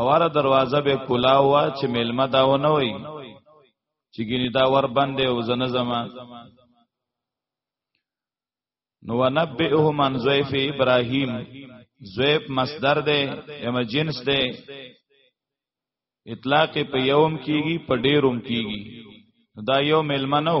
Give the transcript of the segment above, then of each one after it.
اواره دروازه به کلاو وا چې میلمه دا ونه وي چې ګینه دا ور باندې او زنه زما نو نبئه من زویف ابراهیم زویف مصدر ده یم جنس ده اطلاق په یوم کیږي په ډیروم کیږي دا یو ملمنو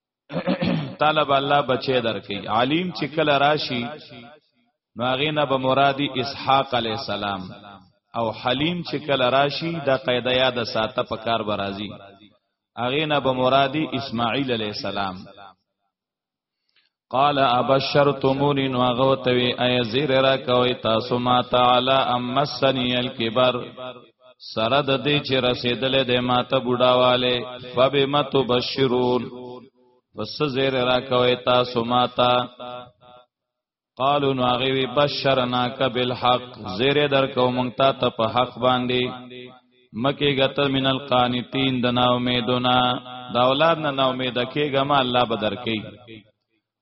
طالب الله بچی درکې عالم چې کله راشي نو هغه نه به مرادي اسحاق علی السلام او حلیم چې کله راشي دا قاعده یاد ساته په کار برازي هغه نه به مرادي اسماعیل علی السلام قال ابشرتموني نو هغه توي اي زیر را کوي تاسو ما تعالی ام مسني الكبر سره د دې چې رسیدلې د ماته بډاواله فبما تبشرون پس زیر را کوي تاسو ماته قالو نو هغه وی بشرنا کبل حق زیر در کو مونږ ته ته په حق باندې مکه غت من القانتین د نا امیدونا دا اولاد نه نا امید کېګه ما الله بدر کوي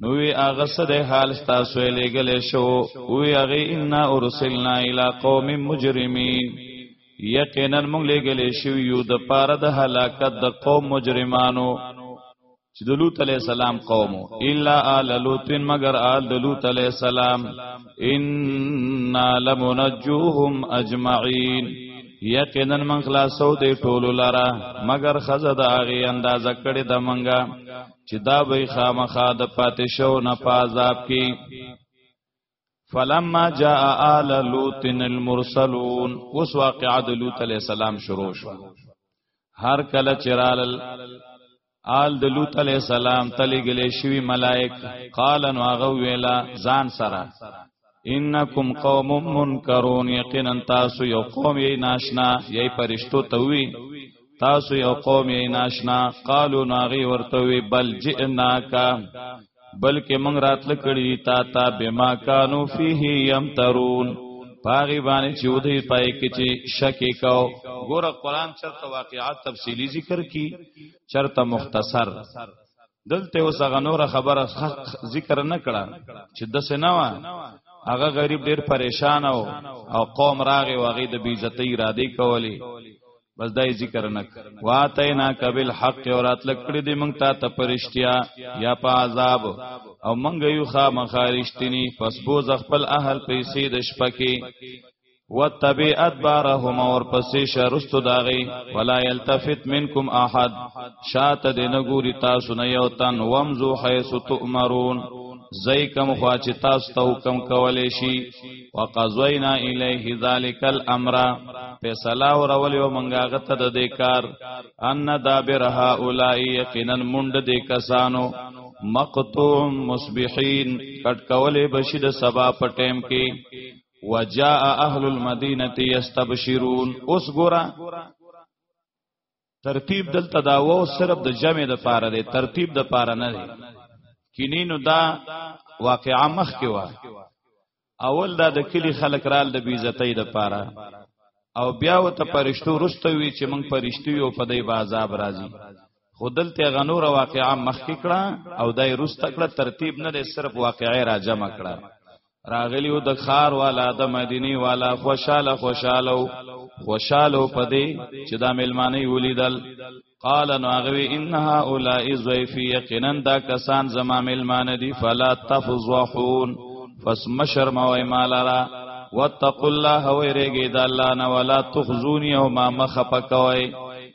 نو وی هغه سره حال تاسو لګل شو وی هغه ان ارسلنا الی قوم مجرمین یقینا موږ لګل شو یو د پاره د هلاکت د قوم مجرمانو چې د لوط علی السلام قوم الا آل لوط مگر آل د لوط علی السلام ان لمنجوهم اجمعین یقینا من خلاصو دی ټولو لرا مگر خزه د اغه اندازه کړي د منګه چې دا به خامخا د پاتې شو نه پازاب کې فلما جاء آل لوط المرسلون اوس واقعا د لوط علی السلام شروع شو هر کله چرال آل د لوط علی السلام تلګلې شوی ملائک قالن واغه ویلا ځان سره انکم قوم منکرون یقینا تاسو یو قوم یې ناشنا یې پرشتو ته وی تاسو یو قوم یې ناشنا قالو ناغي ورته وی بل جئناکا بلکې موږ راتل کړی تا تا بما کانو فیه یمترون پاغي باندې چې ودی پای کې چې شکی کاو ګوره قران چرته واقعات تفصیلی ذکر کی چرته مختصر دلته اوس هغه نور خبره ذکر نه کړه چې د سنوا هغه غریب ډیر پریشان او او قوم راغی واغې د بیزتی اراده کولی بس دای ذکر نک واتینا کبل حق او راتلک کړي دې مونږ ته ته پرشتیا یا په عذاب او مونږ یو خامخارشتنی پس بوز خپل اهل پیسې د شپکه وتبع ادبارهم اور پسې شرست داغي ولا يلتفت منكم احد شات دې نګوري تاسو نه یو تن ومزو حيث تؤمرون زئی کم خوا چې تاسو ته حکم کولې شي وقضینا الیه ذلک الامر فیصله اور اول یو منګه غته د دې کار ان دابر هؤلاء یقینا مند دې کسانو مقطوع مصبحین کټ کولې بشید سبا په ټیم کې وجاء اهل المدینه یستبشرون اوس ګورا ترتیب دلته دا و صرف د جمع د پاره دی ترتیب د پاره نه دی کینینو دا واقعا مخ کې و اول دا د کلی خلک رال د بیزتۍ د پاره او بیا و ته پرشتو رستوي چې موږ پرشتي او په دې بازاب راځي خو دلته غنور واقعا مخکې کړه او دای روست کړه ترتیب نه لري صرف واقعي را جمع کړه راغلی او د خار والا د مدینی والا خوشاله خوشاله خوشاله پدې چې دا ملمانه ولیدل قال نو هغه انها اولای ضیفی یقینا دا کسان زما ملمانه دي فلا تفضحون پس مشر موي مالرا واتقوا الله ويرګي د الله نه ولا تخزوني او ما مخ پکوي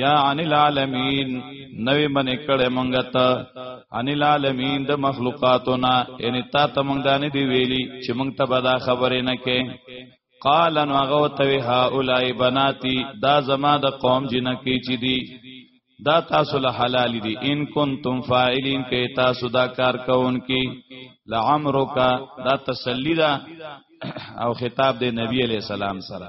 یا عن العالمین نوې باندې کړه مونږ ته عن العالمین د مخلوقاتنا ان تا ته مونږ دانه دی ویلی چې مونږ ته به دا خبرې نه کې قال ان هغه ته هؤلاء بناتی دا زما د قوم جنکی چې دی دا تاسو له حلال دي ان کنتم فاعلین کې تاسو دا کار کوونکی لعمرک دا تسلی دا او خطاب دی نبی علیہ السلام سره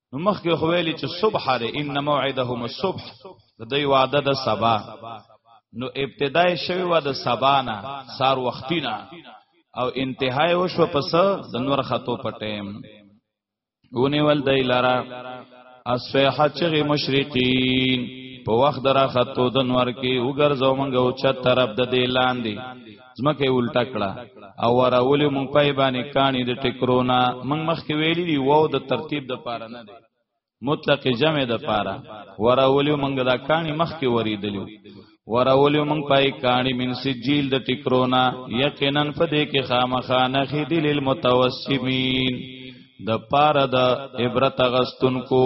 نو مخکې خو ویلي چې صبح لري ان موعدهم الصبح د دوی وعده د سبا نو ابتدای شوی و د سبا نه سار وختي نه او انتهای وشو پس د نور خطو په ټیم ونی ول دی لرا اصفیحه چغی مشرقین په وخت درا خطو د نور کې وګرځو منګو چت طرف د دی لاندې زمکه الټا کړه او وراولې مونږ پای باندې کانی د ټکرونا مونږ مخکې ویلي دی وو د ترتیب د پاره نه دی مطلق جمع د پاره وراولې مونږ دا کانی مخکې وریدلو وراولې مونږ پای کانی من سجیل د ټکرونا یقینا فدې کې خامخا نخې دل المتوسمین د پاره د عبرت غستونکو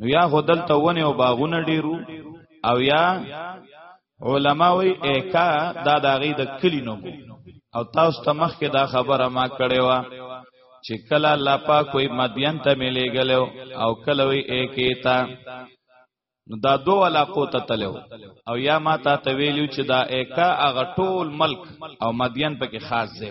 نو یا هدل ته ونه او باغونه ډیرو او یا علما وی اکا دا داغي د کلی نو او تاسو ته مخکې دا خبره ما کړې و چې کله الله پاک کوئی مدین ته ملي غلو او کله وی اکې تا نو دا دو علاقو ته تلو او یا ما تا ته ویلو چې دا اکا اغه ټول ملک او مدین پکې خاص دی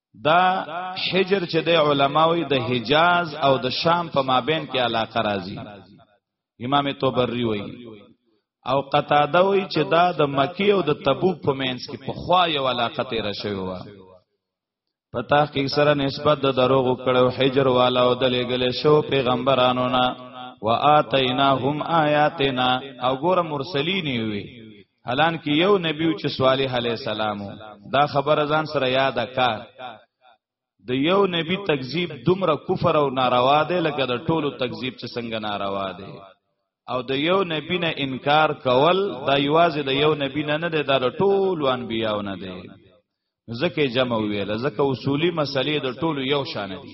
دا حجر چې د علماوی د حجاز او د شام په مابین کې علاقه راځي امام توبری وایي او قتاده وایي چې دا د مکی او د تبوک په مینس کې په خوا یو علاقه تیر شوی و په تحقیق سره نسبت د دروغ کړو حجر والا او د لګل شو پیغمبرانو نه واتیناهم آیاتنا او ګور مرسلین وی حالان کې یو نبی چې صالح علی السلام دا خبره ځان سره یاد کا د یو نبی تکذیب دومره کفر او ناروا دی لکه د ټولو تکذیب چې څنګه ناروا دی او د یو نبی نه انکار کول دا یوازې د یو نبی نه نه دی دا د ټولو انبیاو نه دی ځکه جمع ویل ځکه اصولی مسلې د ټولو یو شان دي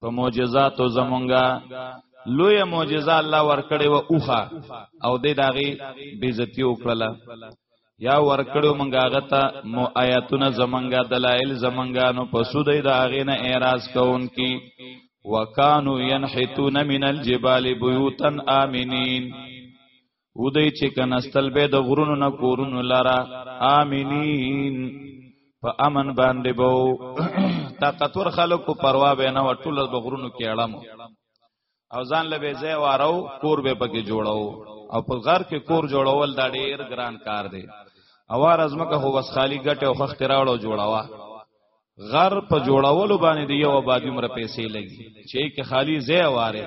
په معجزاتو زمونږه لوی معجزه الله ورکړې و اوخه او د داغي بیزتی وکړه یا ورکړو مونږه هغه ته مو آیاتونه زمونږه دلایل زمونږه نو پسو د هغه نه اعتراض کوونکی وکانو ينحتون من الجبال بيوتا آمنين او دې چې کنستل به د غرونو نه کورونو لرا امینین په امن باندې بو طاقتور خلکو پروا به نه وټول د غرونو کې اړم او ځان لبه زې وارو کور به پکې جوړو او په غر کې کور جوړول دا ډیر ګران کار دی اوار ازمکه هو بس خالی ګټه او خخ تراړو جوړاوه غر په جوړولو باندې دی یو آبادی مر پیسې لګي چې کې خالی زې واره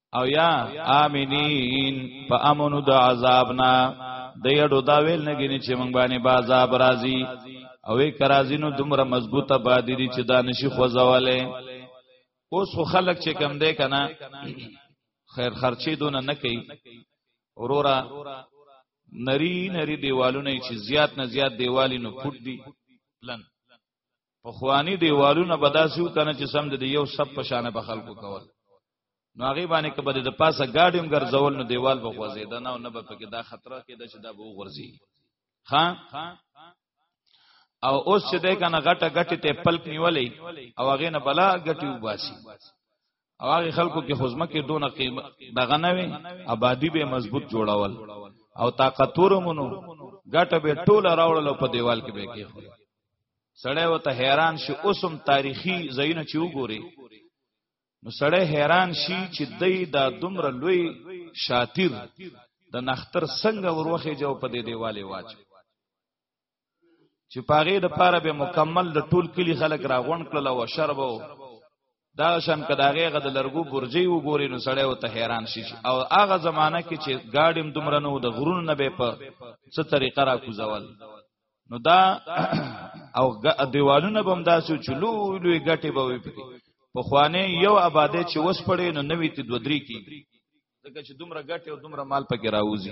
او یا امنین په امنو د عذاب نه د یړو دا ویل نه غني چې مونږ باندې با عذاب راځي او یک رازینو دومره مضبوطه بادی دي چې دا نشي خوځواله اوس خو خلک چې کم دی کنه خیر خرچې دونه نه کوي اورورا نری نری دیوالونه چې زیات نه زیات دیوالی نو پټ دي پلن په خوانی دیوالونه بداسیو کنه چې سم د یو سب په شان په خلکو کول نو هغه باندې کبه د پاسه ګاډیم ګرځول نو دیوال به خوځیدا نه نه به پکې دا خطر کې د شدا به وغورځي ها او اوس چې د کنه غټه غټه ته پلک نیولې او هغه نه بلا غټي وباسي او هغه خلکو کې خزمه کې دونه قیمه دغه نه وي آبادی به مضبوط جوړول او طاقتور مونو ګټه به ټول راوړل په دیوال کې به کې خو سړی وته حیران شي اوسم تاریخي زینه چې وګوري نو سړی حیران شي چې دای دا دومره لوی شاطر د نختر څنګه وروخه جو په دې دیواله واچ چې پاغه د پاره به مکمل د ټول کلی خلک راغون کړل او شربو دا شان کداغه غد لرګو برجي وګوري نو سړی وته حیران شي او هغه زمانہ کې چې گاډیم دومره نو د غرون نه به په څه طریقه را کوزول نو دا او دیوالونه بم داسو چلو لوی غټي به وي په خوانه یو آباده چې وس پړې نو نوې تی دودري کی ځکه چې دومره غټي او دومره مال پکې راوځي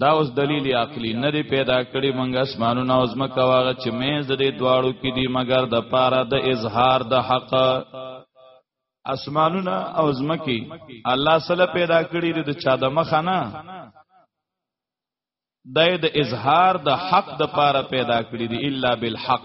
دا اوس دلیل عقلی نه دی پیدا کړی مونږ اسمانونه او زمکه واغه چې مې زړه دواړو کې دی مګر د پاره د اظهار د حق اسمانونه او زمکه الله سره پیدا کړی دی د چا د مخه نه د د اظهار د حق د پاره پیدا کړی دی الا بالحق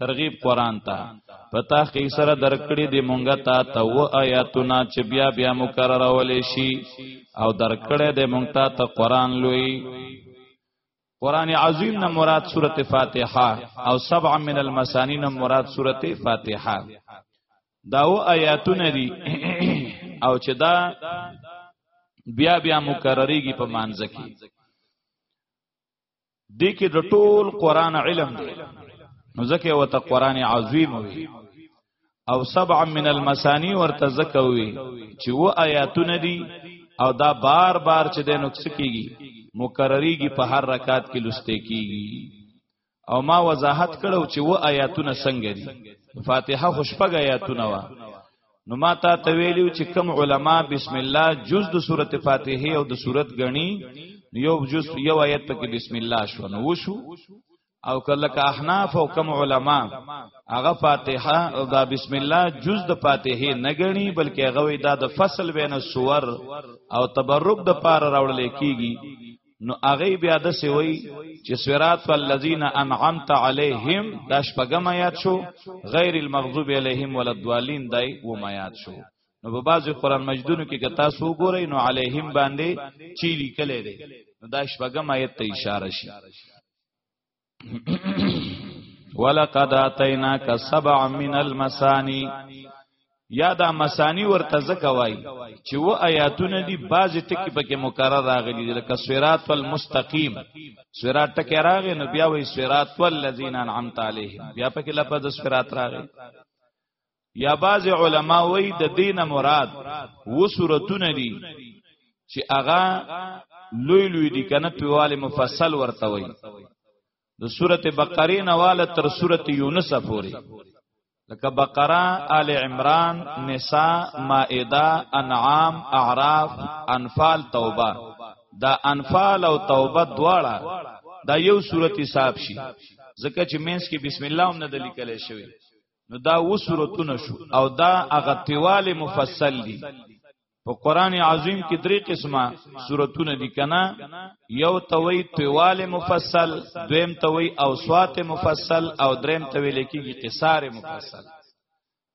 ترغیب قران ته په تحقیق سره درکړي دی مونږه تا ته و آیاتونه چې بیا بیا مکرر ولې شي او درکړي دی مونږ ته ته قران لوی قران عظیم نه مراد سورته فاتحه او سبع من المسانی نه مراد سورته فاتحه دا و آیاتونه دي او چې دا بیا بیا مکرریږي په مانځ کې دې کې د ټول قران علم دی نو ځکه وته قران عظیم وي او سبع من المسانی ورته ځکه وي چې و آیاتونه دي او دا بار بار چې د نقص کیږي مکرریږي په هر رکعت کې لسته کیږي او ما وضاحت کړو چې و آیاتونه څنګه دي فاتحه خوشپګ آیاتونه وا نو ما تا ته ویلو چې کوم علما بسم الله جز د سورته فاتحه او د سورت غنی یو جز یو آیت پکې بسم الله شو نو وشو او کله که احناف او کوم علما هغه فاتحه او دا بسم الله جز د فاتحه نه غنی بلکې هغه دا د فصل بین السور او تبرک د پار راوړل کیږي نو هغه بیا د سی وی چې صراط الذین انعمت علیهم دا شپږم آیات شو غیر المغضوب علیهم ولا الضالین دای و ما آیات شو نو په بعض قران مجدونو کې کتا سو ګورئ نو علیهم باندې چی لیکل دی نو دا شپږم آیت ته اشاره شي ولقد اتیناک سبع من المسانی یا دا مسانی ورته زکه وای چې و آیاتونه دی بعضی ټکی پکې مکرر راغلي لکه صراط المستقیم صراط ټکی راغی نو بیا وی صراط والذین انعمت علیهم بیا پکې لفظ صراط راغی یا بعض علما وایي د دین مراد و صورتونه دي چې هغه لوی لوی دي کنه پیواله مفصل ورته وایي د سورته بقره نواله تر سورته یونس پورې لکه بقره آل عمران نساء مائده انعام اعراف انفال توبه دا انفال او توبه دواړه دا یو سورته حساب شي ځکه چې مینس کې بسم الله هم نه د لیکل شوی نو دا و سورتونه شو او دا هغه تیوال مفصل دي په قران عظیم کې درې قسمه سورتونه دي کنه یو توي تیوال مفصل دویم توي اوسوات مفصل او دریم توي لیکيږي قصار مفصل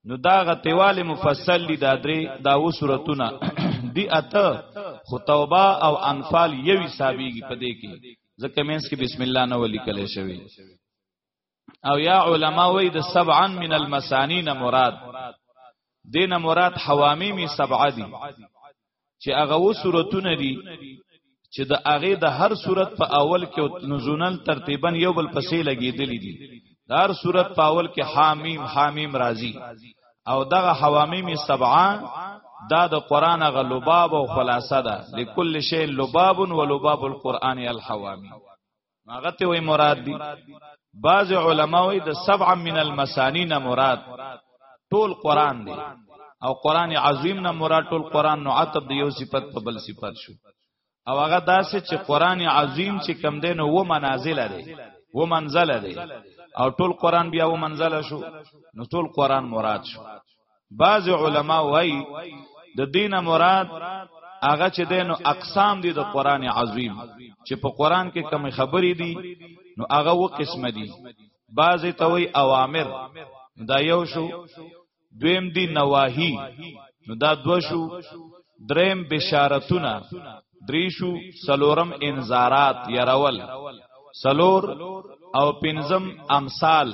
نو دا غ تیوال مفصل دي دا درې دا و سورتونه دي اته خو توبه او انفال یوي صاحبېږي په دې کې ځکه مینس کې بسم الله نه ولیکل شوی او یا علما وای د سبعا من المسانین مراد دین مراد حوامیمی سبعه دی چې هغه و صورتونه دي چې د هغه د هر صورت په اول کې نزونل ترتیبا یو بل پسې لګیدلې دي د هر صورت په اول کې حامیم حامیم راځي او دغه حوامیم سبعه دا د قران غ لباب او خلاصه ده لكل شی لباب و لباب القران الحوامیم هغه ته وای مراد دي بعض علما وای د سبع من المسانی نه مراد ټول قران دی او قران عظیم نه مراد ټول قران نو عتب د یو صفت په بل صفت شو او هغه داسې چې قران عظیم چې کم دی نو و منازل دی و منزل دی او ټول قران بیا و منزل شو نو ټول قران مراد شو بعض علما وایي د دین مراد هغه چې دین او اقسام دي د قران عظیم چې په قران کې کوم خبرې دي نو هغه و قسم دي بعض ته وایي اوامر دا یو شو دویم دی نواهی نو دا دو شو دریم بشارتونه دریشو سلورم انذارات یرول سلور او پنزم امثال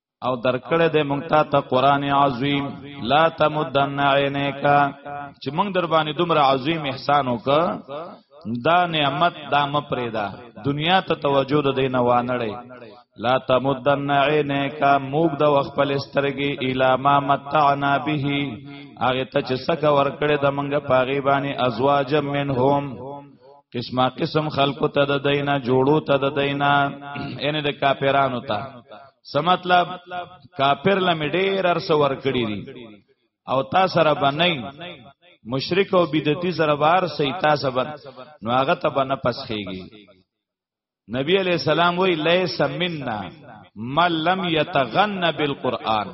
او درکړه دې مونږ ته ته قران عظیم لا تمدن عینیک چې مونږ در باندې دومره عظیم احسان وک دا نعمت دا مپریدا دنیا ته توجه ده نه وانړې لا تمدن عینیک موږ د خپل سترګې الا ما متعنا به هغه ته چې سکه ورکړې د مونږ پاغي باندې ازواج منهم قسمه قسم خلقو ته د دینا جوړو ته د دینا ان د کافرانو ته سمطلب کافر لم ډیر ارس ور کړی دي او تا سره بنئ مشرک او بدعتي سره بار سي تا سبن نو هغه ته بنه پسخيږي نبی علیہ السلام وی لیس مننا من لم یتغن بالقرآن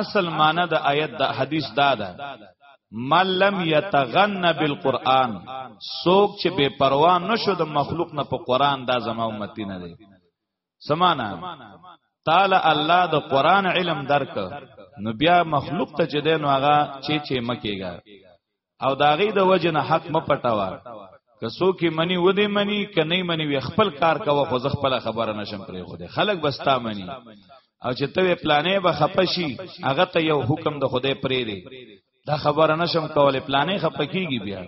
اصل معنی د آیت د حدیث دا ده من لم یتغن بالقران سوک چې بے پروا نشو د مخلوق نه په قران دا زما امتی نه دی سمانا تعالی الله د قران علم درک نو بیا مخلوق ته چې دین هغه چې چې مکیږي او دا غي د وجه نه حق مپټاوه که څوک منی و دې منی که نه منی وي خپل کار کوه خو زه خپل خبره نشم پرې خو دې خلک بستا منی او چې ته پلانې به خپشي هغه ته یو حکم د خدای پرې دی دا خبره نشم کولای پلانې خپکیږي بیا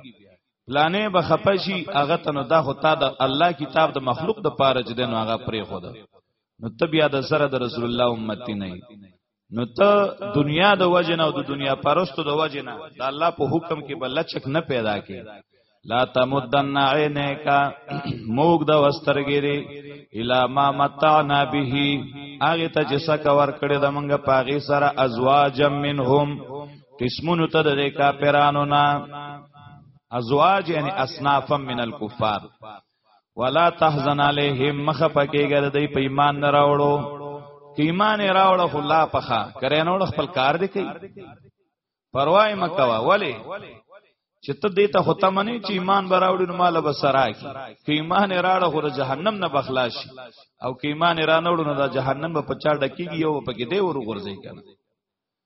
پلانې به خپشي هغه ته نو دا خو تا د الله کتاب د مخلوق د پاره چې دنو هغه پرې خو ده نو ته بیا د سره د رسول الله امتی نه نو ته دنیا د وجنه او د دنیا پرستو د وجنه د الله په حکم کې بل لچک نه پیدا کې لا تمدن عینیک موګ د وسترګې دی الا ما متعنا به هغه ته چې سکه ور کړې د منګه پاغي سره ازواج منهم قسمونو ته د کافرانو نه ازواج یعنی اصناف من الكفار ولا تحزن علیهم مخ پکېګه د دې په ایمان نه راوړو کې ایمان راوړو خو لا پخا کرے نو خپل کار دی کوي پروا یې مکوا ولی چې ته دې ته هوته منی چې ایمان براوړي نو مال به سرا کی کې ایمان راړه خو د جهنم نه بخلاش او کې ایمان رانوړو نو د جهنم په چا ډکیږي او پکې دی ورغورځي کنه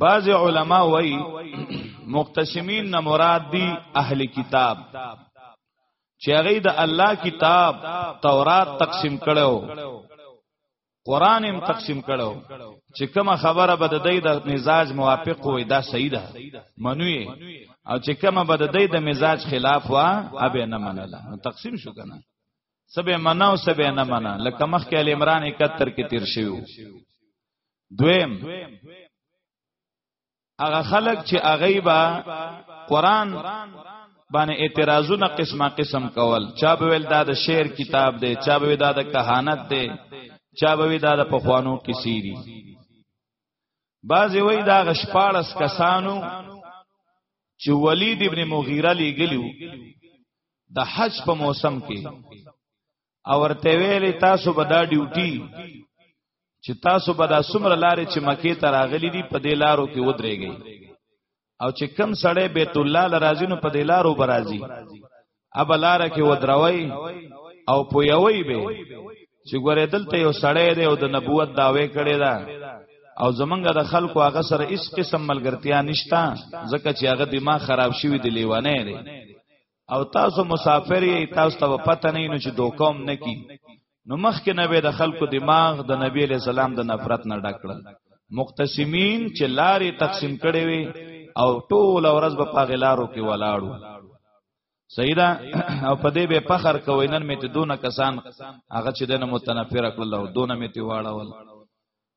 بعض علما وای مقتسمین نه مراد دی اهل کتاب چې هغه د الله کتاب تورات تقسیم کړو قران هم تقسیم کړو چې کومه خبره به د دې د مزاج موافق وي دا صحیح ده منوي او چې کومه به د دې د مزاج خلاف وا ابه نه منله نو تقسیم شو کنه سبه مناو سبه نه منا لکه مخکې ال عمران 71 کې تیر شوی دویم هغه خلک چې هغه با قران باندې اعتراضونه قسمه قسم کول چا به ول دا د شعر کتاب دی چا به دا د کهانت دی چا به دا د پخوانو کیسی دی بعضی وای دا غشپارس کسانو چې ولید ابن مغیره لګلیو د حج په موسم کې او ورته ویلي تاسو به دا ډیوټي چې تاسو به دا سمره لارې چې مکې ته راغلي دي په دې لارو کې ودرېږئ او چې کم سړی بیت الله لرازي نو په دې لارو برازي اب لار کې ودروي او پویوي به چې ګورې دلته یو سړی دی او د نبوت داوی کړی دا او زمونږ د خلکو هغه سره هیڅ قسم ملګرتیا نشتا ځکه چې هغه دماغ خراب شوی دی لیوانه دی او تاسو مسافر یې تاسو ته پته نه نو چې دوکوم نه کی نو مخکې نه به د خلکو دماغ د نبی له سلام د نفرت نه ډکړل مقتسمین چې لارې تقسیم کړي وي او ټول ورځ په پاغه لارو کې ولاړو سیدا او په دې به فخر کوي نن مې ته دونه کسان هغه چې دنه متنفر کړل او دونه مې ته واړول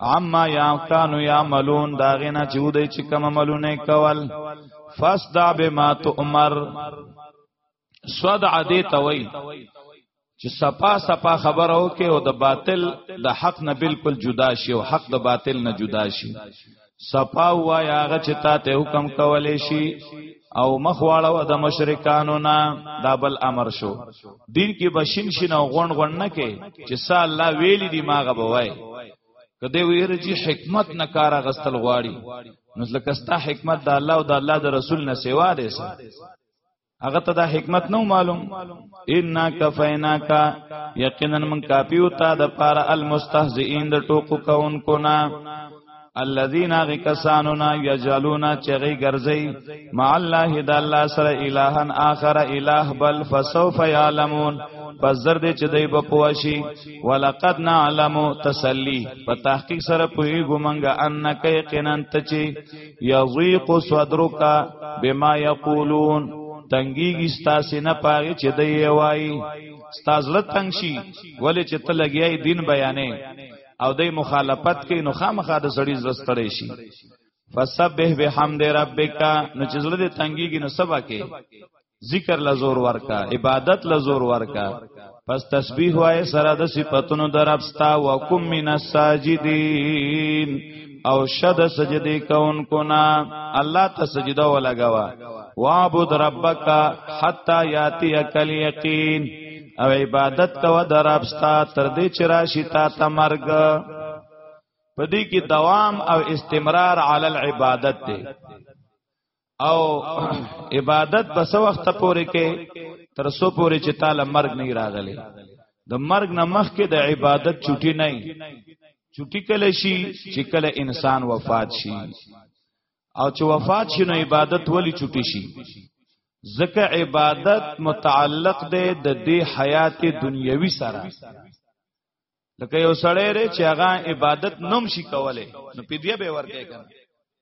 اما یا کانو یا ملون دا غینا چې ودی چې کوم عملونه کول فسدا بما تؤمر سود عادی توي چې صفا صفا خبر او کې او د باطل د حق نه بالکل جدا شي او حق د باطل نه جدا شي صفا وایا هغه چې تا ته حکم کولې شي او مخواړه و د مشرکانو نه دا بل امر شو دین کې بشین شین او غون غون نه کې چې سا الله ویلی دی ماغه بوای کده ویر چې حکمت نه کار غستل غواړي نو ځکه ستا حکمت د الله او د الله د رسول نه سیوا دی سه هغه ته دا حکمت نو معلوم ان کفینا کا یقینا من کاپیو تا د پار المستهزئین د ټوکو کون کو نا الذين غكساننا يجعلون چغي غرزي مع الله د الله سره الهن اخر اله بل فسوف يعلمون پس زر دې چې دوی په پوښي ولقد نعلم تسلی په تحقیق سره پوي ګمنګا انک یقینا ته چې یضیق صدرک بما یقولون تنګیږي ستاسو نه پاره چې دی وای ستاسو لته تنګ شي ولې چې ته لګیای دین بیانې او دای مخالفت کوي نو خامخا د سړی زړستړی شي فسبح بحمد ربک نو چې زړه دې تنګيږي نو سبا کې ذکر لزور ورکا عبادت لزور ورکا پس تسبیح وای سره د صفاتونو درپستا وکم من الساجدین او شد سجدی کون کنا الله ته سجده ولګوا وعبد ربک حتا یاتی کل یقین او عبادت کو درابستا تر دې چې راشي تا ته مرګ په دې کې دوام او استمرار علی العبادت دی او عبادت په سو وخت پورې کې تر سو پورې چې تعالی مرګ نه راغلی د مرګ نه مخکې د عبادت چټي نه چټي کله شي چې کله انسان وفات شي او چې وفات شنو عبادت ولی چټي شي ځکه عبادت متعلق دی د دې حیات دنیوي سره لکه یو سړی ری چې هغه عبادت نوم شي کوله نو پیډیا به ورکه کنه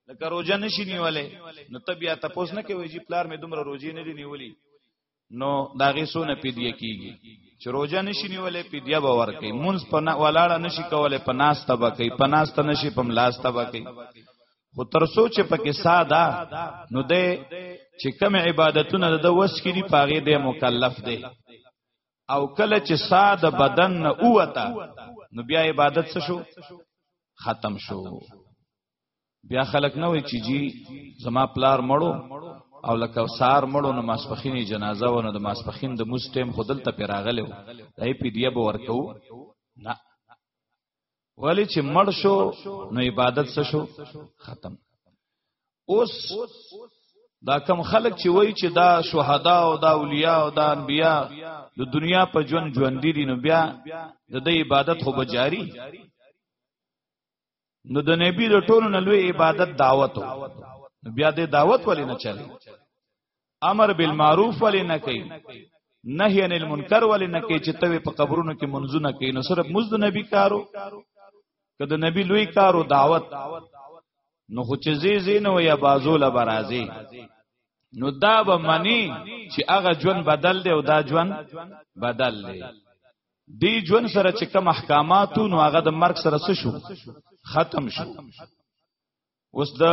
لکه روزه نشي نیولې نو ته بیا تاسو نه کوي چې پلار مې دومره روزي نه دی نیولې نو دا غي سونه پیډیا کیږي چې روزه نشي نیولې پیډیا به ورکې مونږ په ولاړه نشي کولې په ناس تبه کوي په ناس ته نشي په ملاس تبه کوي خو تر سوچ په کې ساده نو ده چې کوم عبادتونه د وس کې دي پاغه د مکلف دی او کله چې ساده بدن نه اوته نو بیا عبادت څه شو ختم شو بیا خلک نه وای چې جی زما پلار مړو او لکه سار مړو نو ماسپخینی جنازه و نو د ماسپخین د موس ټیم خودل ته پیراغلو دای پی دی به ورکو نه ولی چې مړ شو نو عبادت څه شو ختم اوس دا کم خلک چې وای چې دا شهدا او دا اولیاء او دا انبیا د دنیا په ژوند ژوند دي نو بیا د دې عبادت خو به جاری نو د نبی د ټولو نه لوی عبادت دعوت نو بیا د دعوت ولې نه چلی امر بالمعروف ولې نه کوي نهی عن المنکر ولې نه کوي چې ته په قبرونو کې منځونه کوي نو صرف مزد نبی کارو که د نبی لوی کارو دعوت نو خو چې زی زی نو یا بازول برازي نو دا به منی چې هغه ژوند بدل دی او دا ژوند بدل دی دی ژوند سره چې کوم احکاماتو نو هغه د مرګ سره څه شو ختم شو اوس د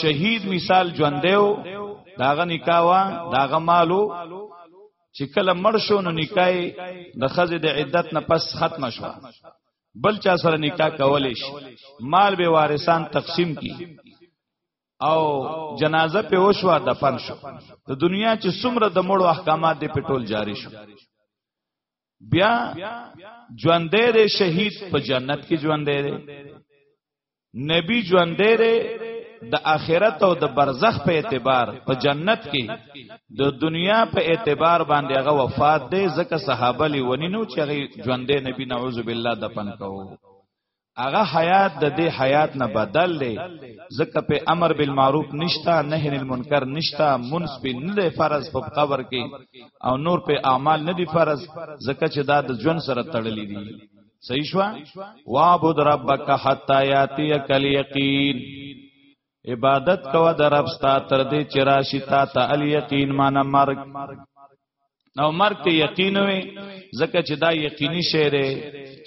شهید مثال ژوند دیو داغه نکاح وا داغه مالو چې کله مړ شو نو نکاح د خزې د عدت نه پس ختم شو بل چا سره نکاح کولې شي مال به وارثان تقسیم کی او جنازه په وشوا دفن شو د دنیا چې څومره د مړو احکامات دی پټول جاری شو بیا ژوندې دې شهید په جنت کې ژوندې دې نبی ژوندې دې د آخرت او د برزخ په اعتبار په جنت کې د دنیا په اعتبار باندې هغه وفات دی ځکه صحابه لونی نو چې هغه ژوندې نبی نعوذ بالله دفن کوو هغه حیات د دې حیات نه بدل دی ځکه په امر بالمعروف نشتا نهی عن المنکر نشتا منس په نه فرض په قبر کې او نور په اعمال نه دی فرض ځکه چې دا د ژوند سره تړلې دي صحیح شو وعبد ربک حتا یاتی کل یقین عبادت کوه د رب ستا تر دې چې راشي تا ته الیقین معنی مرګ نو مرګ ته یقین وي ځکه چې دا یقیني شی دی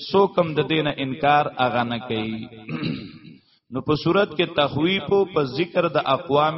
سو کم د دینه انکار اغه نه کوي نو په صورت کې تخویف او په ذکر د اقوام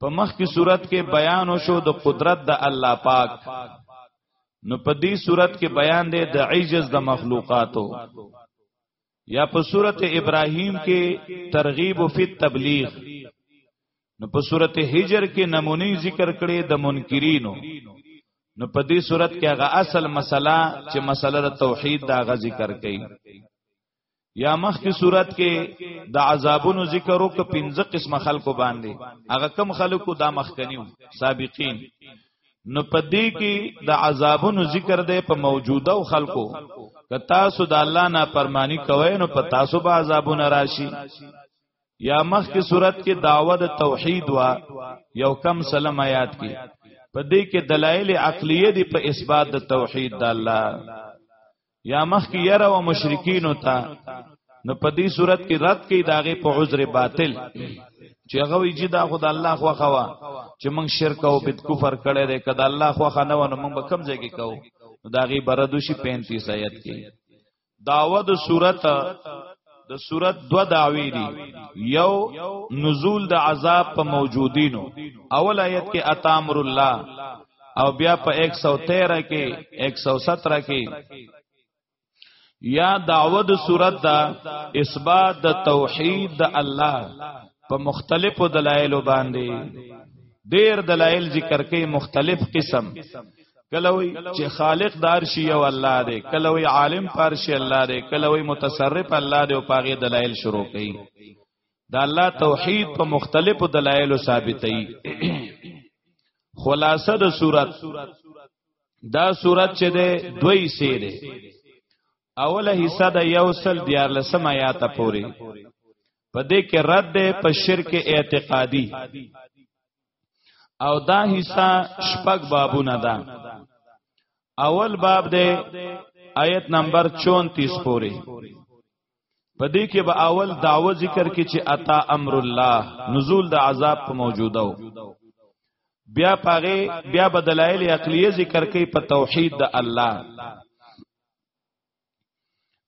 په مخ کی صورت کې بیان شو د قدرت د الله پاک نو په دې صورت کې بیان دی د عجز د مخلوقاتو یا په صورت ابراهیم کې ترغیب فی تبلیغ نو په صورت هجر کې نمونی ذکر کړي د منکرینو نو په دې صورت کې هغه اصل مسله چې مسله د توحید دا غ ذکر کړي یا مخکې صورت کې د عذابونو ذکر وک پنځه قسمه خلکو باندې هغه کم خلکو دا مخکنیو سابقین نو پدې کې د عذابونو ذکر دی په موجوده او خلکو که تاسو د الله نه پرمانی کوئ نو په تاسو به عذابونه راشي یا مخکې صورت کې داوود توحید وا یو کم سلام آیات کې پدې کې دلایل عقلیه دی په اثبات د توحید د الله یا مخ کې یره او مشرکین ته نو په دې صورت کې رد کې داغه په عذر باطل چې هغه وی چې دا خدای الله خو خوا چې موږ شرک او بد کفر کړي دي کله الله خو خوا نه ونه موږ به کم ځای کې کوو داغه بردوشي 35 آیت کې داوود صورت د صورت دو دعوی دی یو نزول د عذاب په موجودینو اول آیت کې اتامر الله او بیا په 113 کې 117 کې یا دعوه د صورت دا اثبات د توحید د الله په مختلفو دلایل باندې ډیر دلایل ذکر کوي مختلف قسم کلوی چې خالق دار شي او الله دی کلوی عالم پر شي الله دی کلوی متصرف الله دی او پاغه دلایل شروع کړي دا الله توحید په مختلفو دلایلو ثابتې خلاصه د صورت دا صورت چې ده دوی سي ده اوله حصہ د یوصل دیار لسم آیات پوری په دې کې رد ده په شرک اعتقادي او دا حصہ شپږ بابونه ده اول باب دی آیت نمبر 34 پورې په دې کې به اول داوه ذکر کې چې اتا امر الله نزول د عذاب په موجوده و بیا پاره بیا بدلایل عقلیه ذکر کې په توحید د الله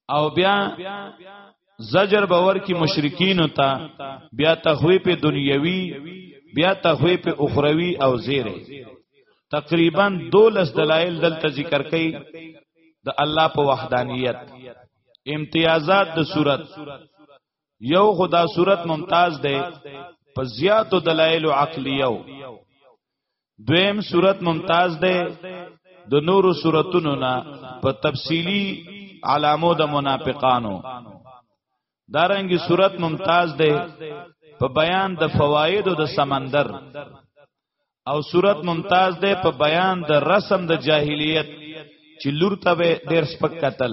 او بیا زجر باور کی مشرکین تا بیا تخویف دنیوی بیا تخویف اخروی او زیره تقریبا دولس دلائل دلته ذکر کړي د الله په وحدانیت امتیازات د صورت یو خدا صورت ممتاز ده په زیاتو دلایل عقلیو دویم صورت ممتاز ده د نورو صورتونو نه په تفصیلی علامو د منافقانو دارنګي صورت ممتاز ده په بیان د فواید د سمندر او صورت ممتاز ده په بیان د رسم د جاهلیت چې لور ته ډیر سپک قتل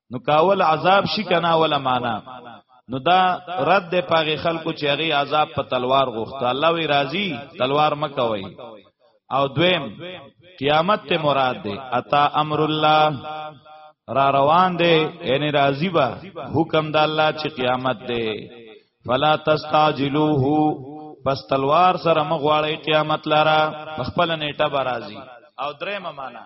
نو کاول عذاب شي کنه ولا معنا نو دا رد د پاغه خلکو چې هغه عذاب په تلوار غوښته الله وی راضی تلوار مکوي او دویم قیامت ته مراد ده اتا امر الله را روان ده یعنی راضی با حکم د الله چې قیامت ده فلا تستعجلوه پس تلوار سره مغواړی قیامت لاره خپل نیټه برازي او درې معنا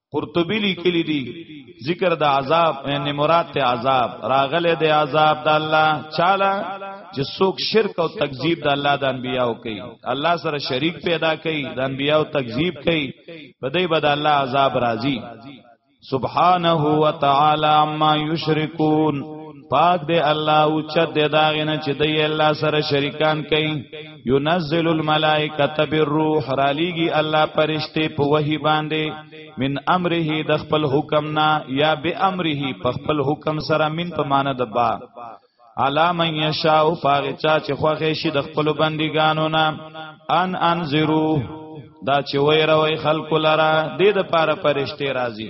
قرطبی لیکلی دی ذکر د عذاب یعنی مراد ته عذاب راغله د عذاب د الله چاله چې څوک شرک او تکذیب د الله د انبیانو کوي الله سره شریک پیدا کوي د انبیانو تکذیب کوي په دې بد الله عذاب راځي سبحانه و تعالی عما یشرکون پاک دی الله او چت دی داغه نه چې دی الله سره شریکان کوي ينزل الملائکه بالروح رالیږي الله پرشته په وحي باندې من امره د خپل حکم نه یا به امره په خپل حکم سره من په مان د با علا من یشاء فاغ چا چې خوخه شي د خپل بندګانو نه ان انذرو دا چې وای راوي خلق لرا د دې لپاره پرشته راځي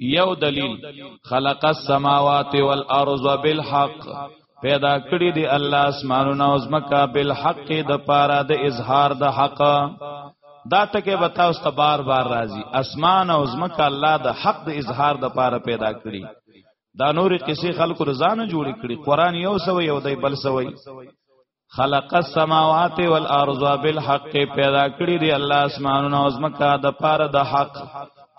یو دلیل خلق السماوات والارض بالحق پیدا کړی دی الله اسمانونه او زمکا بالحق د پاره د اظهار د حق دا ټکه بتا اوس بار بار راځي اسمان او زمکا الله د حق د اظهار د پاره پیدا کړی دا نور قصې خلکو رضانه جوړې کړي قران یو سو یو دی بل سوی خلق السماوات والارض بالحق پیدا کړی دی الله اسمانونه او زمکا د پاره د حق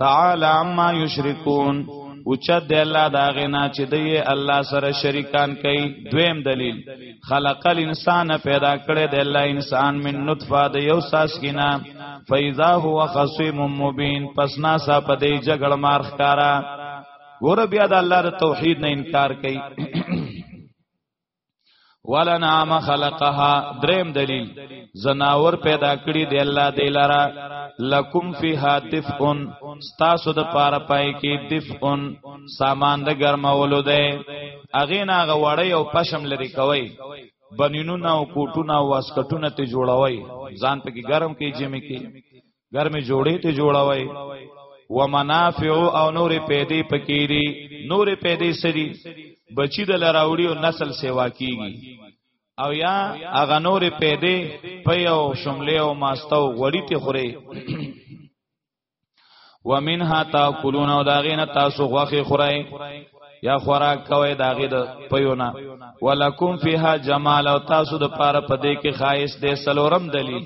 تعالی عما یشرکون او چا د الله دا غنا چې دی الله سره شریکان کوي دویم دلیل خلق الانسان پیدا کړی دی الله انسان من نطفه د یو ساس کینا فاذا هو خصیم مبین پس نا سا پدې جګړ مار ښکارا ګور بیا د الله د توحید نه انکار کوي ولنعم خلقها دریم دلیل زناور پیدا کړی دی الله دی لرا لکم فیها دفئن ستاسو د پاره پای کې دفئن سامان د ګرمولو دی اغه نه غوړی او پشم لري کوي بنینونه او کوټونه او واسکټونه ته جوړوي ځان پکې ګرم کې جمی کې ګرمه جوړې ته جوړوي ومنافع او نور پیدې پکې دي نور پیدې سری بچی د لراوړي او نسل سیوا کیږي او یا اغه نور پیدې په یو شمله او ماستو غړی ته خوري ومنها تاکلون او داغینه تاسو غوخه خورای یا خوراک کوي داغه د پيونه ولکم فیها جمال او تاسو د پاره پدې کې خایس دې سلورم دلیل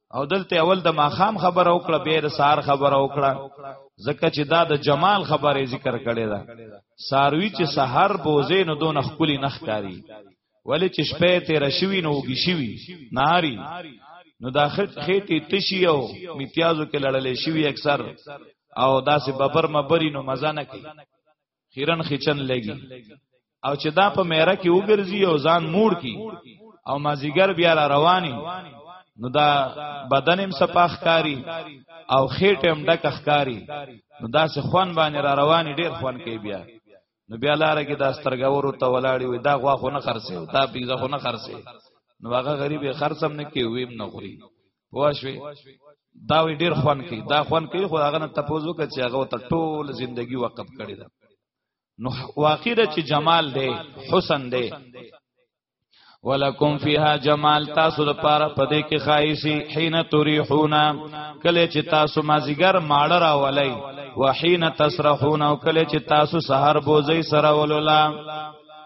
او دلته اول د ماخام خبره وکړه بیا د سار خبره وکړه ځکه چې دا د جمال خبره ذکر کړي ده ساروی چې سحر بوزې نو دون خپلی نخکاری ولی چې شپه تیر شوی نو وګی شوی ناری نو دا خېټه تشي او امتیازو کې لړلې شوی اکثر او داسې ببر مبري نو مزه نه کوي خیرن خچن لګي او چې دا په میره کې وګرځي او ځان موړ کی او مازیګر بیا را رواني نو دا بدن هم سپاخ کاری او خېټه هم ډک ښکاری نو دا سه خوان باندې را رواني ډیر خوان کوي بیا نو بیا لار کې دا سترګورو ته ولاړی وي دا غوا خو نه خرڅه دا پیزه خو نه خرڅه نو هغه غریب خرڅم نه کوي ویم نه خوري پوښوي دا وی ډیر خوان کی دا خوان کی خو هغه نه تپوز وکړي چې هغه ته ټول ژوندۍ وقف کړی دا نو واقع ده چې جمال دی حسن دی ولکم فیها جمال تاسو لپاره پدې کې خایسی حين تریحونا کله چې تاسو مازیګر ماړه راولای وحین تسرحون او کله چې تاسو سحر بوزي سره ولولا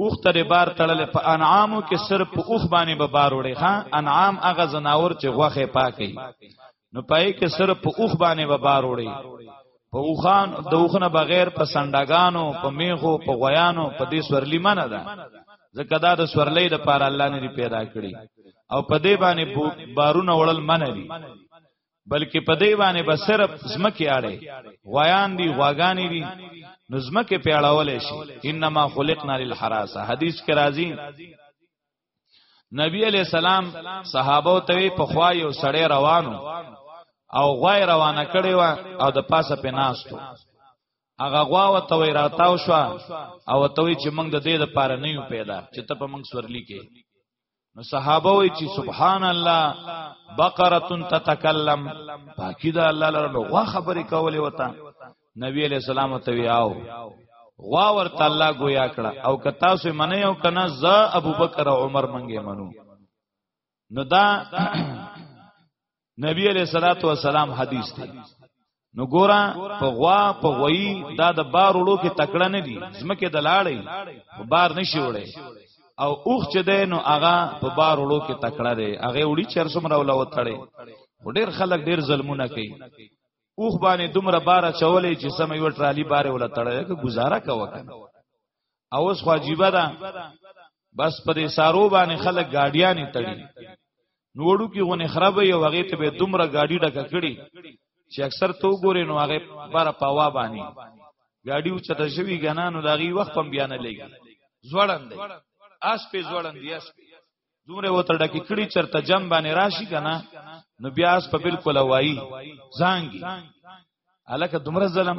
اوخ تر بار تړل په انعامو کې صرف په اوخ باندې به بار وړي ها انعام هغه زناور چې غوخه پاکي نو پای کې صرف په اوخ باندې به بار وړي په اوخان د اوخنه بغیر په سندګانو په میغو په غیانو په دې سورلی منه ده ځکه دا د سورلې د پار الله نه پیدا کړی او په دې باندې بارونه وړل منه دي بلکې په دی باندې به صرف زمکه اړه غویان دی غواګانی دی نو زمکه پیړاول شي انما خلقنا للحراسه حدیث کې راځي نبی علی السلام صحابه ته په خوا یو سړی روانو او غوای روانه کړي وا او د پاسه په ناستو هغه غوا او توي راتاو شو او توي چې موږ د دې لپاره نه یو پیدا چې ته په موږ سورلی کې نو صحابه وی چې سبحان الله بقره تتکلم پاکی دا الله لره نو غوا خبرې کولې وتا نبی علیہ السلام ته وی آو غوا ورته الله گویا کړه او که تاسو منئ او کنه ز ابوبکر او عمر منګه منو نو دا نبی علیہ الصلوۃ والسلام حدیث دی نو ګورا په غوا په غوي دا د بار وړو کې تکړه نه دي زمکه د لاړې بار نشي وړي او اوخ چې دی نو هغه په بار وړو کې تکړه دی هغه وړي چر سمره ولا وتړي ډېر خلک ډېر ظلمونه کوي اوخ باندې دومره بار چولې چې سمې وټرالي بار ولا تړي که گزاره کوي او اوس واجبہ ده بس پر سارو باندې خلک گاډیانې تړي نوړو کې غونه خراب یو هغه ته به دومره گاډي ډکه کړي چې اکثر تو ګورې نو هغه بار پاوا باندې گاډي او چته شوی غنا نو داغي وخت هم بیان لګي زوړند اس په زوړند دی اس په دومره وتر ډکه کړي چرته جام باندې راشي کنه نو بیا اس په بالکل وایي زانګي الکه دومره ظلم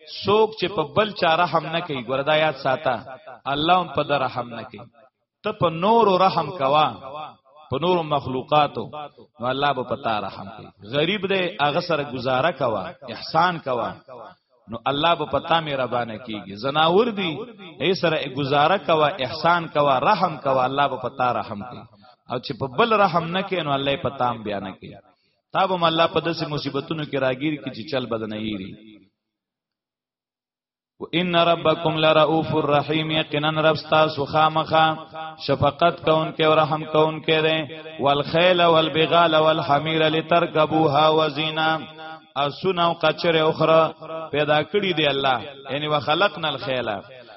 سوک چې په بل چا رحم نه کوي ګوردا یاد ساته الله هم په رحم نه کوي ته په نور رحم کوا په نور مخلوقاتو نو الله به پتا رحم کوي غریب دی هغه سره گزاره کوا احسان کوا نو الله به پتا مې ربانه کیږي زناور دی ای سره گزاره کوا احسان کوا رحم کوا الله به پتا رحم کوي او چې په بل رحم نه کوي نو الله پتا هم بیان کوي تا به الله په داسې مصیبتونو کې راګیر کی چې چل بدنه یری ان ربکم لرؤوف الرحیم یقینا رب تاسو خامخا شفقت کون کې او رحم کون کې ده والخیل والبغال والحمیر لترکبوها وزینا اسونه او قچره اخرى پیدا کړی دی الله یعنی وخلقنا الخیل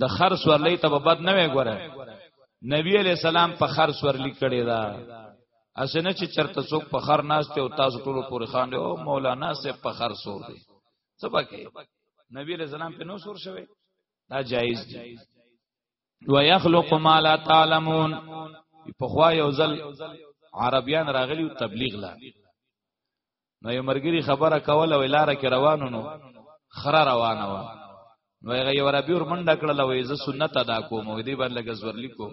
د خر سورلې ته بد نه وي ګوره نبی علی السلام په خر سورلې کړي دا اسنه چې چرته څوک په خر ناشته او تاسو ټول پورې خان دی او مولانا سه په خر سور دی سبکه نبی علیہ السلام په نو سور شوی دا جایز دی و یخلق ما لا تعلمون په خوا یو ځل عربیان راغلی او تبلیغ لا نو یو مرګری خبره کوله وی لار کې روانو نو خره روانه و نو هغه یو ربی ور منډه کړله وی زه سنت ادا کوم وی دی باندې لګز ورلی کوم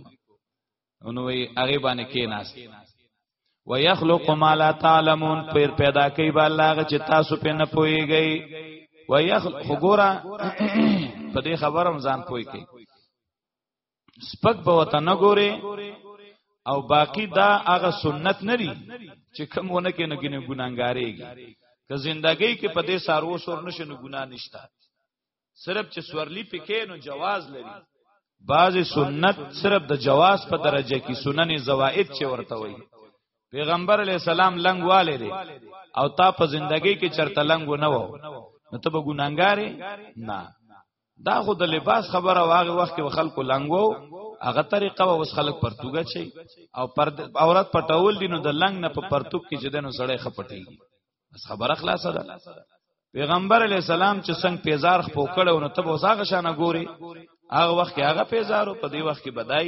نو وی هغه باندې کې ناس ويخلق ما لا تعلمون پیر پیدا کوي با الله غ چې تاسو په نه پويږئ ويخلق ګورا په دې خبرم ځان پوي کوي سپک به وته نه ګوري او باقی دا هغه سنت نه دي چې کوم ونه کې نه ګنې ګناګارېږي که زندګۍ کې په دې سارو سور نشه نه ګنا نشتا صرف چې سورلی پکې نو جواز لري بعض سنت صرف د جواز په درجه کې سنن زوائد چې ورته وي پیغمبر علی السلام لنګ والے دی او تا په زندګۍ کې چرته لنګ نه وو نو ته به ګناګارې نه دا خو د لباس خبره واغه وخت کې خلکو لنګو هغه طریقه و اوس خلک پرتوګه چي او پر عورت پټول دي نو د لنګ نه په پرتوګ کې چې دنو سړی خپټي بس خبره خلاصه ده پیغمبر علی السلام چې څنګه پیزار خپو کړو نو ته وساغه شانه ګوري هغه وخت کې هغه پیزارو په دې وخت کې بدای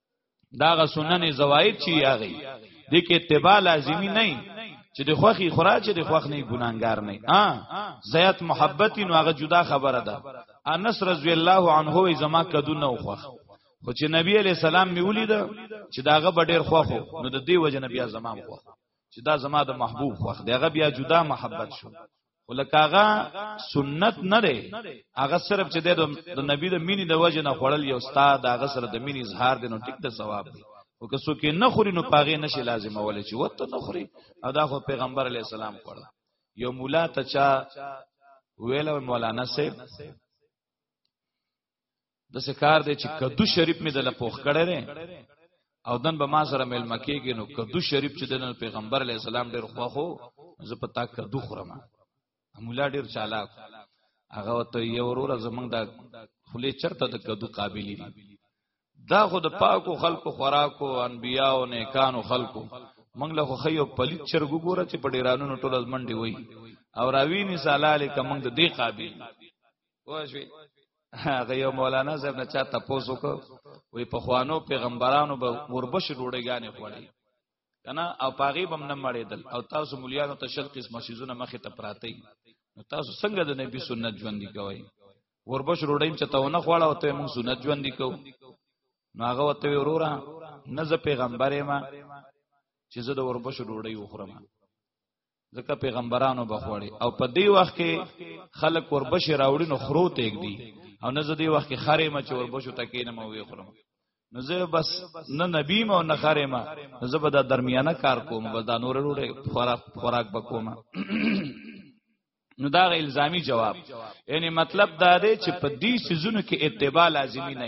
دا غ سنن زواید چی یاغي د کې اتباع لازمی نه چې د خوخي خورا چې د خوخ نه ګناګار نه ا زیات محبت نو هغه جدا خبره ده انس رضی الله عنه ای زما کدو نه خوخ خو چې نبی علی سلام می ولید چې داغه بډیر خوخو نو د دې وجه نبی زما خوخ چې دا زما د محبوب خوخ دغه بیا جدا محبت شو ولکه هغه سنت نه لري هغه صرف چې د نبی د مینې د وجه نه خړل یو استاد هغه سره د مینې اظهار دي نو ټیک د ثواب دی او که څوک نه خوري نو پاغه نشي لازم ولې چې وته نه خوري ادا خو پیغمبر علی السلام کړه یو مولا ته چا ویل مولانا صاحب د څه کار دی چې کدو شریف می د لپوخ کړی دی او دن به ما سره مل مکیږي نو کدو شریف چې د پیغمبر علی السلام ډیر خوخو زه په تا کدو خورم مولا ډیر چالاک هغه ته یو ورور زمنګ دا خلی چرته د کدو قابل دي دا خو د پاکو خلکو خوراکو انبیاو نیکانو خلکو منګ له خيو پلیت چرګو ګوره چې په ډیرانو ټول از منډي وای او راوی ني سالاله کمنګ د دې قابل وښوی هغه یو مولانا صاحب نه چا تاسو کو وی په خوانو پیغمبرانو به وربش ډوډۍ غانې خوړې کنه او پاغي بم نه مړېدل او تاسو مليانو ته شل قسمه شیزونه مخه ته پراته نو تاسو څنګه د نبی سنت ژوند کوي وربش روډیم چې ته نه خوړاو ته موږ سنت ژوند کو نو هغه وته وروره نه ز پیغمبرې ما چې زه د وربش روډی وخورم ځکه پیغمبرانو بخوړي او په دې وخت کې خلک وربشي راوړي نو خرو تېګ دي او نه زدي وخت کې خارې ما چې وربشو تکې نه مو وی خورم نو زه بس نه نبی ما نه خارې ما نو زه به دا درمیانه کار کوم بس دا نور وروړي خوراک خوراک بکوم نو دا غ الزامي جواب یعنی مطلب دا دی چې په دې سيزونو کې اتباع لازمی نه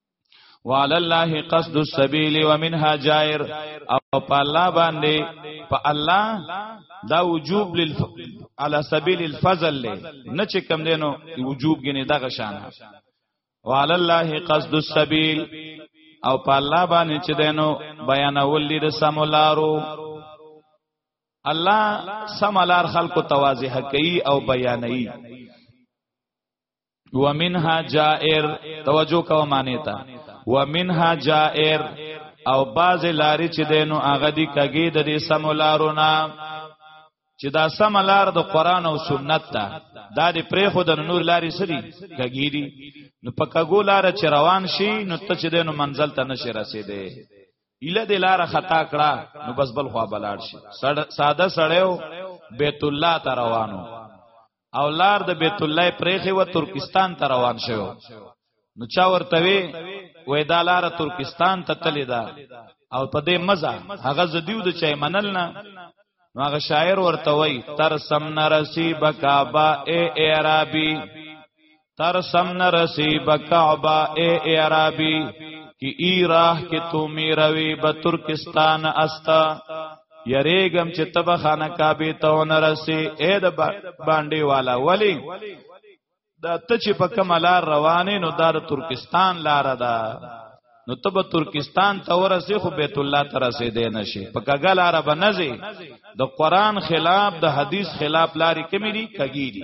وعلى الله قصد السبيل ومنها جائر او په الله باندې په الله دا وجوب لل على سبيل الفضل له نه چې کم دینو وجوب غني دغه شان وعلى الله قصد السبيل او په الله باندې چې دینو بیانول دي د سمولارو الله سملار خلق توازیه کوي او بیانوي ومنها جائر توجه کوه معنی ته ومنها جائر او باز لارې چې دینو هغه دی کګې د دې سمولارونه چې دا سم لار د قران او سنت ده دا د پرې خود د نور لارې سری کګيري نو په کګو لار چې روان شي نو ته چې دینو منزل ته نشي رسیدې اله د لار خطا کړه نو بس بل خوا بلاړ شي ساده سړیو بیت الله ته روانو او لار د بیت الله پرېخه و ترکستان ته روان شو نو چا ورته وی وې دا لار ترکستان ته تللی دا او په دې مزه هغه زدیو د چای منل نه نو هغه شاعر ورته وی تر سم نرسی بکابا اے اعرابی تر سم نه رسی بکعبا اے اعرابی کی ای راہ کی تو میروی به ترکستان استا یریګم چې تب خانه کعبه ته ونرسي اې د باندې والا ولی دا ته چې په کوم لار روانې نو دا د ترکستان لار ده نو تب ترکستان ته ورسې خو بیت الله ته رسې دی نشي په کګه لار به نزي د قران خلاف د حدیث خلاف لارې کمی دي کګی دي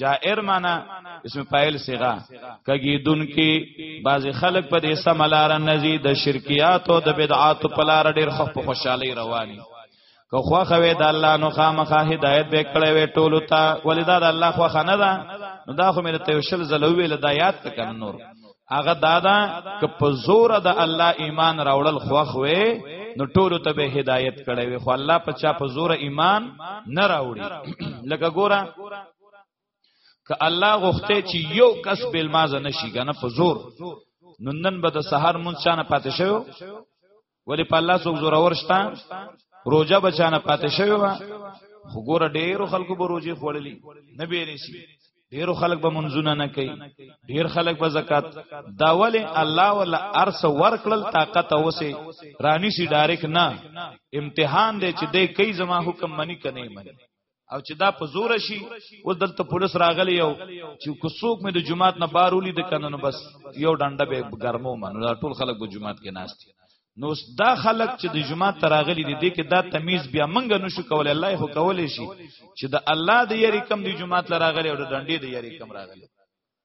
جائر معنا اسم فاعل صيغه کګي دن کې بعض خلک په دې سم لار نزي د شرکيات او د بدعات په لار ډېر خو په خوشحالي رواني که خو خوي د الله نو خامخه هدايت به کړې وې ټولو ته ولدا د الله خو خنه ده نو دا خو مې ته یو شل زلوې له دایات تک نور هغه دادا ک په زور د الله ایمان راوړل خوخ وې نو ټولو ته به هدایت کړي وي خو الله په چا په زور ایمان نه راوړي لکه ګوره ک الله غوښته چې یو کس بل مازه نشي کنه په زور نن نن به د سحر مونږ چانه پاتې شو ولی په الله څوک زورور شته روزه بچانه پاتې شوی و خو ګور ډیرو خلکو به روزي خوړلې نه بیرې شي ډیرو خلک به منځونه نه کوي ډیر خلک به زکات دا ولی الله ولا ارس ورکړل طاقت اوسه رانی سي ډایرک نه امتحان دی چې دې کای زما حکم منی کنه منی او چې دا په زور شي او دلته پولیس راغلی یو چې کوڅوک مې د جمعات نه بار ولي د کنن بس یو ډنډه به ګرمو منو دا ټول خلک په جمعات کې ناشتي نو دا خلک چې د جمعات تراغلي دي دي کې دا تمیز بیا منګ نشو کولای الله هو کولای شي چې د الله د یری کم دی جمعات لراغلی او د ډنډې د یری کم راغلی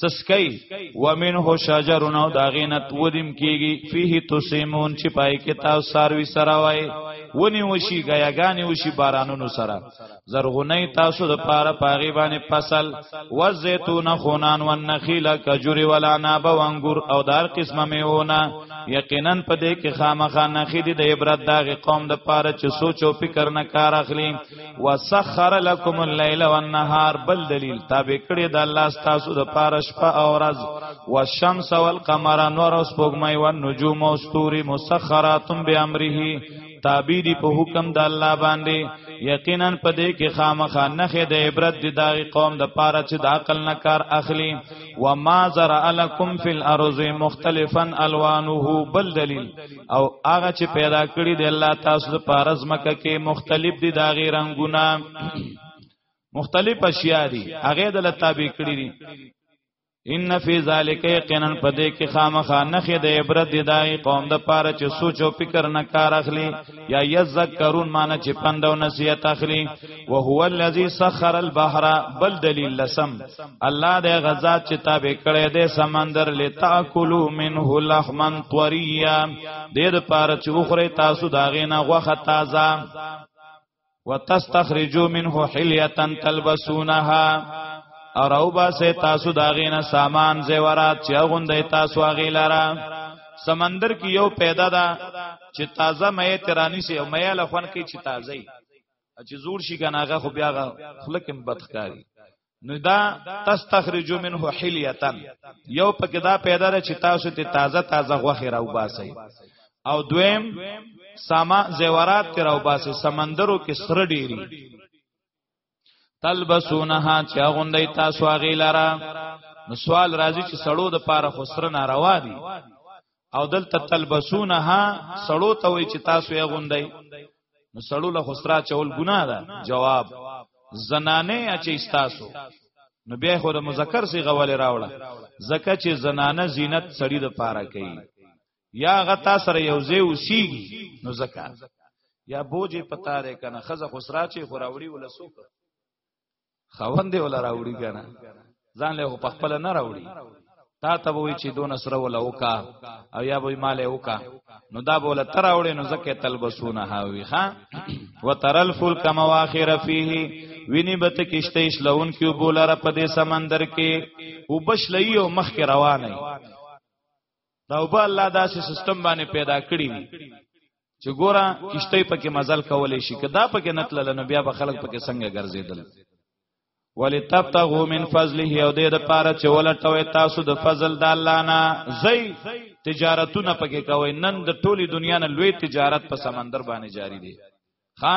سسکی ومنه شجر نو داغینت ودیم کیږي فيه تسمون چې پای کې تاسو ساروي سره وای ونی وشي غیاګانی وشي بارانونو سره زرغونی تاسو د پاره پاغي باندې فصل و زيتون خونان و نخیل کجوري ولا ناب و انګور او دار قسمه میونه یقینا په دې کې خامخا نخې دي د عبرت داغه قوم د پاره چې سوچ او فکر نه کار اخلي وسخر لكم الليل والنهار بل دلیل تابع کړی د الله ستاسو د پاره شپه او ورځ والشمس والقمر نور او سپوږمۍ او نجوم او ستوري مسخرات بامره تابع دي په حکم د الله باندې یقینا په دې کې خامخا نخې د عبرت د داغي قوم د پاره چې د عقل نه کار اخلي و ما زرع لكم في الارض مختلفا الوانه بل دلیل او هغه چې پیدا کړی دی الله تاسو د پارز مکه کې مختلف دي دا غي رنگونه مختلف اشیاء دي هغه د لتابې کړی دي ان فی ذالک یقینا پدې کې خامخا نخې د عبرت دی دای قوم د پاره چې سوچ او فکر نه کار اخلي یا یذکرون معنی چې پندو نصیحت اخلي وهو الذي سخر البحر بل دلیل لسم الله د غزا چې تابع کړي د سمندر لتاکلوا منه لحما طريا د دې پاره چې وخوري تاسو داغې نه غوخه تازه وتستخرجوا منه حليه تلبسونها او راو باسه تاسو داغې نه سامان زیورات چې غوندې تاسو هغه لاره سمندر کې یو پیدا ده چې تازه مې ترانی سي او مې لفن کې چې تازه چې زور شي کنه هغه خو بیا خلکم بدخکاری نو دا تستخرج منه حلیتن یو پکې دا پیدا ده چې تاسو ته تازه تازه غوخه راو باسي او دویم ساما زیورات ته راو باسي سمندرو کې سره ډيري تلبسونها چې غوندې تاسو هغه لاره نو سوال راځي چې سړو د پاره خسر ناروا دي او دلته تلبسونها سړو ته وای چې تاسو یې غوندای نو سړو له خسرا چول ګناه ده جواب زنانه اچي تاسو نو بیا خو د مذکر سی غواله راوړه زکه چې زنانه زینت سړی د پاره کوي یا غتا سره یو زی وسیږي نو زکه یا بوجه پتا ده کنه خزه خسرا چې خوراوړي ولسوک خوند ولا راوړي کنه ځان له په خپل نه راوړي تا ته وای چې دون سره ولا وکا او یا وای مال وکا نو دا بوله تر راوړي نو زکه تلبسونه هاوي ها وترل فل کما واخر فيه ویني بت کشته اسلون کې بوله را په دې سمندر کې وبشلې او مخ کې روانه دا وب الله داسې سیستم باندې پیدا کړی وي چې ګوره کشته پکې مزل کولې شي کدا پکې نتل لنه بیا به خلک پکې څنګه ګرځیدل ولی تبتغو من فضله او دې د پاره چې ولټوي تاسو د فضل د الله نه زئی تجارتونه پکې کوي نن د ټولي دنیا نه لوی تجارت په سمندر باندې جاری دی ها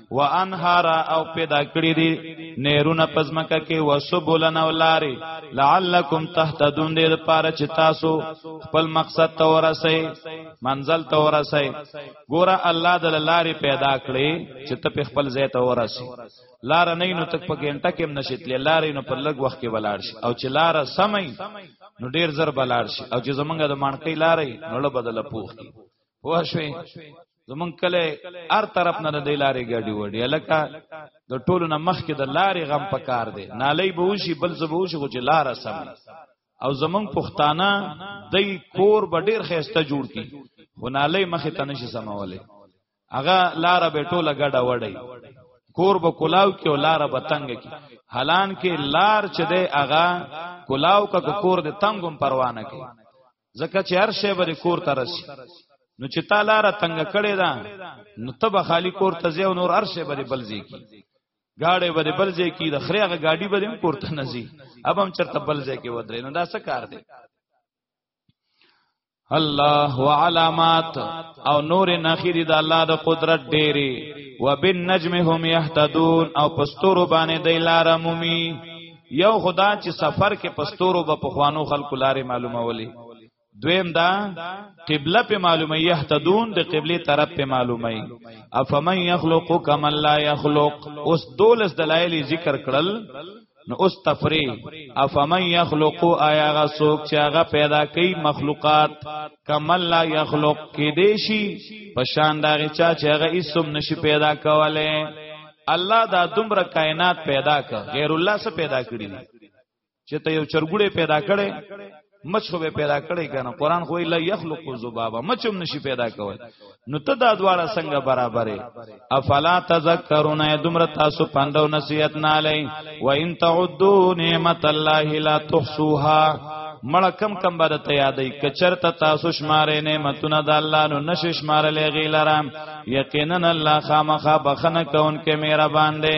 وانهار او پیدا کړی دي نهرونه پزمکه کې وسبولن او لاري لعلکم تهتدون دې لپاره چې تاسو خپل مقصد ته ورسئ منزل ته ورسئ ګوره الله د لارې پیدا کړی چې ته په خپل ځای ته ورسې لار نه نو تک په ګنټه کې نشیتلې لارې نو پر لګ وخت کې ولاړ شي او چې لار سمې نو ډیر زر بلاړ شي او چې زمونږ د مانکې لارې نو له بدله پوخ کی پوه شوې زمون کله هر طرف نه د لارې ګاډي وړي لکه د ټولو نه مخ کې د لارې غم پکار دی نالې به وشي بل زه به وشي خو چې لار سم او زمون پښتانه د کور به ډیر خيسته جوړ کی خو نالې مخ ته نشي سمولې هغه لار به ټوله ګډه وړي کور به کلاو کې او لار به تنگ کی حالان کې لار چې دی هغه کلاو کا کور د تنگم پروانه کوي ځکه چې هر شی به کور ته رسی نو چې تا لار تنگ کړي دا نو ته به خالی کور ته ځې او نور هر شی به بل ځې کی گاډي به بل ځې کی د خریغه گاډي به هم کور ته نه ځي اب هم چرته بل ځې کې ودرې نو دا څه کار دی الله وعلامات او نور نخیری د الله د قدرت ډېری وبالنجم هم يهتدون او پستور باندې د لار مومي یو خدا چې سفر کې پستورو به پخوانو خلکو لارې معلومولې دویم دا قبله په معلومه یهتدون د قبله طرف په معلومه افمن یخلق کما لا یخلق اوس دولس دلایل ذکر کړل نو اوس تفریح افمن یخلق آیا غسوک چې هغه پیدا کوي مخلوقات کمل لا یخلق کې دیشي په شان دا چا چې هغه اسم نشي پیدا کوله الله دا دومره کائنات پیدا ک غیر الله سره پیدا کړی چې ته یو چرګوړې پیدا کړې مچ خو به پیدا کړی کنه قران خو الا یخلق ذبابا مچم نشي پیدا کول نو ته دا دواړه څنګه برابرې افلا تذکرون دومره تاسو پندو نصیحت نه لای و ان تعدو نعمت الله لا تحصوها مړه کم کم بد ته یادې کچرته تاسو شمارې نعمتونه د الله نو نش شمارلې غیلرام یقینا الله خامخا بخنه کون کې مهربان دی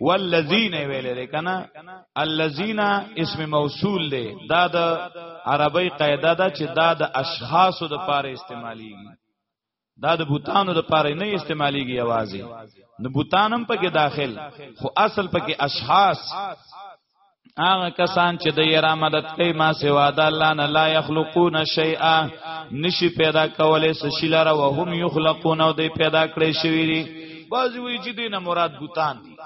والذین ویل دی کنه الذین اسم موصول دی دا د عربی قاعده ده چې دا د اشخاصو د پاره استعمالیږي دا د بوتانو د پاره نه استعمالیږي आवाज نه بوتانم پکې داخل خو اصل پکې اشخاص هغه کسان چې د یرا مدد کوي ما سوا د الله نه لا یخلقون شیئا نشي پیدا کولای څه شي لره او هم یخلقون او دوی پیدا کړی شوی دي باز وی چې دې نه مراد بوتان دي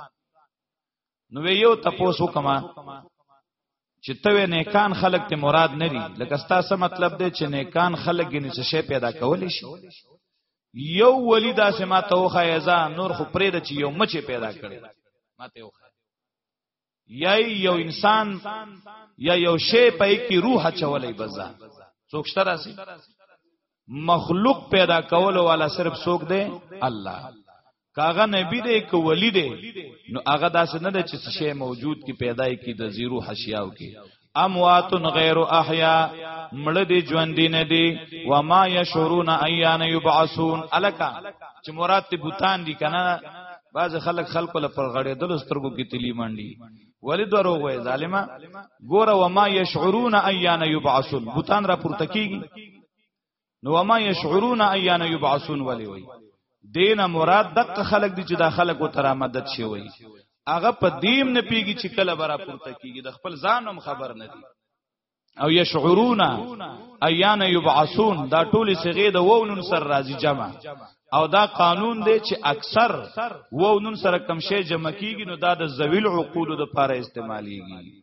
نو یو تاسو کما چې ته نیکان خلق ته مراد نه دي لکه ستاسو مطلب دی چې نیکان خلق یې څه شي پیدا کولای شي یو ولی داسې ما ته وخایزا نور خو پرې د چې یو مچ پیدا کړي ما ته وخایزا یا یو انسان یا یو شی په کې روح چولې بزا څوک شته راسي مخلوق پیدا کول والا صرف څوک دی الله کاغه نبی دی ک ولی دی نو هغه داسې نه دی چې شی موجود کی پیدا کی د زیرو حشیاو کی اموات غیر احیا مړ دي ژوند نه دي و ما یشورون ایان یبعثون الکا چې مراد ته بوتان دي کنه باز خلک خلق له پر غړې دل سترګو کې تلی منډي ولی درو وې ظالما ګوره و ما یشعرون ایان یبعثون بوتان را پورته کیږي نو وما يشعرون ايان يبعثون ولي وي دینه مراد دغه خلک دي چې دا خلک او تر مدد شي وي هغه په دیم نه پیږي چې کله برا پورته کیږي د خپل ځانم خبر نه دي او یشعرون ایان یبعثون دا ټول صيغه د وو نون سر راځي جمع او دا قانون دی چې اکثر وو نون سره کم شی جمع کیږي نو دا د ذویل عقول د لپاره استعماليږي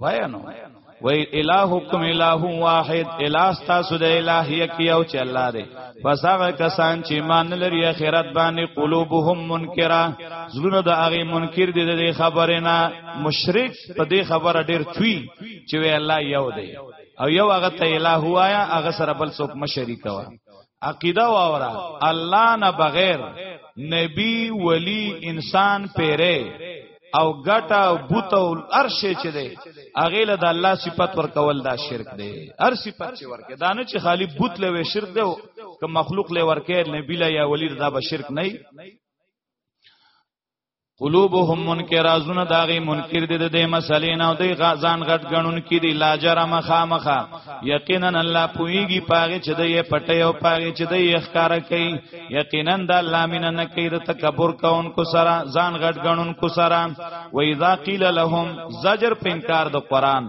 وای نو وای الہکم الہ واحد الہ تاسو د الہ یک یو چې الله دی پس هغه کسان چې مان لري اخرت باندې قلوبهم منکرا زړه د هغه منکر دي د خبره نه مشرک په دې خبره ډیر چوي چې وی الله یو دی او یو هغه ته الہ وایا هغه سره بل څوک مشرک وا عقیده واورا الله نه بغیر نبی ولی انسان پیره او ګټه او بوت او ارشه چې دی اغه له د الله صفت ورکول دا شرک دی هر صفت چې ورکه دا نه چې خالی بوت لوي شرک دی او که مخلوق لوي ورکه نبی له یا ولی دا به شرک نه قلوبهم منکر ازونه داغي منکر دي د دې مسلې نه او د غزان غټ غنون کې دي لا جرم خامخه یقینا الله پويږي پاغه چې د یې پټي او پاغه چې د یې ښکارا کوي یقینا د الله مين نه کوي د تکبر کوونکو سره ځان غټ غنون کو سره و اذا قيل لهم زجر په انکار د قران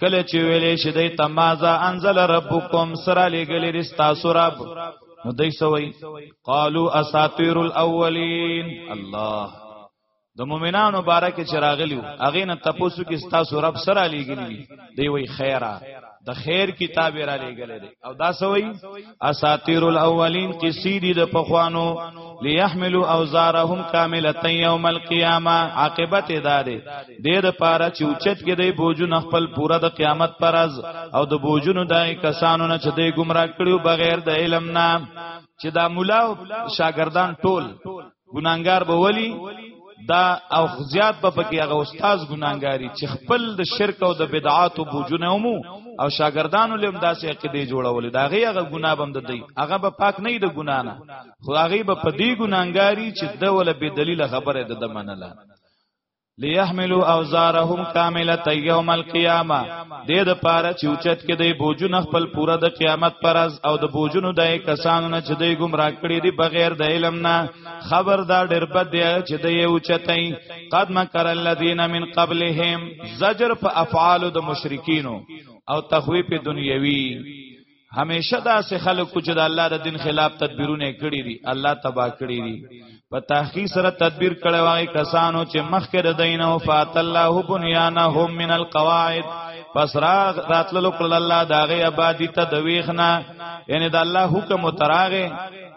کله چې ویلې شې د تمازا انزل ربکم سره لګلې رستا سراب نو دای سوی قالو اساطیر الاولین الله د مؤمنانو باره کې چراغلیو اغه نه تپوسو کې ستاسو رب سره لګلی دی وی خیره د خیر کتاب را لګل دی او دا سوی اساطیر الاولین کې سیدی د پخوانو ليحملوا اوزارهم كامله يوم القيامه عاقبت داري دې د پاره چې اوچت کې د بوجونو خپل پوره د قیامت پرز او د بوجونو دای کسانو نه چې د گمراه کړیو بغیر د علم نه چې دا مولا او شاګردان ټول ګناګار به ولی دا او زیات په پکې هغه استاد ګناګاری چې خپل د شرک او د بدعات او بوجونه مو او شاګردانو لم داسې عقیده جوړولې دا غي هغه ګنابم د دی هغه به پاک نه دی د ګنا نه خو هغه به په دې ګناګاری چې د ول به دلیل خبره د دمنله ليحملوا اوزارهم کامله یوم القیامه د دې لپاره چې اوچت کې د بوجونو خپل پوره د قیامت پر از او د بوجونو د کسانو نه چې د ګمرا کړی دی بغیر د علم نه خبردار ډېر بد دی چې د یو چتای قد مکر الذین من قبلهم زجر په افعال د مشرکینو او تخویف دنیوی همیشه دا سه خلکو چې د الله د دین خلاف تدبیرونه کړی دي الله تبا کړی دي په تحقیق سره تدبیر کړي واغی کسانو چې مخکې د دین او فات الله بنیانهم من القواعد پس را راتللو کړل الله داغه آبادی ته د ویخنا یعنی د الله حکم تراغه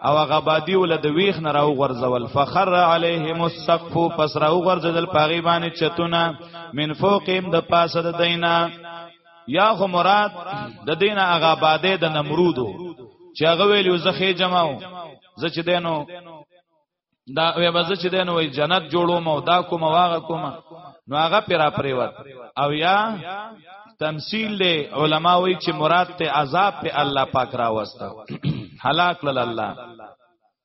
او هغه بادی ول د ویخ نه راو غرزول فخر علیهم السقف پس راو غرزدل پاغي باندې چتونه من فوقهم د پاسه د دینه یا خو مراد د دینه هغه آباده د نمرودو چې هغه ویلو زخه جماو ز چې دینو دا وې بز چې دینو وی جنت جوړو مو دا کوم واغه کوم نو هغه پیرا پریوت او یا تمثيل له علما وی چې مراد ته عذاب په الله پاک را وستا هلاک لله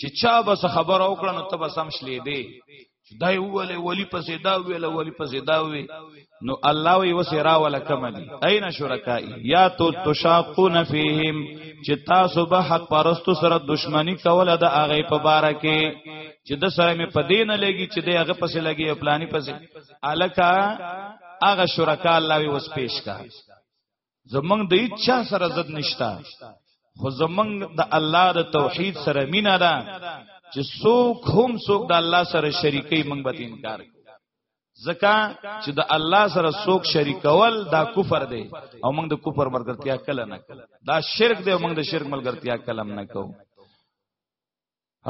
چې چا بس خبر او کړنو ته بس هم شلې دی دای وله ولی پسې دا ویله ولی پسې دا وی نو الله وی وسې را ولا کم دي اين شرکای یا تو تشاقون فیهم چې تاسو به حق پرستو سره دښمنی کوله د هغه په باره کې چې د سره مې پدې نه لګي چې د هغه پسې لګي پلاني پسې الکا هغه شرکا الله وی وس پیش کا زمنګ د اچا سره زد نشتا خو زمنګ د الله د توحید سره مینا ده چې څوک هم څوک د الله سره شریکي منګ به انکار زکا چې د الله سره څوک شریکول دا کفر دی او موږ د کفر مرګرتیا کله نه دا شرک دی او موږ د شرک ملګرتیا کلم نه کوو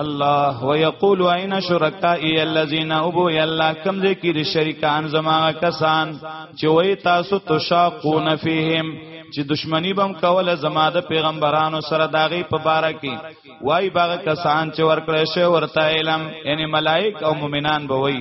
الله ويقول اين شركائي الذين ابو يلا كم دې کې شریکان زما کسان چې وای تاسو تشاقون فيهم چې دشمنی بم کوله زما د پیغمبرانو سره داغي په باره کې وای باغ کسان چې ورکړې شه ورته علم یعنی ملائک او مؤمنان به وای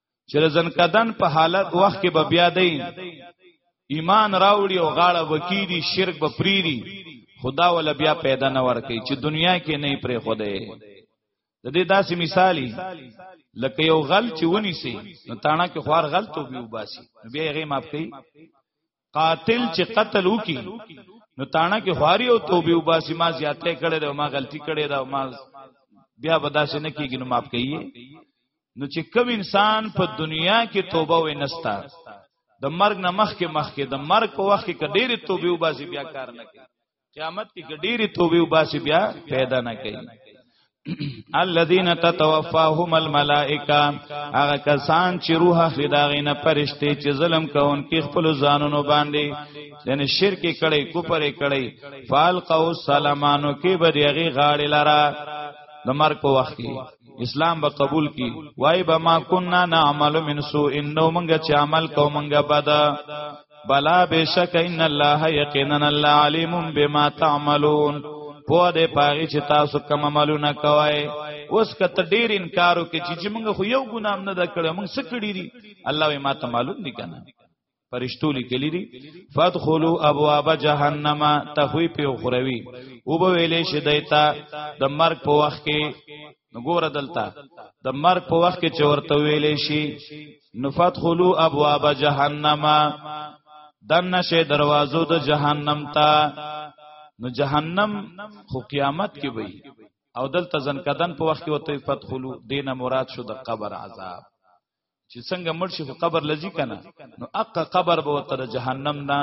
چې ځنکدن په حالت وخت کې به بیا دی ایمان راوړي او غاړه وکی دي شرک به پریری خدا ول بیا پیدا نه ورکي چې دنیا کې نه پرې خوده د دې داسې مثالی لکه یو غل چې ونی سي نو تاڼه کې خوار غل ته بيو باسي بیا یې معاف کوي قاتل چې قتل وکي نو تانا کې خواري او توبه او باسي ما زیاته کړې ده ما غلطي کړې ده ما بیا بداسې نه کیږي نو معاف کړي نو چې کوم انسان په دنیا کې توبه و نستا د مرګ نه مخکې مخکې د مرګ په وخت کې کډېری توبه او باسي بیا کار نه کوي قیامت کې ګډيري توبه وباسي بیا پیدا نه کوي الذين تتوفاهم الملائکه هغه کسان چې روح اخلي دا غینه پرشته چې ظلم کوونکي خپل ځانونو باندې یعنی شرک کړي کوپر کړي فالقوا سلامانو کې به دیغه غاړي لرا د مرګ په وخت کې اسلام به قبول کی وای به ما كنا نعمل من سوء انه مونږه چې عمل کو مونږه بد بلا بشک ان الله یقینا الله علیم بما تعملون په دې پاره چې تاسو کوم عملونه کوی اوس کته ډیر انکارو کې چې موږ خو یو ګنام نه دکړو موږ څه کړی دي الله یې ما ته معلوم دي کنه پرشتو لیکلی دي فادخلوا ابواب جهنم تخوی په خوروی او به ویلې شي دایتا د مرګ په وخت کې نو ګوره دلته د مرګ په وخت کې چې ورته ویلې شي نو فتحلو ابواب جهنم دنه شي دروازو د جهنم ته نو جهنم خو قیامت کې وي او دلته ځنکدن په وخت کې وته فتحلو دینه مراد شو د قبر عذاب چې څنګه مړ شي په قبر لذي کنه نو اقا قبر به تر جهنم نه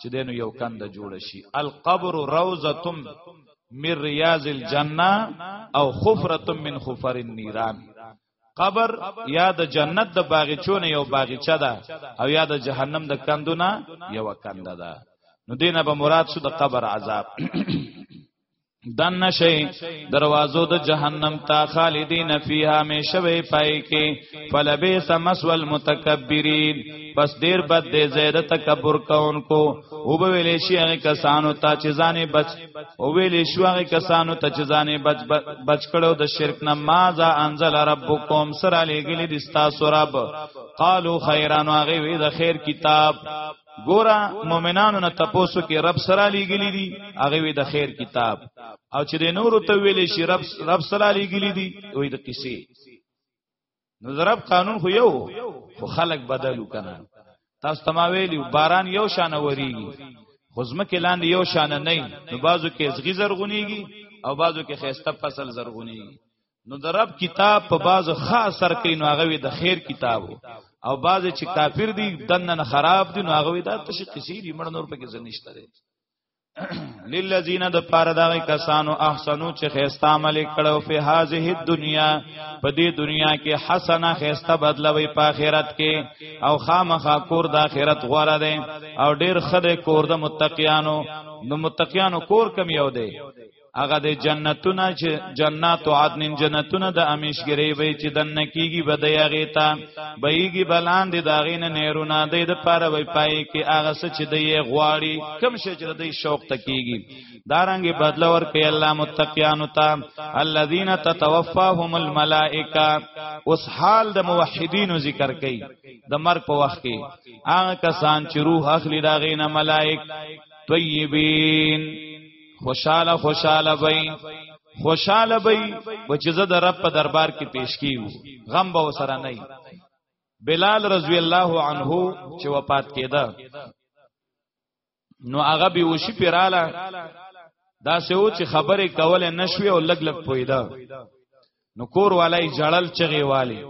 چې دینو یو کند جوړ شي القبر روزه من ریاض الجنه او خفره من خفر النيران قبر یا د جنت د باغچونه یو باغچه ده او یا د جهنم د کندونه یو کنده ده نو دینه به مراد شو د قبر عذاب دن نشي دروازو د جهنم تا خالدین فیها مشوي پای کې فلبئس مسوى المتکبرین پس ډیر بد دی زید تکبر کونکو او به ویلې شي هغه کسانو ته چې ځانې بچ او ویلې شو هغه کسانو ته چې ځانې بچ بچ کړو د شرک نه ما ذا انزل ربکم سره لګلې د تاسو رب قالو خیرانو هغه وی د خیر کتاب ګورا مؤمنانو نه تپوسو کې رب سره لګلی دي هغه وی د خیر کتاب او چې د نورو ته ویل شي رب رب سره لګلی دي وې د قصې نو ضرب قانون خو یو خو خلق بدلو کنه تاسو تما ویلی باران یو شان وریږي خو ځمکه لاندې یو شان نه نو بازو کې زغی زرغونیږي او بازو کې خيسته فصل زرغونیږي نو د رب کتاب په باز خاص سر کې نو هغه د خیر کتابو او باز چې کافر دي دنن خراب دي نو هغه د تش قصې دي مړ نور پکې زنيشته دي للذین د پاره دا کسانو احسنو چې خيستا عمل کړو په هذه دنیا په دې دنیا کې حسنه خيستا بدلوي په آخرت کې او خامخا کور د آخرت غوړه ده او ډیر خدای کور د متقیانو نو متقیانو کور کم یو دی هغه د جنتونه چې جنات او عدن جنتونه د امیشګری وي چې دنه کیږي بدیا غیتا بېږي بلاندې داغې نه نهرونه د د پاره وي پای کې هغه څه چې د یې غواړي کم شي چې د شوق تکیږي دارنګ بدل ور کوي الله متقیانو ته الذين تتوفاهم الملائکه اوس حال د موحدینو ذکر کوي د مرګ په وخت کې هغه کسان چې روح اخلي داغې نه ملائک طیبین خوشاله خوشاله وای خوشاله وای و چې زه د رب په دربار کې پیش کیو غم به وسره نه بلال رضی الله عنه چې وفات کېده نو هغه به وشي پیراله دا سه و چې خبره کوله نشوي او لګ لګ پویده نو کور والای جړل چغي والی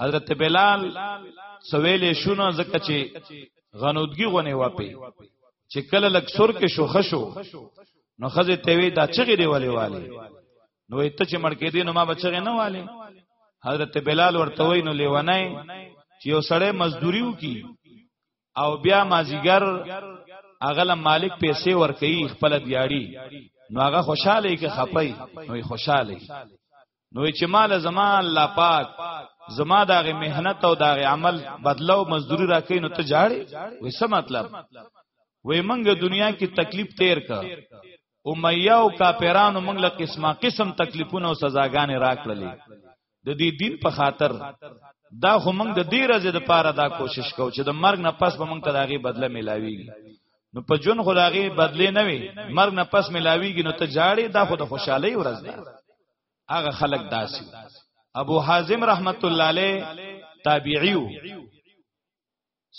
حضرت بلال سویلې شونه زکه چې غنودګي غونه واپی چې کله لک سر کې شوخه شو نو خزه ته وی دا چغې دی والي والي نو ته چې مړ کې دي نو ما بچغه نه والي حضرت بلال ورته وی نو لیونای چې یو سړی مزدوریو کی او بیا مازیګر اغلم مالک پیسې ورکړي خپل دیاری نو هغه خوشاله کې خپای نو خوشاله نو چې مال زما الله پاک زما دغه مهنت او دغه عمل بدلو مزدوري راکې نو ته جاړې وې څه مطلب وې منګ دنیا کې تکلیف تیر کا امیه او کاپیرانو موږ له قسمه قسم تکلیفونه او سزاګانې راکړلې د دې دین په خاطر دا خو موږ د دې رزه د پاره دا کوشش کوو چې د مرګ نه پس به موږ ته داغي بدله ملاويږي نو په جون خو داغي بدله نه وي مرګ نه پس ملاويږي نو ته جاړې دا خو د خوشحالي ورځ ده هغه خلق داسي ابو حازم رحمت الله علیه تابعیو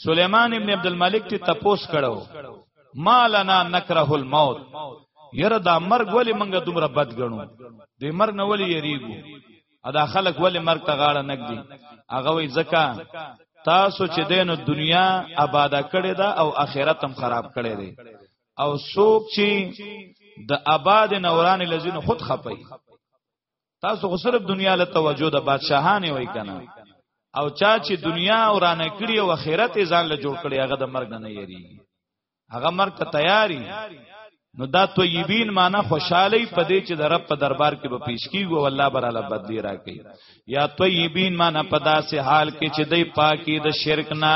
سلیمان ابن عبد الملک ته تپوس کړو ما لنا نکره الموت یره دا مرګ ولی منګه دومره بد غنو د مرګ نه ولی یریګو ادا خلق ولی مرګ ته غاړه نګدي هغه وی زکا تاسو چې دینو دنیا آباده کړی دا او آخرت هم خراب کړی دی او څوک چې د آباد نوران لذین خود خپي تاسو خو صرف دنیا له توجه د بادشاهانه وای کنه او چا چې دنیا ورانه کړی او آخرت ځان له جوړ کړی هغه د مرګ نه یری هغه مرګ ته تیاری نو دا طیبین معنی خوشحالی په دې چې د رب په دربار کې به پیش کیږي او الله براله بدلی راکړي یا طیبین معنی په داسې حال کې چې دی پاکي د شرک نه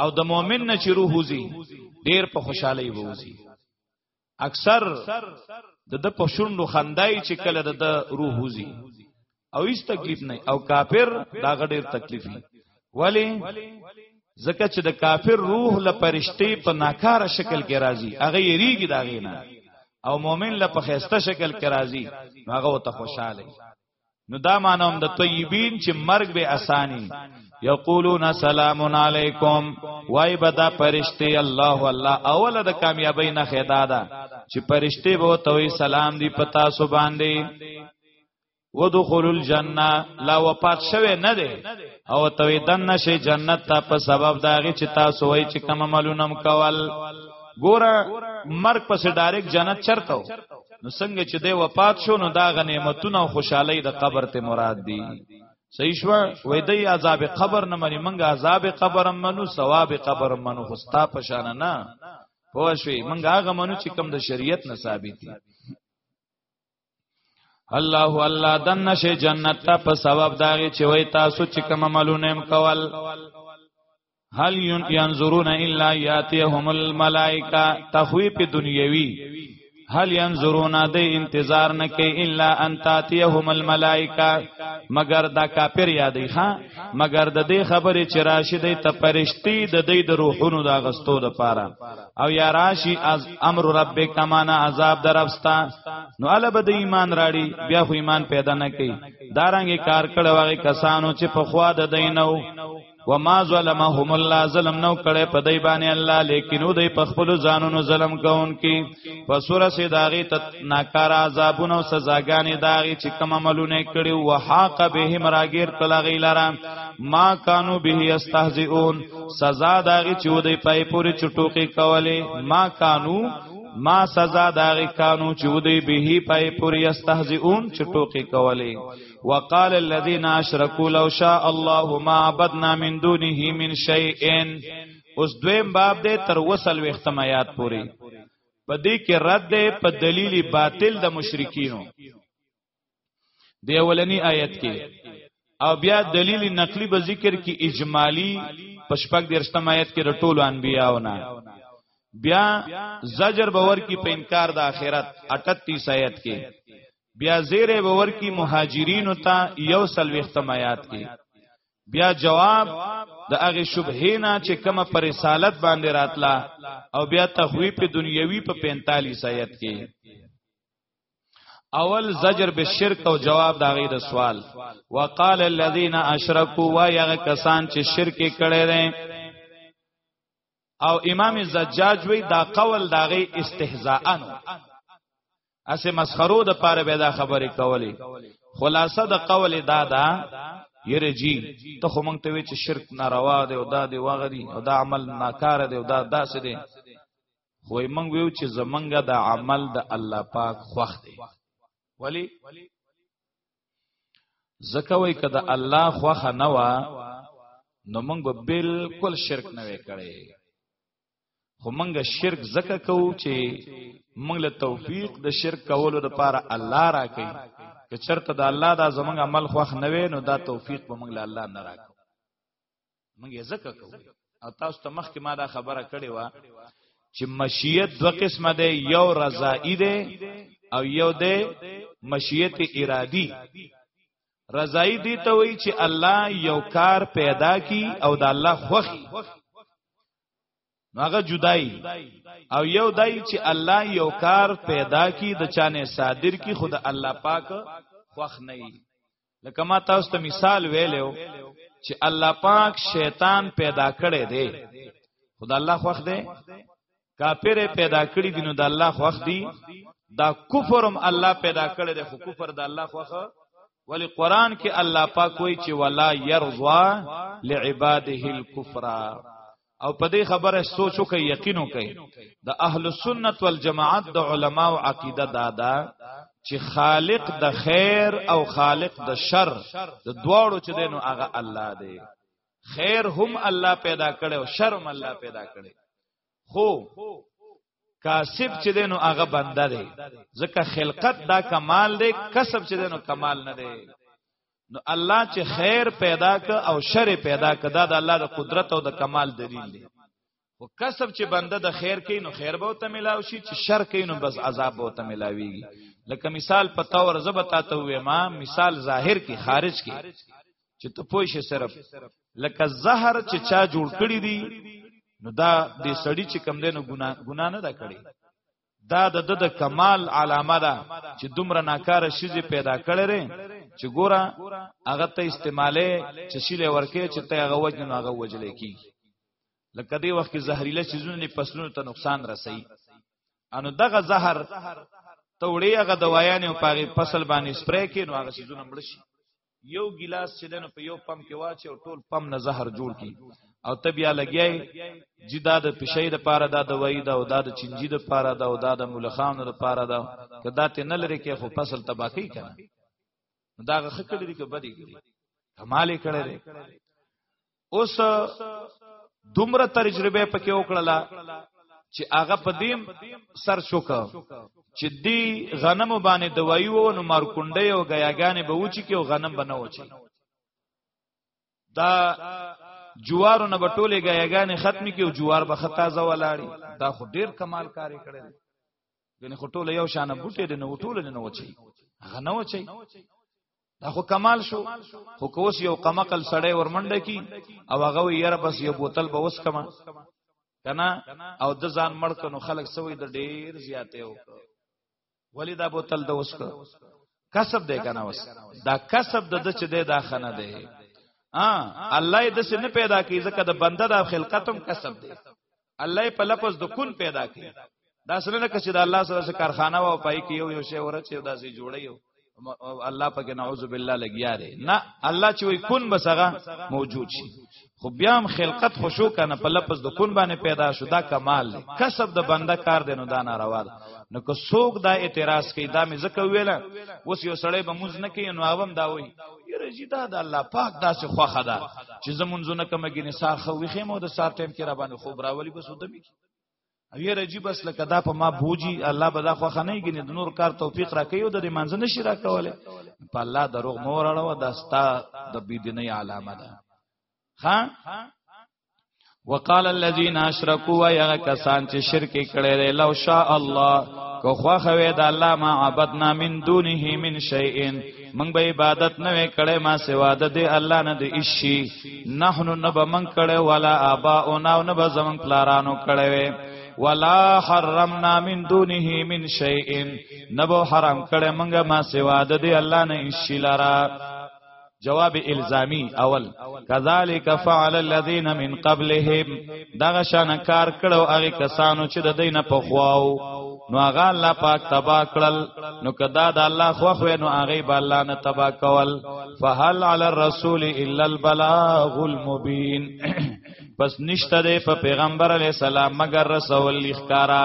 او د مؤمن نه چې روح وزي ډیر په خوشحالي ووزي اکثر د د په شوندو خندای چې کله د روح وزي او هیڅ تکلیف نه او کافر دا غډیر تکلیفي ولی ځکه چې د کافر روح له پرشتي په ناکاره شکل کې راځي هغه یې ریګي دا غینه او مؤمن له په خسته شکل کې راځي هغه ته خوشاله نو دا معنی هم د طیبین چې مرګ به اسانی یقولون سلام علیکم وای بدا پرشتي الله الله اوله د کامیابی نه خیدا ده چې پرشتي به توي سلام دی پتا سو باندې ودخول الجنه لا وفات شوه نه ده او توي دن نشي جنت ته په سبب داږي چې تاسو وای چې کوم عملونم کول ګوره مرګ پس ډایرک جنت چرته نو څنګه چې دی وفات شو نو دا غنیمتونه او خوشحالي د قبر ته مراد دي صحیح شو وې دی عذاب قبر نه مني منګه عذاب قبر منو ثواب قبر منو خو ستا پشان نه پوه شوې منګه هغه منو چې کم د شریعت نه ثابت دي الله الله دن شي جنت ته په سبب داږي چې وای تاسو چې کوم عملونه هم کول هل ينظرون الا ياتيهم الملائکه تخویف دنیوی هل ينظرون د انتظار نه کې الا ان تاتيهم الملائکه مگر دا کافر یادې ښا مگر د دې خبرې چې راشي د تپرشتي د دې د روحونو د غستو د پاره او یا راشي از امر رب کمانا عذاب درفستا نو الا بد ایمان راړي بیا خو ایمان پیدا نه کوي دارانګه کار کړه واغې کسانو چې په خوا د دینو وما ظلمهم الله ظلم نو کړي په دای باندې الله لیکن دوی په خپل ځانونو ظلم کوونکي په سوره سي داغي ته ناکار عذابونه او سزاګانې داغي چې کوم عملونه کړي او حق به مراګیر کلاغي لرا ما کانو به استهزئون سزا داغي چې دوی پای پورې چټوکي کولې ما کانو ما سزا داغي کانو چې دوی به پای پورې استهزئون چټوکي کولې وقال الذين اشركوا لو شاء الله ما عبدنا من دونه من شيء اوس دویم باب دی تر وصل وختمات پوری په دې کې رد دی په دلیل باطل د مشرکینو دی اولنی آیت کې او بیا دلیل نقلی به ذکر کې اجمالی پشپک درشتم آیت کې رټول انبیاونه بیا زجر باور کی په انکار د آخرت 38 آیت کې بیا زیره باور کی مهاجرین ته یو سلوختم آیات کې بیا جواب د هغه شبهه نه چې کومه پر رسالت باندې راتلا او بیا تخویف دنیوي په 45 آیت کې اول زجر به شرک او جواب دا غي د سوال وقال الذين اشركوا ويغ کسان چې شرک کړي دي او امام زجاج وی دا قول داغه استهزاءن اسه مسخرو د پاره به دا خبرې کولې خلاصه د قول دا دا یره جی ته خو مونږ ته وی چې شرک ناروا دی او دا دی وغری او دا عمل ناکاره دی او دا داسې دی خو مونږ ویو چې زمونږه د عمل د الله پاک خوښ دی ولی زکه وای کده الله خوخه نه وا نو موږ به بالکل شرک نه وکړي خو موږ شرک زکه کوو چې موږ له توفیق د شرک کولو لپاره الله راکړي که چرته د الله دا زمونږ عمل خوخ نه وي نو دا توفیق به موږ له الله نه راکړي موږ یې زکه کوو او تاسو ته مخکې ما دا خبره کړې و چې مشیت دو قسمه ده یو رضائی ده او یو ده مشیت ارادی رضائی دی ته وی چې الله یو کار پیدا کی او د الله خوخي هغه جدای او یو دای چې الله یو کار پیدا کی د چانه صادر کی خود الله پاک خوخ نه لکه ما تاسو ته مثال ویلو چې الله پاک شیطان پیدا کړی دی خدای الله خوښ دی کافر پیدا کړی دی نو د الله خوښ دی دا کفرم الله پیدا کړی دی خو کفر د الله خوښ ولی قران کې الله پاک وایي چې ولا يرضى لعباده الكفر او په دې خبره سوچ وکي یقین وکي د اهل سنت والجماعت د علما او عقیده دادا چې خالق د خیر او خالق د شر د دواړو چې دینو هغه الله دی خیر هم الله پیدا کړي او شر هم الله پیدا کړي خو کاسب چې دینو هغه بنده دی ځکه خلقت دا کمال دی کسب چې دینو کمال نه دی نو الله چې خیر پیدا ک او شر پیدا ک دا د الله د قدرت او د کمال دلیل دی او کسب چې بنده د خیر کوي نو خیر به ته ملاوي شي چې شر کوي نو بس عذاب به ته ملاويږي لکه مثال په تور زبتا ته وې ما مثال ظاهر کې خارج کې چې ته پوه شې صرف لکه زهر چې چا جوړ کړی دی نو دا د سړی چې کم دی نو ګنا ګنا نه دا کړی دا د د کمال علامه ده چې دومره ناکاره شیزه پیدا کړي چې ګوره هغه ته استعماله چې شیله ورکه چې ته هغه وجه نه هغه وجلې کی لکه دی وخت کې زهريله شیزونه پسلونو ته نقصان رسي انو دغه زهر ته وړي هغه دوايانې او پاغي فصل باندې سپرې کې نو هغه شیزونه مړ شي یو ګلاس چې دنه په یو پم کې واچي او ټول پم نه زهر جوړ کی او ته بیا لګیای چې دا د پښې د پاره دا د وای دا او دا د چنجي د پاره دا او دا د ملخان د پاره دا کدا ته نه لري کې خو فصل تباکی کنه دا غخ کړی دی که بدی کړی کمال کړی دی اوس دومره تجربه پکې وکړه چې هغه په دیم سر شوک چې دی غنم باندې دوايي وو نو مارکونډي او غیاګانې به وچی کې او غنم بنه وچی دا جوارو نه بټولې غیاګانې ختمي کې او جوار به خطا زولاړي دا خو ډیر کمال کاری کړی ګنې خو ټوله یو شان بوټي دي نو ټوله نه وچی هغه نه وچی دا خو کمال شو خو کوس یو قمقل سړی ورمنډه کی او هغه یې بس یو بوتل به وس کما کنه او د ځان مړ کنو خلک سوی د ډیر زیاته و ولی دا بوتل د وس کسب دی کنه وس دا کسب د د چې دی دا خنه دی ا الله دې څه نه پیدا کی ځکه د بنده د خلقتم کسب دی الله په لفظ د کن پیدا کړي دا سره لکه چې د الله سره څه کارخانه او پای کې یو یو شی ورته یو داسې جوړي یو الله پاک نعوذ بالله لګیا دی نه الله چې وي کن بسغه موجود شي خو بیا هم خلقت خوشو کنه په لپس د کن باندې پیدا شو دا کمال دی کسب د بنده کار دی نو دا ناروا ده نو که څوک دا اعتراض کوي دا مې زکه ویله اوس یو سړی به موز نه کوي نو اوم دا وایي یرجی دا د الله پاک داسې خوخه ده چې زمونږونه کومه ګینه ساخه ویخه مو د سار ټیم کې را باندې خوب راولي بس ودمی کی او یرجی بس لکه دا په ما بوجي الله به دا خوخه نه ګینه د نور کار توفیق را کوي او د منځ نشي را کوله په الله دروغ مور اړه دا ستا د بی دیني علامه ده ها وقال الذين اشركوا يا کسان چې شرک کړي دي لو شاء الله کو خو خوي د الله ما عبدنا من دونه من شيء من به عبادت نه کړي ما سوا د دې الله نه دي شي نحنو نه به من کړي ولا ابا او نه نه به زمون پلارانو کړي ولا حرمنا من دونه من شيء نبو حرام کړي منګه ما سوا د دې الله نه شي لاره جواب الزامی اول کذالک فعل الذین من قبلهم دغه شان کار کړو هغه کسانو چې د دینه په خواو نو هغه الله پاک تبا کړل نو کدا د الله خو خو نو هغه به الله نه تبا کول فهل علی الرسول الا البلاغ المبین پس نشته د پیغمبر علی السلام مگر رسول لخکارا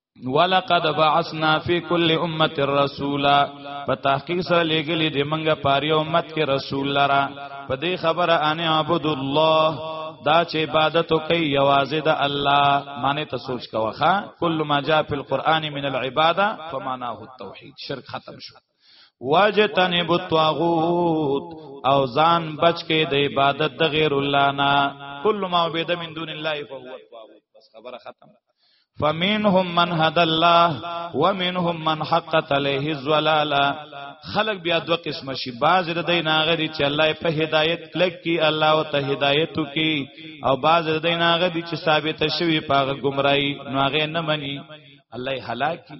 ولقد بعثنا فی کل امه رسولا په تحقیق سره لګلی دی منګه پاری امت کې رسول لرا په دې خبره ان عبد الله دا چې عبادت کوي یوازې د الله معنی ته سوچ کاوه کل ما جاء فی القرآن من العباده فمعناه التوحید شرک ختم شو واجتنب الطاغوت او ځان بچ کې د عبادت د غیر الله نه کل ما عبد من دون الله فهو الطاغوت بس خبره ختم فمنهم من هدى الله ومنهم من حقت عليه الضلاله خلق بیا دو قسم شي باز د دین هغه دي چې الله په هدایت کلک کی الله او ته هدایت کی او باز د دین هغه دي چې ثابت شوی په گمراهي نو هغه نه مني الله هلاک کی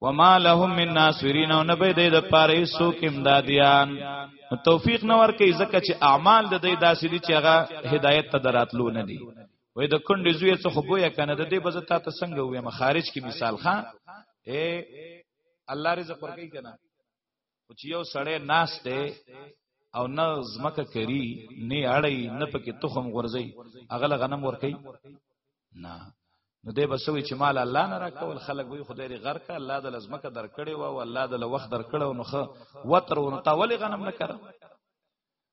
وما لهم من ناصرین او نبی د پاره سوک امدادیان توفیق نه ورکې ځکه چې اعمال د دې داسې دي چې هغه هدایت ته دراتلو نه دي وې د کندې زوی څه خو بویا کنه د دې بزه تا ته څنګه وې مخارج کې مثال خان اے الله رزق ورکې کنه خو چې یو سړی ناس دی او نه زمکه کری نه اړی نه پکې تخم غورځي اغل غنم ور کوي نه نو دې بسوي چې مال الله نه راکول خلک وي خدای دې غر کا الله د لزمکه درکړي او الله د وخت درکړو نو خه وتر ونتا ولې غنم نه کړ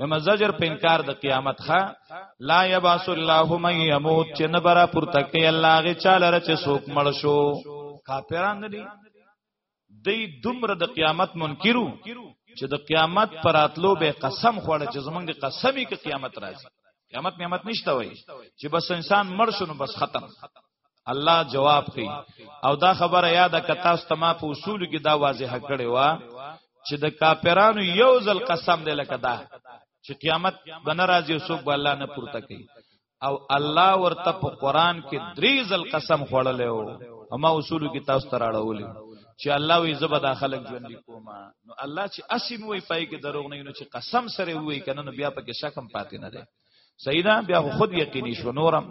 یم زجر په انکار د قیامت ښا لا یبعث الله من یموت چې نه برا پورته کوي الله غي چاله رچ سوک مړ شو کافران دي دی دومره د قیامت منکرو چې د قیامت پراتلو به قسم خوړ چې زمونږ د قسمی کې قیامت راځي قیامت نعمت نشته وای چې بس انسان مړ شونه بس ختم الله جواب کوي او دا خبره یاد کتا است ما په اصول کې دا واضح کړي وا چې د کاپیرانو یو ځل قسم دی لکه دا چې قیامت بن راځي او څوک به الله نه پورته کوي او الله ورته په قران کې درې ځل قسم خوړلې او اما اصول کې تاسو ته راړولې چې الله وي زبر داخله ژوند کوما نو الله چې اسیم وي پای کې دروغ نه نو چې قسم سره وي کنه نو بیا پکې شکم پاتې نه ده سیدا بیا خود یقیني شو نورم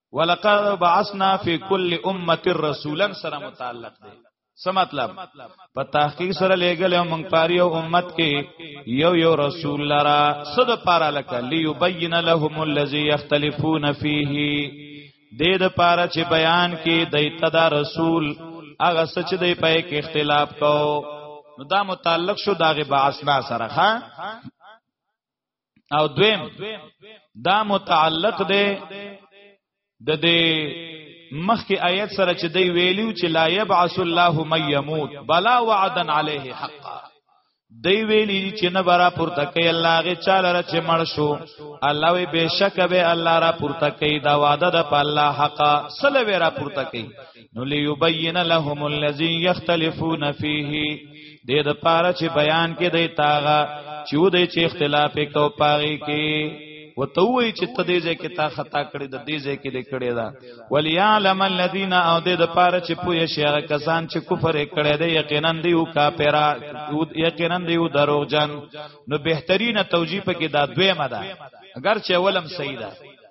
ولقد بعثنا فی کل امه رسولا سره متعلق دی څه مطلب په تحقیق سره لګل او مونږ پاری او امت کې یو یو رسول لرا صد پارا لک لیبین لهم الذی یختلفون فیه دې د پارا چې بیان کې دایته دا رسول هغه سچ دی په کې اختلاف کو نو دا متعلق شو داغه بعثنا سره ها او دویم دا متعلق دی د دې مخکې آیت سره چې دی ویلیو چې لا یبعث الله من یموت بلا وعدا علیه حقا دی ویلی چې نه برا پورته کوي الله غي چاله را چې مړ شو الله وی بشک به الله را پورته کوي دا وعده د په الله حقا سلوي را پورته کوي نو ليبين لهم الذي يختلفون فيه د دې لپاره چې بیان کې دی تاغه چې و دې چې اختلاف کو پاغي کې وتوي چې ته دې ځکه تا خطا کړې د دې ځکه دې کړې دا وليعلم الذين او دې د پاره چې پوهه شي هغه کسان چې کفر کړي دې یقینا دې او کافرا یقینا دې او دروغجن نو بهترینه توجیه پکې دا دویمه ده اگر چې اولم صحیح ده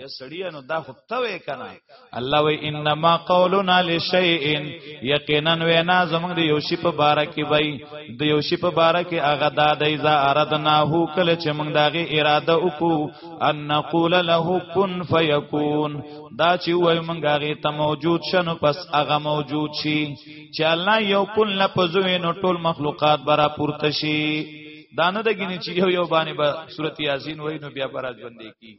یا سړی نو دا خو ته وې کنه الله وې انما قولنا لشیء یقینا وینا زمنګ دی یو شی په بار کې وای د یو شی په بار کې هغه د دای ز اردنا هو کله چې موږ داغه اراده وکړو ان نقول له کن فیکون دا چې وای موږ هغه ته موجود شنو پس هغه موجود شي چې الله یو کن لفظ وینو ټول مخلوقات برا پورته شي دانه د غنی چې یو یو باندې به با صورت یاسین وای نو بیا برا ژوند کیږي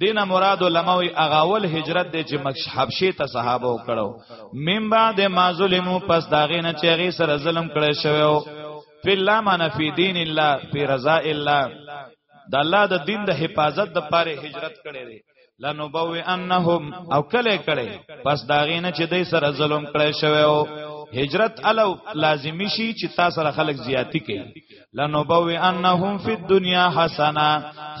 دینه مراد علماوی اغاول هجرت دی چې مکش حبشه ته صحابه وکړو من بعد ما ظلمو پس داغه نه چېږي سره ظلم کړی شوو فی الله معنا فی دین الله فی رضا الله د الله د دین د حفاظت د پاره هجرت کړی دی لنبوی انهم او کله کړي پس داغه نه چې دای سره ظلم کړی شوو هجرت الو لازمی شي چې تاسو سره خلک زیاتی کوي لنبوی انهم فی الدنیا حسنا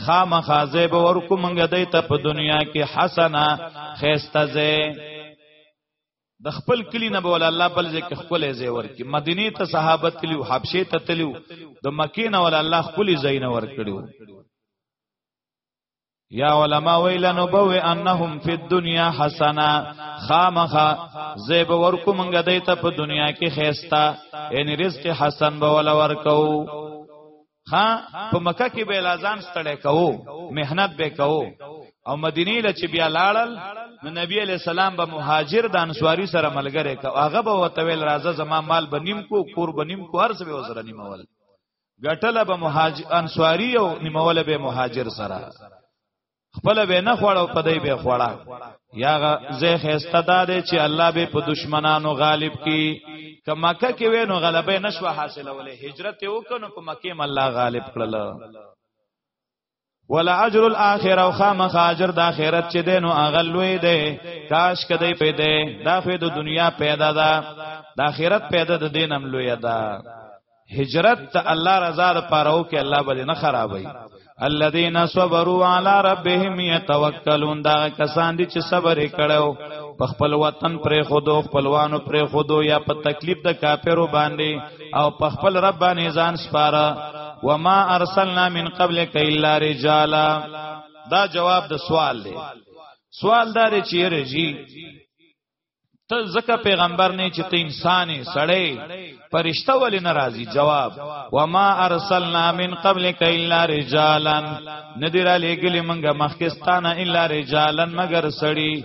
خامخا زیب ورکو منګه دی ته په دنیا کې حسنا خیسته زی د خپل کلی نه بول الله بل ځکه خپل زی ورکی مدینه ته صحابه تلیو حبشه ته تلیو د مکې نه ول الله خپل زی نه ورکړو یا علما ویل نو بو انهم فی الدنیا حسنا خامخا زیب ورکو منګه دیته په دنیا کې خيستا ان رزق حسن به ول ورکو ها په مکه کې به لازان ستړی کوو مهنت به کوو او مدینه له چې بیا لاړل نو نبی علی السلام به مهاجر د انصاری سره ملګری کو هغه به وتویل راځه زما مال بنیم کو کور بنیم کو هر څه به وسره نیمول ګټله به مهاجر انصاری او نیموله به مهاجر سره خپل به نه خوړو په دای به خوړا یاغه زه خسته داده چې الله به په دشمنانو غالب کی که مکه کې وینو غلبه نشو حاصلولې هجرت وکړو په مکه م الله غالب کړل ولا اجر الاخره او خامخ اجر د اخرت چې دینو اغلوې ده کاش کدی پیدا دا خو د دنیا پیدا ده د اخرت پیدا د دینم لوی ده هجرت ته الله رضا ده پاره کې الله به نه خرابوي الذين صبروا على ربهم يتوکلون دا کسان دي چې صبر کړو په خپل وطن پرې خودو خپلوانو پرې خودو یا په تکلیف د کافرو باندې او په خپل رب باندې ځان سپاره وما ارسلنا من قبلک الا رجالا دا جواب د سوال دی سوال دا دی چې رجی ته زکه پیغمبر نه چې ته انسان سړی پرشتہ ولې ناراضي جواب وما ارسلنا من قبلک الا رجالا ندیر علی گلی منګه مخکستانه الا رجالا مگر سړی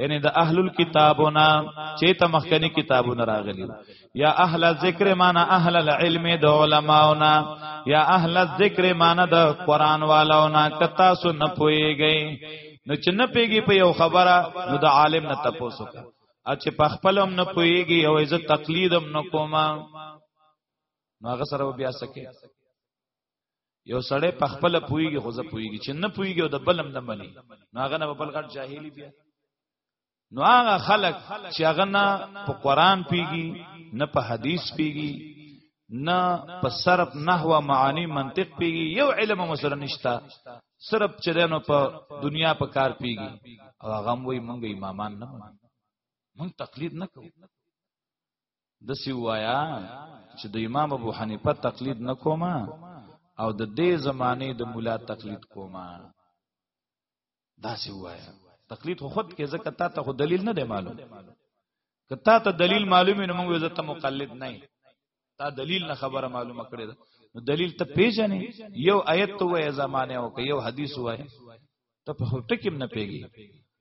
یعنی د اهل الكتابونه چې ته مخکنی کتابونه راغلی یا اهل الذکر معنا اهل العلم د علماونه یا اهل الذکر معنا د قران والاونه کتا سو نه پويږي نو چې نه پیږي په یو خبره نو د عالم نه تپوسو کا او چې په خپل هم نه پويږي او عزت تقلید هم نه کوما نو هغه سره بیا سکه یو سړی په خپل پویږي خو زه پویږي چې نه پویږي او د بلم نه مني نو هغه نه بل غټ جاهلی بیا نو هغه خلک چې هغه نه په قران پیږي نه په حدیث پیږي نه په صرف نحوه معانی منطق پیږي یو علم مسره نشتا صرف چې دنو په دنیا په کار پیږي او هغه وای مونږ امامان نه مونږ تقلید نه کوو د سی وایا چې د امام ابو حنیفه تقلید نکوما او د دې زمانه د مولا تقلید کوما دا سی وایا تقلید خو خود کې ځکه تا ته خو دلیل نه دی معلوم کتا ته دلیل معلوم نه موږ عزت مقلد نه تا دلیل نه خبره معلومه کړې ده نو دلیل ته پیژنې یو آیت ته وایې زمانه او یو حدیث وایې ته په ټکیم نه پیږي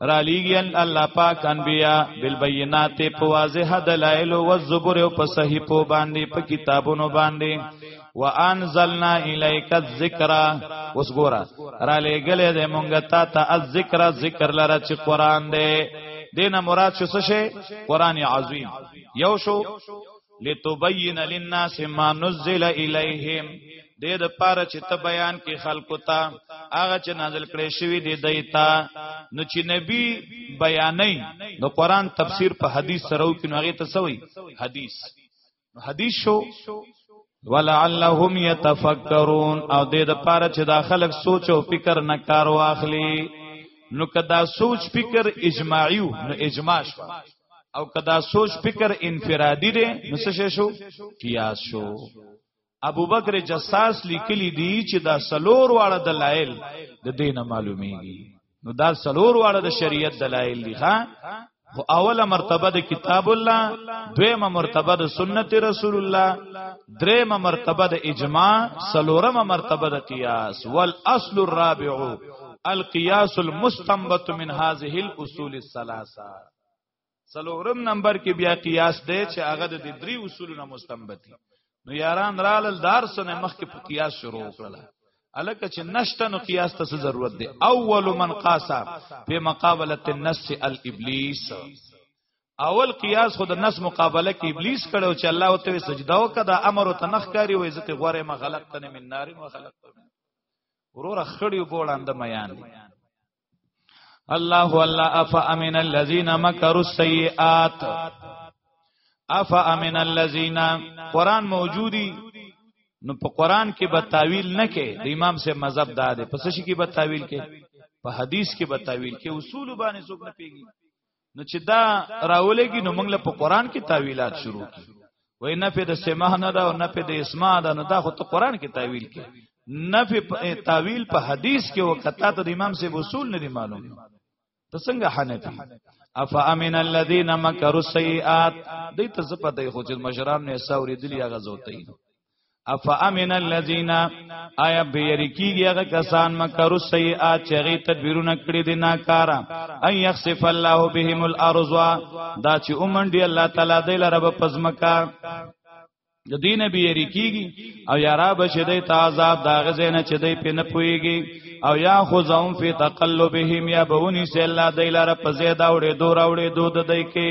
را لیګیل الله پاک انبیا بالبینات په واضح دلایل او زبر او په صحیفو باندې په کتابونو باندې وانزلنا الیک الذکر اوس ګورا را لګلې د مونږه تا ته الذکر ذکر لره چې قران دی دینه مراد شو څه شي قران عظیم یو شو لتبین للناس ما نزل الیهم د دې لپاره چې ته بیان کې خلکو ته هغه چې نازل کړي شوی دی دایتا نو چې نبی بیانې نو قران تفسیر په حدیث سره او کې نو هغه ته سوی حدیث حدیث شو ولعلهم يتفکرون او د دې لپاره چې دا خلک سوچ او فکر نه کار واخلي نو کدا سوچ فکر اجماعیو نو اجماع شو او کدا سوچ فکر انفرادی دی نو څه شو قیاس شو ابو بکر جساس لیکلی دی چې دا سلور واړه دلایل د دین معلومیږي نو دا سلور واړه د شریعت دلایل دي ها خو اوله مرتبه د کتاب الله دویمه مرتبه د سنت رسول الله دریمه مرتبه د اجماع سلورمه مرتبه د قیاس والاصل الرابع القياس المستنبط من هذه الاصول الثلاثه څلورم نمبر کې بیا قیاس دی چې هغه د درې اصولونو مستنبط دي نو یاران رالل دارسنه مخکې په قیاس شروع کړل الکه چې نشته نو قیاس ته ضرورت دی اول من قاسا په مقابله النص الابلیس اول قیاس خود نس مقابله کې ابلیس کړو چې الله وتعالى سجده وکړه امر او تنخ کاری وې زته غواره ما غلط تنه من نار ما غلط تنه وروره خړیو بولاند میان دي الله الله اف امن الذين مكروا السيئات اف امن الذين قران موجودی نو په قران کې به تعویل نه کې د امام سے مذهب دا ده پس شي کې به تعویل کې په حدیث کې به تعویل کې اصول باندې څوک نه پیږي نو چې دا راولېږي نو موږ له په قران کې تعویلات شروع کی وای نه په د سمه نه دا او نه په د اسماء دا نو دا خو ته قران کې تعویل کې نه په تعویل په حدیث کې وکتا ته د امام سے وصول نه معلوم ته څنګه حنفي افا امن الذين مكروا السيئات دې ته څه پته خو چې مشران نه ساوري دلی هغه زوتې افا امن الذین آیا بیرکیږي هغه کسان مکرو سیئات چې غي تدبیرونه کړی دي ناکارا ان یخسف الله بهم الارض دا چې اومنډي الله تعالی دی لره په پزمکا د دین به یری کیږي او یارا بشه د تعذاب دا غزه نه چې دی په نه پويږي او یا خذهم فی تقلبهم یا بونی سه الله دایلار په زیاده وړې دور وړې دود دای کې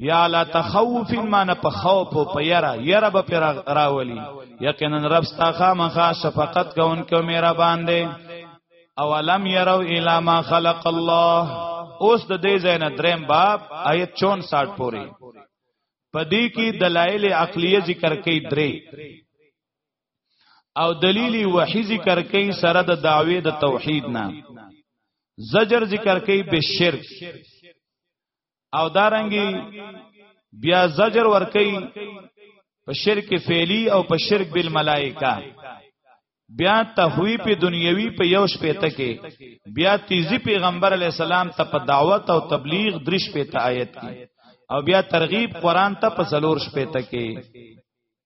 یا لا تخوف مان په خوف او په یرا یرا به پر راولی یقینا رب ستا خامخا شفقت کون کو میرا باندې اولم یرو الی ما خلق الله اوس د دې زین دریم باب آیت 64 پوری پدې کې دلایل عقلیه ذکر کوي درې او دلیل وحی ذکر کوي سره د دعوی د توحید نه زجر ذکر کوي به شرک او دارنګي بیا زجر ور کوي په شرک فعلی او په شرک بالملائکه بیا تخویف دنیوي په یو شپه ته کې بیا تیزی پیغمبر علی السلام ته په دعوت او تبلیغ درش په ته آیت کې او بیا ترغیب قران ته په څلور شپه ته کې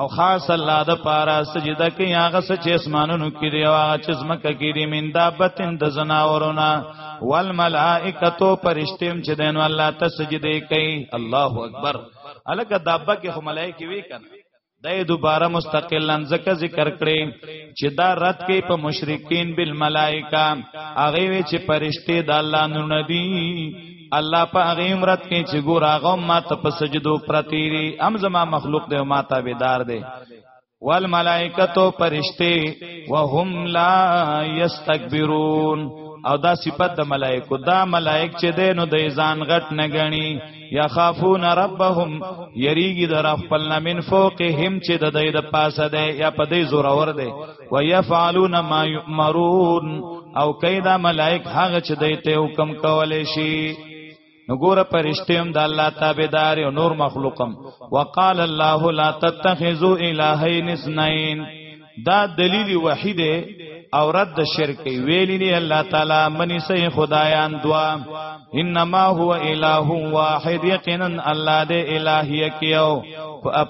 او خاص الله د پاره سجده کوي هغه څه چې اسمانونو کې دی او هغه چې زمکه کې دی من دابتن د زناورونه والملائکتو پرشتیم چې دین الله ته سجده کوي الله اکبر الکه دابه کې هم ملائکه وی کنه دای دوباره مستقلا ذکر ذکر کړي چې دا رد کې په مشرکین بالملائکه هغه وی چې پرشته د الله نور ندي الله په هغه امرت کې چې ګور هغه ما ته په سجدو پرتی دي ام زما مخلوق دی ما ته بيدار دی والملائکتو پرشته وهم لا یستكبرون او دا صفت د ملائکو دا ملائک چې دینو د ځان غټ نه غني یا خافون ربهم یریږي در خپل من فوقهم چې د دې د پاسه ده یا په دې زورور ده ويفعلون ما يؤمرون او کيدا ملائک هغه چې دایته حکم کولې شي نو ګور پرشته هم د الله تابعدار او نور مخلوقم وقال الله لا تتخذوا الهين اثنين دا دلیل وحید او رد شرک ویلی نه الله تعالی منی سه خدایان دوا انما هو اله واحد یقینا الله دې الہ یکیو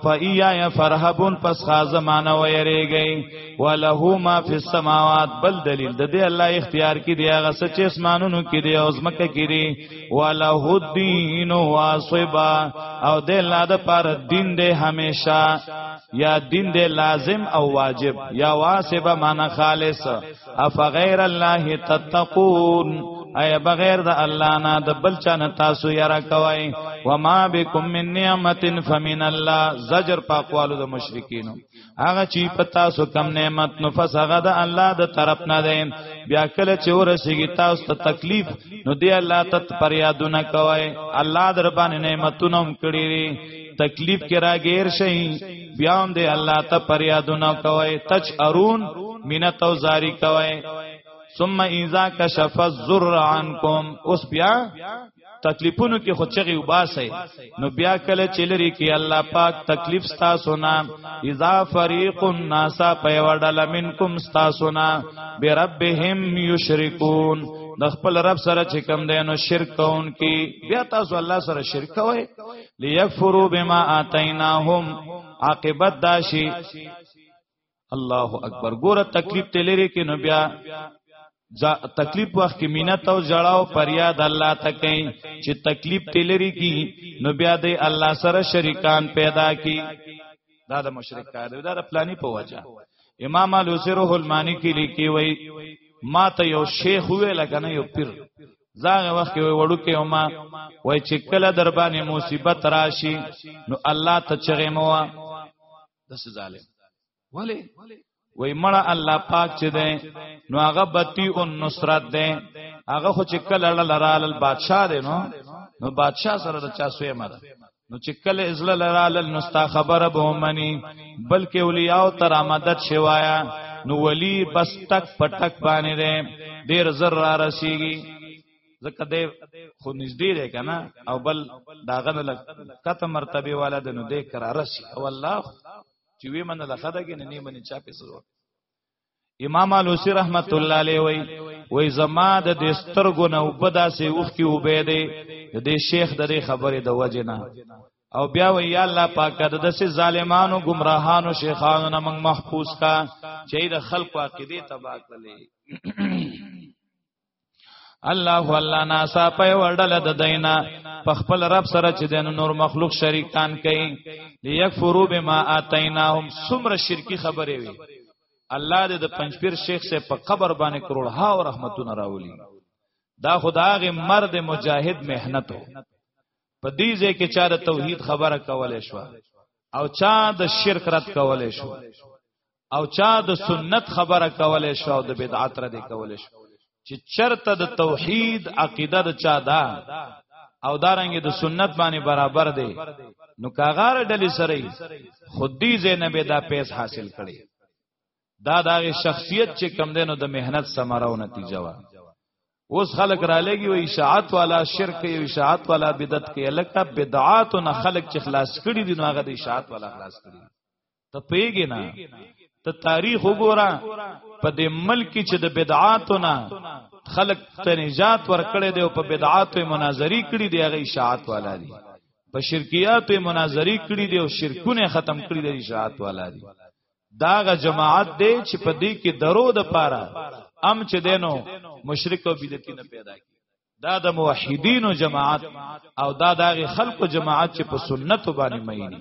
فایا یا فرحبون پس خازمانه ویریږي وله ما فی السماوات بل دلیل د دې الله اختیار کې دی هغه سچ اسمانونو کې دی او زمکه کې دی وله الدین واسبا او د الله د پر دین دی همیشه یا دین دی لازم او واجب یا واسبا معنا خالص اف غیر الله تتقون اي بغیر د الله نه د بل چا نه تاسو یرا کوي وما بكم من نعمت فمن الله زجر په اقوالو د مشرکین هغه چی په تاسو کم نعمت نو فسغه د الله د طرف نه دی بیا کله چې ورسیږي تاسو ته تکلیف نو دی الله ته پر یادونه کوي الله در باندې نعمتونه هم کړی تکلیف کې راګیر شي بیا هم دی الله ته پریادونه کوي تچ ارون مینه تو زاری کوي ثم اذا كشف الذر عنكم اوس بیا تکلیفونو کې خو چغي وباسي نو بیا کله چلري کې الله پاک تکلیف ستا سنا اذا فريق الناس پيوډل منکم ستا سنا بربهم يشركون د خپل رب سره چې کم دی نو شرک کون کی بیا تاسو الله سره شرک کوئ ليكفروا بما آتيناهم عاقبت داشي الله اکبر ګوره تکلیف تلری کې نو بیا تکلیف وخت کې مینت او جړاو پریاد الله ته کوي چې تکلیف تلری کی نو بیا د الله سره شریکان پیدا کی دا د مشرک کار دی دا د پلانی په وجه امام الوزره المانی کې لیکي وای ما ته یو شیخ وې لکه نه یو پیر زاغه وخت کې وړو کې ما وای چې کله در باندې مصیبت راشي نو الله ته چغې مو د سزاله ولی وای مړه الله پاک چې ده نو هغه بتی او نصرت ده هغه خو چې کله لاله بادشاہ ده نو نو بادشاہ سره د چا سوې مده نو چې کله ازل لرال نو ستا خبره به مني بلکې اولیاء تر آمدد شوایا نو ولی بس تک پټک باندې ده ډیر زر را رسیږي ځکه دې خو نږدې ده کنه او بل داغه نه کته مرتبه والا ده نو دې کرار شي او الله چې وی من لخده کې نه نه مني چا په سره امام علوسی رحمت الله علیه وی وی زما د دې سترګو نه وبدا سي اوخ کې وبې دې د دې شیخ د دې خبرې د وجنه او بیا وی یا الله پاک د دسې ظالمانو گمراهانو شیخانو نه موږ محفوظ کا چې د خلق عقیده تباہ کړي الله والله ناسا په وړل د دینا په خپل رب سره چې د نور مخلوق شریکان کوي لیکفروا بما اتیناهم سمر شرکی خبره وي الله دې د پنځپیر شیخ سے په قبر باندې کروڑ ها او رحمتونه راولي دا خداغه مرد مجاهد مهنتو په دې ځای کې چا د توحید خبره کولې شو او چا د شرک رد کولې شو او چا د سنت خبره کولې شو او د بدعت را دي کولې شو چې چرته د توحید عقیده د چا ده او دارنګ د سنت باندې برابر دی نو کاغار ډلې سره خودی زینب دا پیس حاصل کړي دا دغه شخصیت چې کم دینو د مهنت ثمره او نتیجه وا اوس خلک را لګي وي اشاعت والا شرک او اشاعت والا بدعت کې لکه بدعات نه خلک چې خلاص کړي دي نو هغه د اشاعت والا خلاص کړي ته پیګی نه ته تاریخ وګوره په دې ملک کې چې د بدعاتو نه خلق ته نجات ورکړي دی او په بدعاتو مناظری کړي دی هغه اشاعت والا دی په شرکیاتو مناظری کړي دی او شرکونه ختم کړي دی اشاعت والا دی داغه جماعت دی چې په دې کې درو د پاره ام چې دینو مشرک او بدعتي نه پیدا کی دا د موحدینو جماعت او دا دغه خلکو جماعت چې په سنت باندې مېنی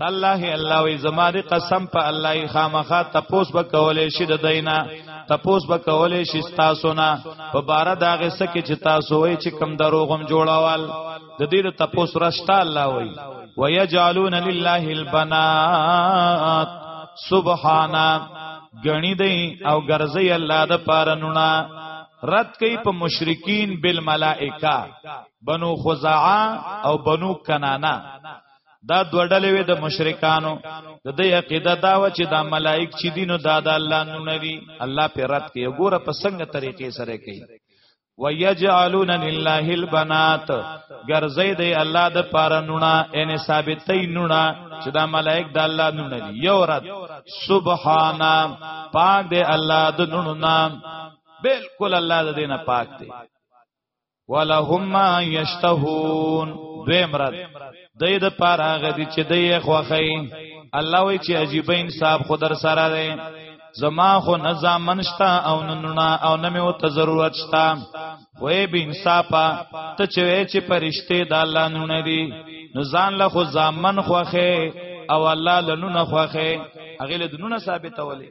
تالله الله وی زماری قسم په الله خامخه تپوس به کولې شي د دینه تپوس به کولې شي تاسو نه په بار داغه سکه چې تاسو وای چې کم دروغم جوړاوال د دې د تپوس رښتا الله وی ويجعلون لله البنات سبحانا غنی دی او ګرځي الله د پارنونه رد کوي په مشرکین بالملائکه بنو خزاعه او بنو کنانه دا دوه ډلې وې د مشرکانو د دې عقیده دا و چې دا ملائک چې دینو دا د الله نو نری الله په رات کې وګوره په څنګه طریقې سره کوي ويجعلون لله البنات ګرځي دی الله د پاره نونه ان ثابتې نونه چې دا ملائک د الله نونه دي یو رات سبحان پاک دی الله د نونه نام بالکل الله د دینه پاک دی ولهم ما یشتهون دوی مراد دای د پاره غدي چې دای خوخی الله وی چې عجیب انصاف خو در سره دی زما خو نه ځامن شتا او ننونه او نه مې ته ضرورت شتا وې به انصافا ته چې چې پرشته د الله نونه دي نو ځان له خو ځامن خوخه او الله لنونه خوخه هغه له دنونه ثابتولې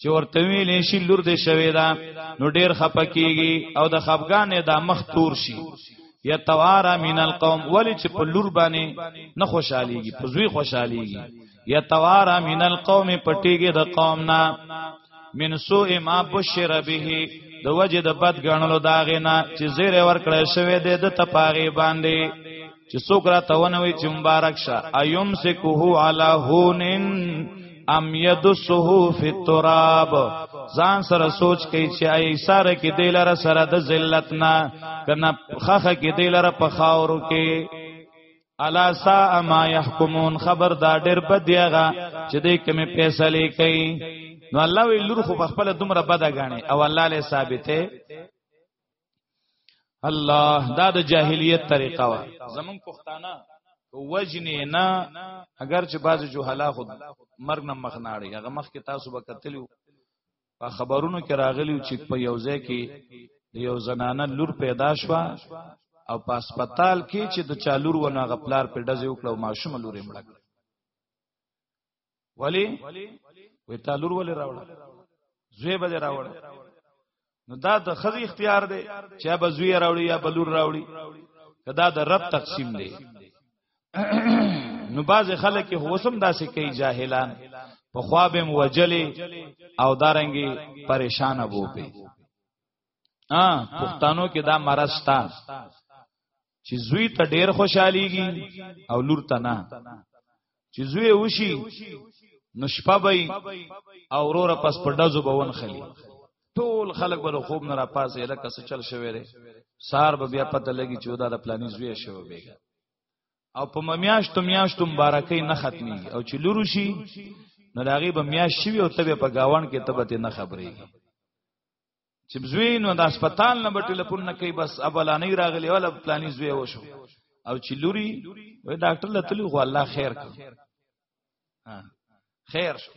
چې ورته ویلې شي لور دې شوی دا نو ډیر خپکیږي او د خفګانې دا مخ تور شي یا توارا من القوم ولی چې په لور باندې نه خوشاليږي په زوی خوشاليږي یا توارا من القوم پټيږي د قوم نه من سوء ما بشر به د وجه د بد غنلو داغه نه چې زیر ور کړی شوی د تپاغي باندې چې څوک را تونوي چې مبارک شه ايوم سکوه علی هونن ام یدسه فی التراب ځان سره سوچ کوي چې ای سره کې دلاره سره د ذلت نه کنه خخه کې دلاره په خاورو کې الا سا ما يحكمون خبر دا ډېر بدیغه چې دې کومه فیصله کوي نو الله وی لور خو خپل دومره بده غاڼي او الله له ثابته الله دا د جاهلیت طریقه وا زمون پښتانه وجنې نه اگر چې باز جوهلا خود مرګ نه مخ ناړي هغه مخ کې تاسو به کتلیو په خبرونو کې راغلیو چې په یوځای کې یو زنانه لور پیدا شوه او په هسپتال کې چې د چالور ونه غپلار په ډزې وکړه او ماشوم لورې مړ کړ ولی وې تالور ولې راوړ زوی به راوړ نو دا د خزي اختیار دی چې به زوی راوړي یا بلور راوړي کدا د رب تقسیم دی نو باز خلک هوسم داسې کوي جاهلان په خوابم وجلې او دارنګي پریشان وو په ا پښتنو کې دا مرستا چې زوی ته ډیر خوشحاليږي او لور ته نه چې زوی وشي نو شپه به او ورور پس په دزو بون خلی ټول خلک به خوب نه را پاسې لکه څه چل شوی دی سار به بیا پته لګي چې دا د پلاني زوی شوی بیګا او په میاشتو میاشتو مبارکۍ نه ختمي او چې لور شي نو لاغي به میاش شي او تبه په گاوان کې تبه نه خبرېږي چې زوی نو د هسپتال نه به ټلیفون نه کوي بس ابلانی راغلی ولا پلاني زوی وشو او چې لوري وای ډاکټر لتلی خو الله خیر کو خیر شو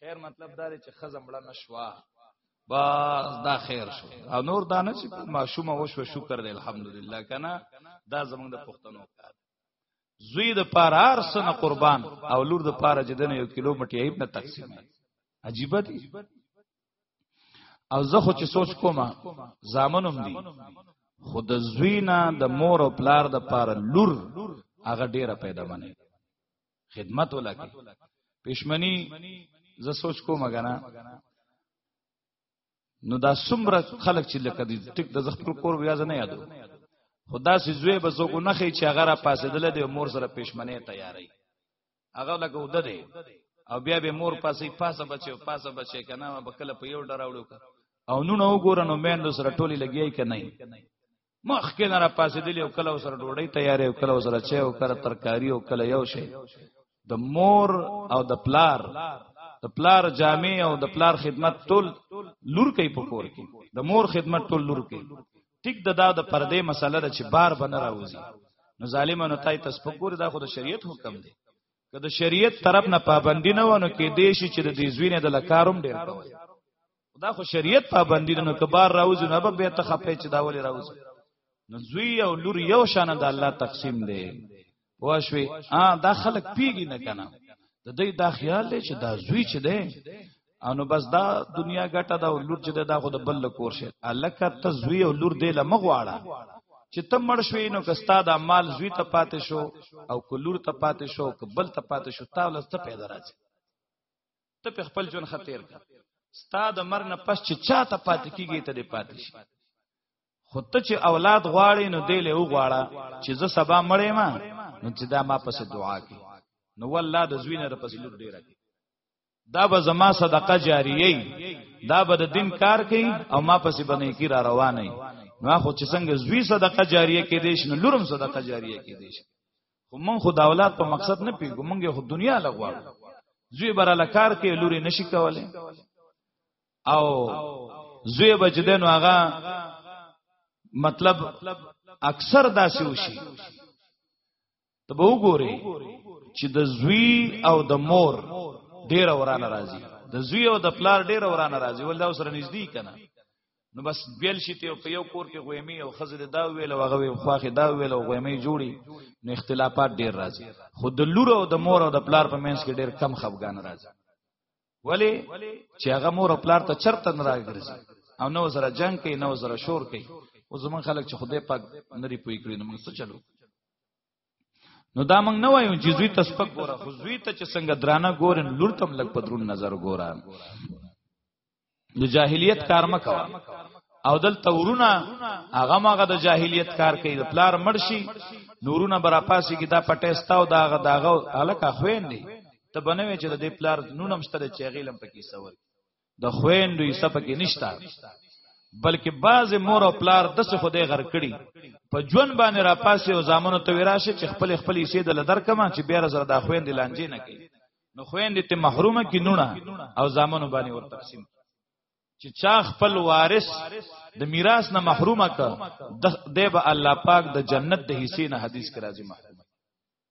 خیر مطلب دا چې خزم مړه نشوا بس دا خیر شو او نور دانه چې ماشومه وشو شکر دی الحمدلله کنه دا زمونږ د پښتنو کار زوی د پاره ارسنه قربان او لور د پاره جدن یو کیلو مټی عیب نه تقسیم عجیب دي او زه خو چې سوچ کوم زامنوم دي خو د زوینا د مور او پلار د پاره لور هغه ډیره پیدا منه خدمت ولکه پښمنی زه سوچ کوم غنا نو دا سمره خلک چې لکه دې ټیک د زخپل کور بیا نه یادو خدا سي زوی به زوګو نه خي چې هغه را پاسېدل د مور سره پښمنه تیاری هغه لکه وده دی او بیا به مور پاسې پاسه بچو پاسه بچي کنه به کله په یو ډراوړو کا او نو نو ګورن نو مېندو سره ټولي لګیای کنه مخ کې نه را پاسې دی او کله سره ډوډۍ تیارې او کله سره چای او کله ترکاری او کله یو شی د مور او د پلار د پلار جامع او د پلار خدمت ټول لور کوي په کور کې د مور خدمت ټول لور کوي ټیک د دا د پردې مسله ده چې بار بنه راوځي نو ظالمانو تای تاسو په ګور دا خو د شریعت حکم دی که د شریعت طرف نه پابندی نه ونه کې دې شي چې د دې زوینه د لکاروم ډیر کوي دا خو شریعت پابندی نه که بار راوځي نو به ته خپې چې دا ولې راوځي نو زوی او لور یو شان د الله تقسیم دی پوښوي ا دا خلک پیګی نه کنه د دې دا خیال دی چې دا زوی چې دی او نو بس دا دنیا ګټه دا لور چې دا خو د بل کور شي الکه ته زوی او لور دی لمغواړه چې ته مړ شوې نو کستا دا مال زوی ته پاتې شو او کلور ته پاتې شو کبل ته پاتې شو تا ولسته پیدا راځي ته په خپل جون خطر کا ستا د مر نه پس چې چا ته پاتې کیږي ته دې پاتې شي خو ته چې اولاد غواړې نو دی له وغواړه چې زه سبا مړې ما نو چې دا ما پسې دعا کې نو والله د زوینه د پسې لور ډیره کې دا به زما صدقه جاریه دا به د دین کار کوي او ما پسې باندې کی را روانه نو خو چې څنګه زوی صدقه جاریه کې دیش نو لورم صدقه جاریه کې دیش خو مونږ خو د اولاد په مقصد نه پیګو مونږ خو دنیا لغواړو زوی براله کار کې لوري نشي کوله او زوی بچدن هغه مطلب اکثر داسې وشي ته به وګوري چې د زوی او د مور ډیر ورانه راځي د زوی او د پلار ډیر ورانه راځي ولدا سره نږدې کنه نو بس بیل شي ته په یو کور کې غوېمي او خزل دا ویل او هغه خواخې دا ویل او غوېمي جوړي نو اختلافات ډیر راځي خود د لور او د مور او د پلار په منځ کې ډیر کم خفګان راځي ولی چې هغه مور او پلار ته چرته نه راګرځي او نو زره جنگ کوي نو زره شور کوي او زمون خلک چې خدای پاک نری پوي کړی نو موږ څه چلو نو دا موږ نه وایو چې زوی ته سپک ګوره خو زوی ته چې څنګه درانه ګورن لور تم لګ پدرون نظر ګوره د جاهلیت کار مکوا او دل تورونه هغه ماغه د جاهلیت کار کوي د پلار مرشي نورونه برا پاسي کې دا پټه استاو داغه داغه الکه خوین دی ته بنوي چې د دې پلار نونم ستل چې غیلم پکې سور د خويندو یې سپکې نشتا بلکې باز مور او پلار د څه خوده غر کړي په جون باندې را پاسې او زامنو ته وراشه چې خپل خپل یې سید لدر کما چې بیا زره د خويندې لانجې نه کوي نو خويندې ته محرومه کې نونه او زامنو باندې ور تقسیم چې چا خپل وارث د میراث نه محرومه کړ د به الله پاک د جنت د حصے نه حدیث کې راځي محروم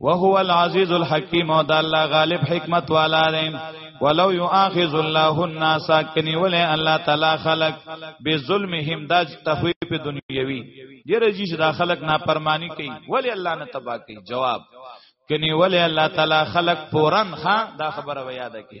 وهو العزیز الحکیم او د الله غالب حکمت والا دی ولو یؤاخذ الله الناس کنی ولی الله تعالی خلق بظلمهم د تخویف دنیوی ډیر جیش دا خلق نافرمانی کوي ولی الله نه تبا کوي جواب کنی ولی الله تعالی خلق پورن خان دا خبره ویاده کی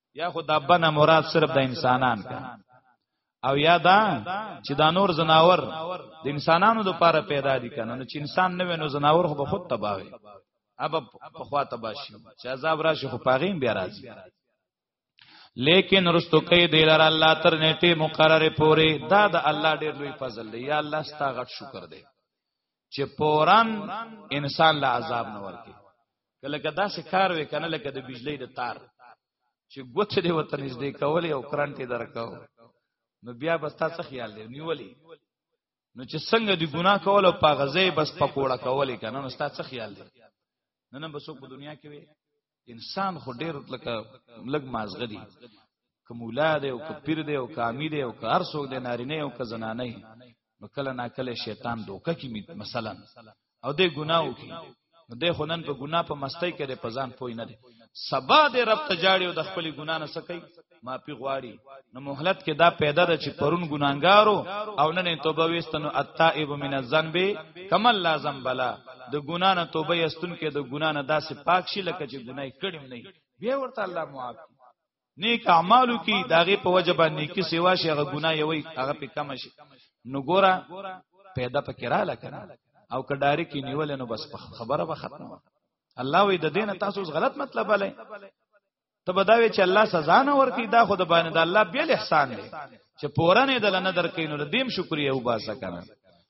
یا خو دابه نه مراد صرف د انسانان کا او یا دا چې دا نور زناور د انسانانو لپاره پیدا دي کنه نو چې انسان نه وینو زناور خو به خود تباوي اب په خوا تباشي چې عذاب راشي خو پاغیم بیا راځي لیکن رستو کوي د لار الله تر نیټه مقرره پوري دا د الله ډېر لوی فضل دی یا الله ستا غټ شکر دی چې پوران انسان له عذاب نه ورکی کله کدا سه کار وکنه لکه د بجلی د تار چې ګوت دی وته نږدې کولې او کرنټ یې درکاو نو بیا بس تاسو خیال دی نیولې نو چې څنګه دی ګناه کول او په غزه بس پکوړه کولې کنه نو تاسو خیال دی نن به څوک په دنیا کې وي انسان خو ډیر لکه لګ مازغه دی کومولا دی او کپیر دی او کامی دی او کار څوک دی نارینه او که زنانه نو کله نا کله شیطان دوکه کی مثلا او دې ګناو کی نو دې خنن په ګنا په مستۍ کې دې په ځان پوي نه دي سبا دې رب ته جاړي او د خپل ګنا نه سکی ما پی غواړي نو مهلت کې دا پیدا ده چې پرون ګناګارو او نن توبه وستنو التائب من الذنب کما لازم بلا د ګنا نه توبه یستون کې د ګنا نه داسې پاک شي لکه چې ګناي کړم نه بیا ورته الله معاف نیک اعمالو کې داغه په وجه باندې کې سیوا شي هغه ګناه یوي هغه په کم شي نو ګوره پیدا پکې را لکنه او کډاری کې نیول نو بس خبره به ختمه الله وی د دین تاسو غلط مطلب لای ته بداوی چې الله سزا نه ورکی دا خود باندې د الله بیل احسان دی چې پورا نه دل نه درکې نو دیم شکریا وباسه کنه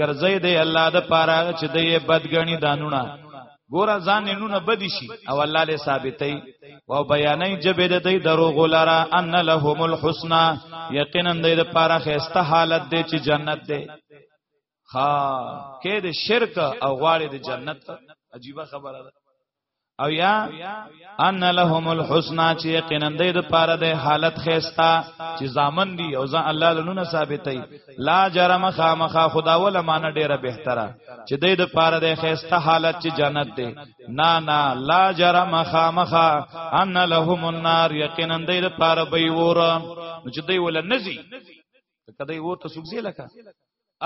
ګرځي دی الله د پاره چې دی بدګنی دانونه ګور ځان نونه بدی شي او الله له ثابتې او بیانې جبه د دی دروغ لرا ان لهم الحسنا یقینا دی د پاره خسته حالت دی چې جنت دی ها کې د شرک او غواړي د جنت عجیب خبره ده او یا ان لهم الحسنا چې یقینا د دې پاره د حالت خيستا چې زامن دی او ځان الله لونه ثابتې لا جرم خامخا خدا ول مان ډیره بهتره چې د دې پاره د خيستا حالت چې جنت دی نا نا لا جرم خامخا ان لهم النار یقینا د دې پاره به ور نو چې دی ول نزي ته کده ور ته سوګځي لکه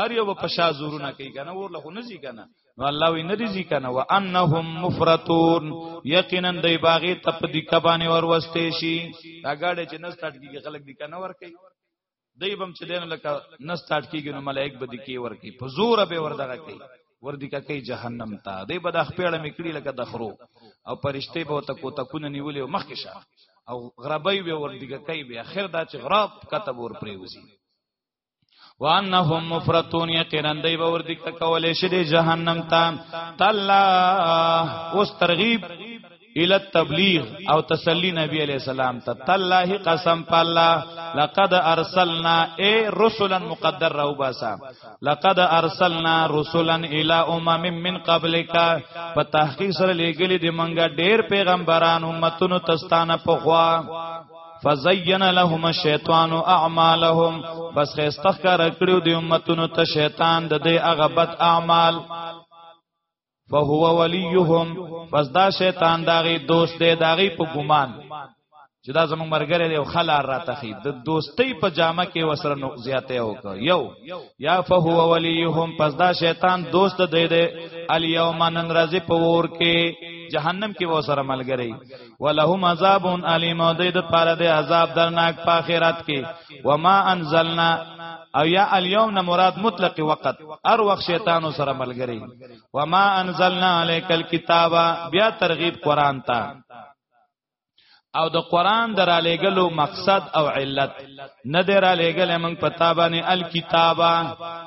ار یو په شا زورونه کوي کنه ور له نه زی کنه نو الله وی نه زی کنه وانهم مفرتون یقینا دی باغی تپ دی کبانه ور وسته شي دا گاډه چې نستاټ کیږي خلک دی کنه ور کوي دی بم چې دین لکه نستاټ کیږي نو ملائک به دی کی ور کوي په زور به ور دغه کوي وردی کا کوي جهنم ته دی به د خپل میکړي لکه د خرو او پرشته به ته کو تکونه نیولې او مخکې شه او غربای به وردی کا کوي به اخر دا چې غراب کتب ور پرې وزي وانهم مفرتون یقینا دی به وردی کا کولې شې د جهنم ته تعالی اوس ترغیب ال تبلیغ او تسلی نبی علیہ السلام ته تالله قسم پالا لقد ارسلنا اے رسلا مقدر راو باسا لقد ارسلنا رسلا الی امم من قبلک په تحقیق سره لګلی دی منګه ډیر پیغمبران امتونو تستانه پخوا فزین لهم الشیطان اعمالهم بس خستخ کار کړو دی امتونو ته شیطان د دې هغه بد اعمال فهو وليهم پس دا شیطان داغي دوست دی داغي په ګمان چې دا زموږ مرګره دی او خلار را تخی د دوستۍ په جامه کې وسره نو زیاته وکړ یو یا فهو وليهم پس دا شیطان دوست دی دی الیوم نن راځي په ور کې جهنم کې وسره ملګری ولهم عذاب الیم او د پاره د عذاب درناک په آخرت کې وما انزلنا او یا الیوم نه مراد مطلق وقت ار وخت شیطانو سره ملګری وما انزلنا الیک الكتاب بیا ترغیب قران ته او د قران درالېګلو مقصد او علت نه دی را لېګل موږ پتا باندې الکتابا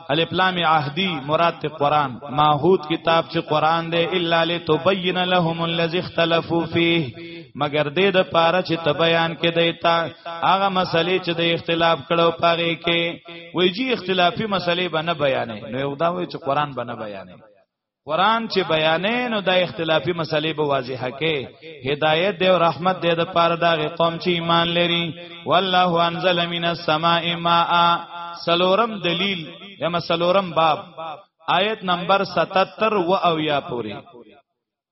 الف لام عهدی مراد ته قران ماحود کتاب چې قران دی الا لتبین لهم الذی اختلافو فیه مگر دې د پاره چې ته بیان کې دیتا هغه مسلې چې د اختلاف کړو پاره کې وای جی اختلافي مسلې بنه بیانې نو یو دا وای چې قران بنه بیانې قران چې بیانې نو د اختلافي مسلې به واضحه کې هدایت دی او رحمت دی د پاره دا قوم چې ایمان لري والله انزل من السماء ماء سلورم دلیل یا مسلورم باب آیت نمبر 77 و او یا پوری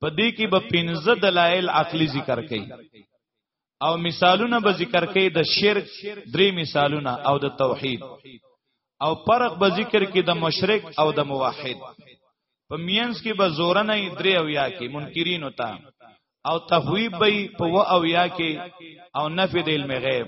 په دې کې به 15 دلایل عقلی ذکر کړي او مثالونه به ذکر کوي د شرک درې مثالونه او د توحید او فرق به ذکر کوي د مشرک او د موحد په مینس کې به زور نه درې او یا کې منکرین وتا او تخویب به په و او یا کې او نفی د علم غیب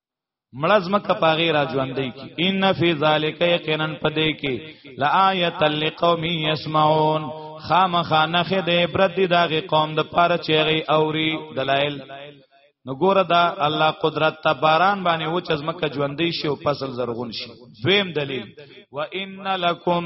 مړه زمکه پاغه را ژوندې کی ان فی ذالک یقینا پدې کی لآیت لقوم یسمعون خامخا نخې د عبرت دی داغه قوم د پاره چیغي اوري دلایل نو ګوره دا الله قدرت ته باران باندې و چې زمکه ژوندې شي او فصل زرغون شي دویم دلیل و ان لکم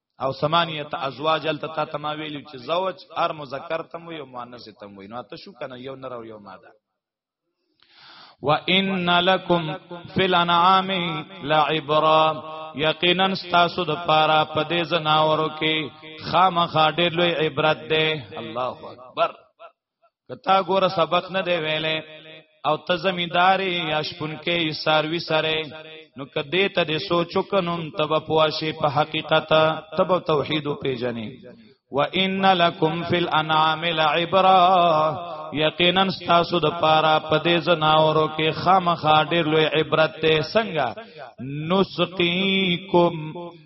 او ثمانیه ازواج ال ته تا ما ویلو چې زوج ار مذکر تم وي او مؤنث تم وي نو ته شو کنه یو نر او یو ماده وان لکم فی الانعام لعبرا یقینا تاسو د پاره په دې زناورو کې خامخا ډېر لوی عبرت ده الله اکبر کتا ګور سبق نه دی ویلې او ته زمینداری یا شپونکې ساروي سره نو کدی ته د سوچو کنم تب پواشی په حقیقت تب توحید پیجنې وان لکم فی الانعام لعبرا یقینا تاسو د پاره په دې زناورو کې خامخا ډېر لوی عبرت ته څنګه نسقیکم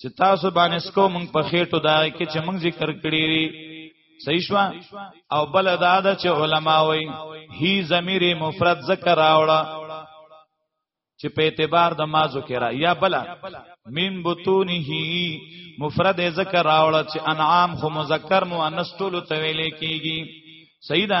چې تاسو باندې سکو مونږ په خېټو دا کې چې مونږ ذکر کړی دی صحیح شو او بل دا د چې علما وای هی ضمیر مفرد ذکر راوړه چې په اعتبار د ما ذکر یا بل مین بطونه مفرد ذکر راوړه چې انعام خو مذکر مؤنث ټول ته ویل کیږي صحیح ده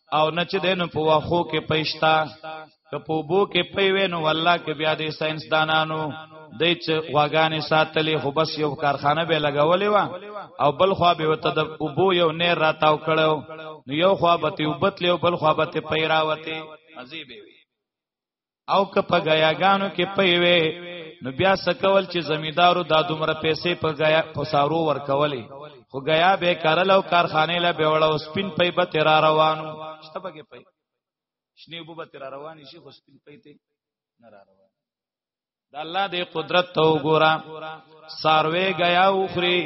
او نه چې دین په واخو کې پېښتا که په بو کې پیوې نو والله کې بیا د ساينس دانانو د چې واغانې ساتلې خو بس یو کارخانه به لګولې و او بل خو به وته د بو یو نه راتاو کړو نو یو خو به تی وبتلې او بل خو به تی پیراوته عجیب وي او که په غیاګانو کې پیوي نو بیا سکول چې زمیدارو دا دومره پیسې په غیا په سارو ورکولې خو غیا به کارل او کارخانه لا به وړو سپین پي به تر روانو شتبګه پي شنی بو به تر روان شي خو سپین پي ته نه روان د الله دې قدرت ته وګوره ساروي غیا اوخري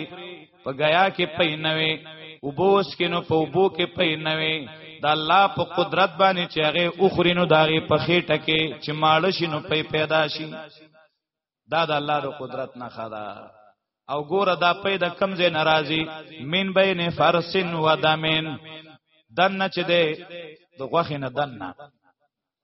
په غیا کې پینوي وبوس کې نو په وبو کې پینوي د الله په قدرت باندې چې هغه اوخرینو داغه په خېټه کې چې ماړ شي نو په پیدا شي دا د الله د قدرت نه خدا او ګوره دا پې د کمزې ناراضي مين بین فرسن و دمن دنه چې ده د غوخه نه دنه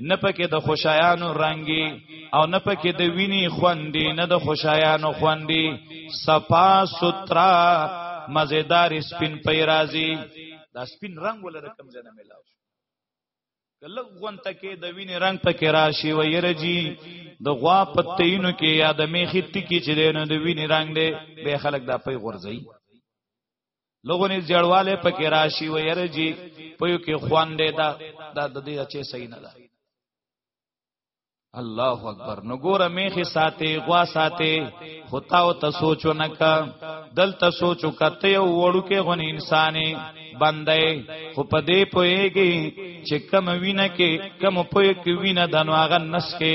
نه پکې د خوشایانو رنگي او نه پکې د ویني خوندې نه د خوشایانو خوندې صفا سترا مزیدار سپین پی راځي دا سپین رنگ ولر کم جنه ملاو کله غونت کې د ویني رنگ پکې راشي و يرجی د غوا پتینو کې یا د میخي ټکی چې دینو د ویني رنگ دی به خلک دا پي غورځي لغونی زړواله پکې راشي و يرجي په یو کې خواندې دا د دې چې صحیح نه ده الله اکبر نو ګوره میخه ساتي غوا ساتي خطا او ته سوچو نه کا دل ته سوچو کته یو وړو کې غن انساني بندې خو په دې پويږي چې کم وینه کې کم پوي کې وینه دنو هغه نس کې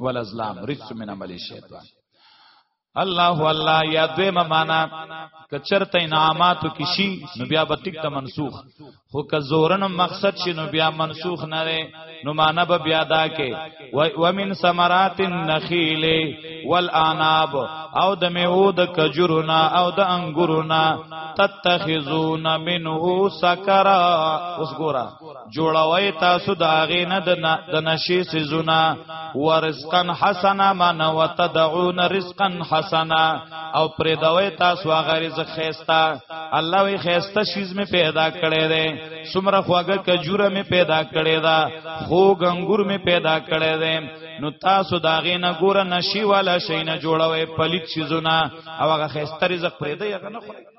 ولزلام رجس من عمل شیطان الله الله یا دوی معنا کچرته انعاماتو کې شي نو بیا به ټیک ته منسوخ خو که زورن مقصد شي نو بیا منسوخ نه لري نو معنا به بیا دا کې و من ثمرات النخيل والاناب او د میوه د کجورنا او د انګورنا تتخذون منه سکرا اوس ګورا جوړوي تاسو دا غې نه د نشي سيزونه ورزقا حسنا من وتدعون رزقا حسنا او پر دوي تاسو هغه رزق خيستا الله وي خيستا شيز می پیدا کړي دي سمره خوګه کجوره می پیدا کړي دا خو غنګور می پیدا کړي دي نو تاسو دا غې نه ګور نشي والا شي نه جوړوي پليت سيزونه او هغه خيستا رزق پر دی هغه نه خوري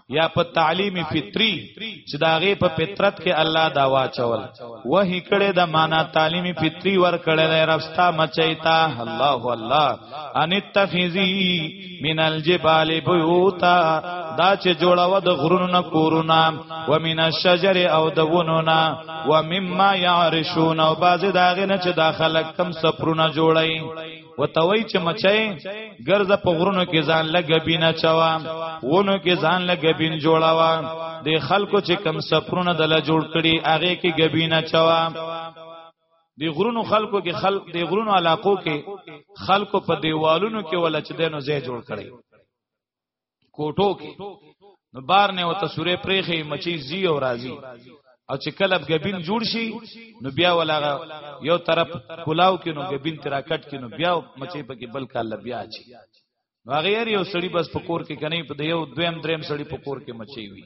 یا په تعلیم فطری چې داغه په فطرت کې الله دا واچول وਹੀ کړه د معنا تعلیم فطری ور کړه د رستا مچیتا الله الله ان تخذی من الجبال بیوتا دا چې جوړاو د غرونو نه کورونه و من الشجر او د ونونه و مما یعرشون او باز داغه نه چې داخله کم سپرونه جوړای وتوي چې مچای ګرځه په غرونو کې ځان لګبین چوا ونو کې ځان لګبین جوړاوا د خلکو چې کم سفرونه دل جوړ کړي هغه کې ګبین چوا د غرونو خلکو کې خلک د غرونو علاقو کې خلکو په دیوالونو کې ولا چې دینو زی جوړ کړي کوټو کې نو بار نه وته سورې پرېخې مچي زی او راضي او چې کلب غبین جوړ شي نو بیا ولاغه یو طرف کلاو کې نو غبین ترا کټ کې نو بیا مچي پکې بل کال بیا چی غیر یو سړی بس پکور کې کني په یو دویم دریم سړی پکور کې مچي وي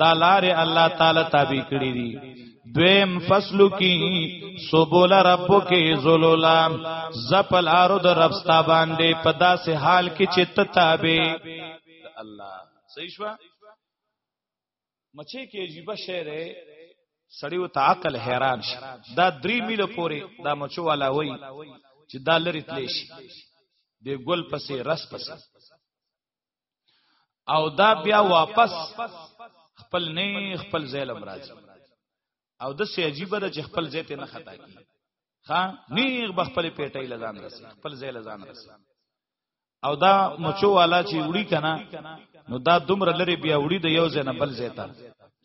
دا لارې الله تعالی تابع کړې دي دویم فصل کی سبول رب کی ذلولا زپل ارض رب ستا باندې پدا سه حال کی چت تابع الله صحیح شو مچې کې عجیب شعر ہے سړیو ته عقل حیران شي دا درې میله پورې دا مچو والا وای چې دا لری تلی شي د ګل پسې رس پسې او دا بیا واپس خپل نه خپل ځای لم راځي او د سې عجیب ده چې خپل ځای ته نه خطا کی ها نیغ بخپل پیټی لزان رسي خپل ځای لزان رسي او دا مچو والا چې وړي کنه نو دا دومره لري بیا وړي د یو ځای نه بل ځای ته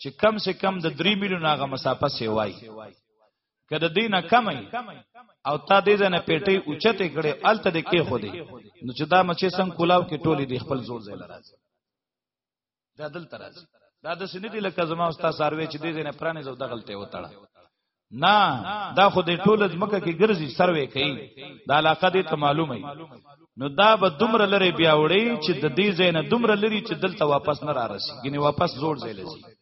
چې کم سے کم د 3 میلیون هغه مسافه سیوای کده دینه کمه او تا دې ځنه پیټي اوچته کړي الته دې کې خو دې نو چې دا مچې څنګه کولاو کې ټولې دې خپل زور ځای لراځي دا دل ترازي دا د سنې دې لکه زما استاد سروي چې دې ځنه پرانه زو دغلته وتاړه نه دا خو دې ټول ځمکه کې ګرځي سروي کوي دا علاقه دې ته معلومه نو دا به دومره لري بیا وړي چې د دې ځای نه دومره لري چې دلته واپس نه را رسي ګنې واپس زور ځای لسی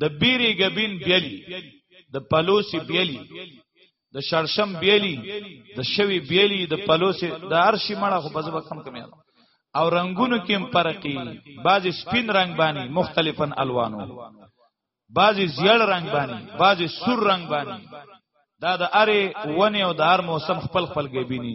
د بیری غبین بیلی د پلوسی بیلی د شړشم بیلی د شوی بیلی د پلوسی د ارشی مړه خو بزبه کم کم یاد او رنگونو کې فرقي بعضی سپین رنگ باندې مختلفن الوانو بعضی زیړ رنگ باندې بعضی سور رنگ باندې دا د اره ونه او د هر موسم خپل خپل غبینی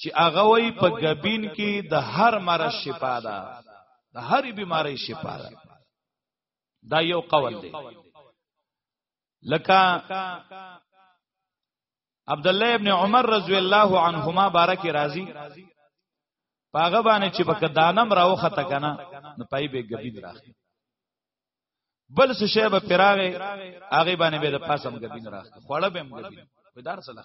چې هغه وی په غبین کې د هر مرض شفا ده د هر بیماری شفا ده دا یو قول دی لکه عبد الله ابن عمر رضی الله عنهما بارک راضی پاغه باندې چې بک دانم راو خطه کنه نو پای به غبین راخی بل څه شی به پراغه هغه باندې به د پاسم غبین راخی خوړه به هم غبین ودار سره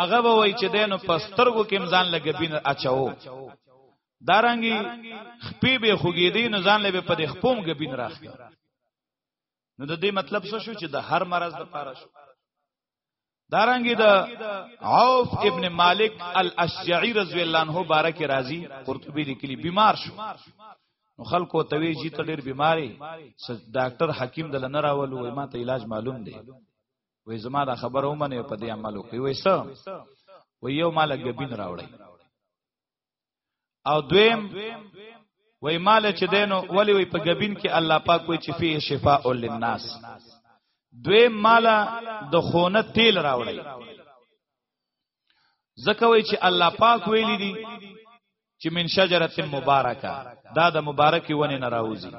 هغه به وای چې دینو پسترګو کې ځان لګبین اچاو دارنګي خپې به خوګېدې نو ځان لبه په دې خپوم غبین راخی نو د دې مطلب څه شو چې د هر مرض د پاره شو دارنګي د عوف ابن مالک الاشجعی رضی الله عنه بارک راضی قرطبی لیکلی بیمار شو نو خلکو توی جی ته ډیر بیماری ډاکټر حکیم دل نه راول وای ما ته علاج معلوم دی وې زما دا خبره ومنه په دې عمل وکړي وې سم وې یو مال غبین راوړی او دویم وې مال چې دینو ولی وې په غبین کې الله پاک وې چې فيه شفاء للناس دویم مال د خونه تیل راوړی ځکه وای چې الله پاک ویلي دي چې من شجره مبارکه دا د مبارکي ونه نه راوځي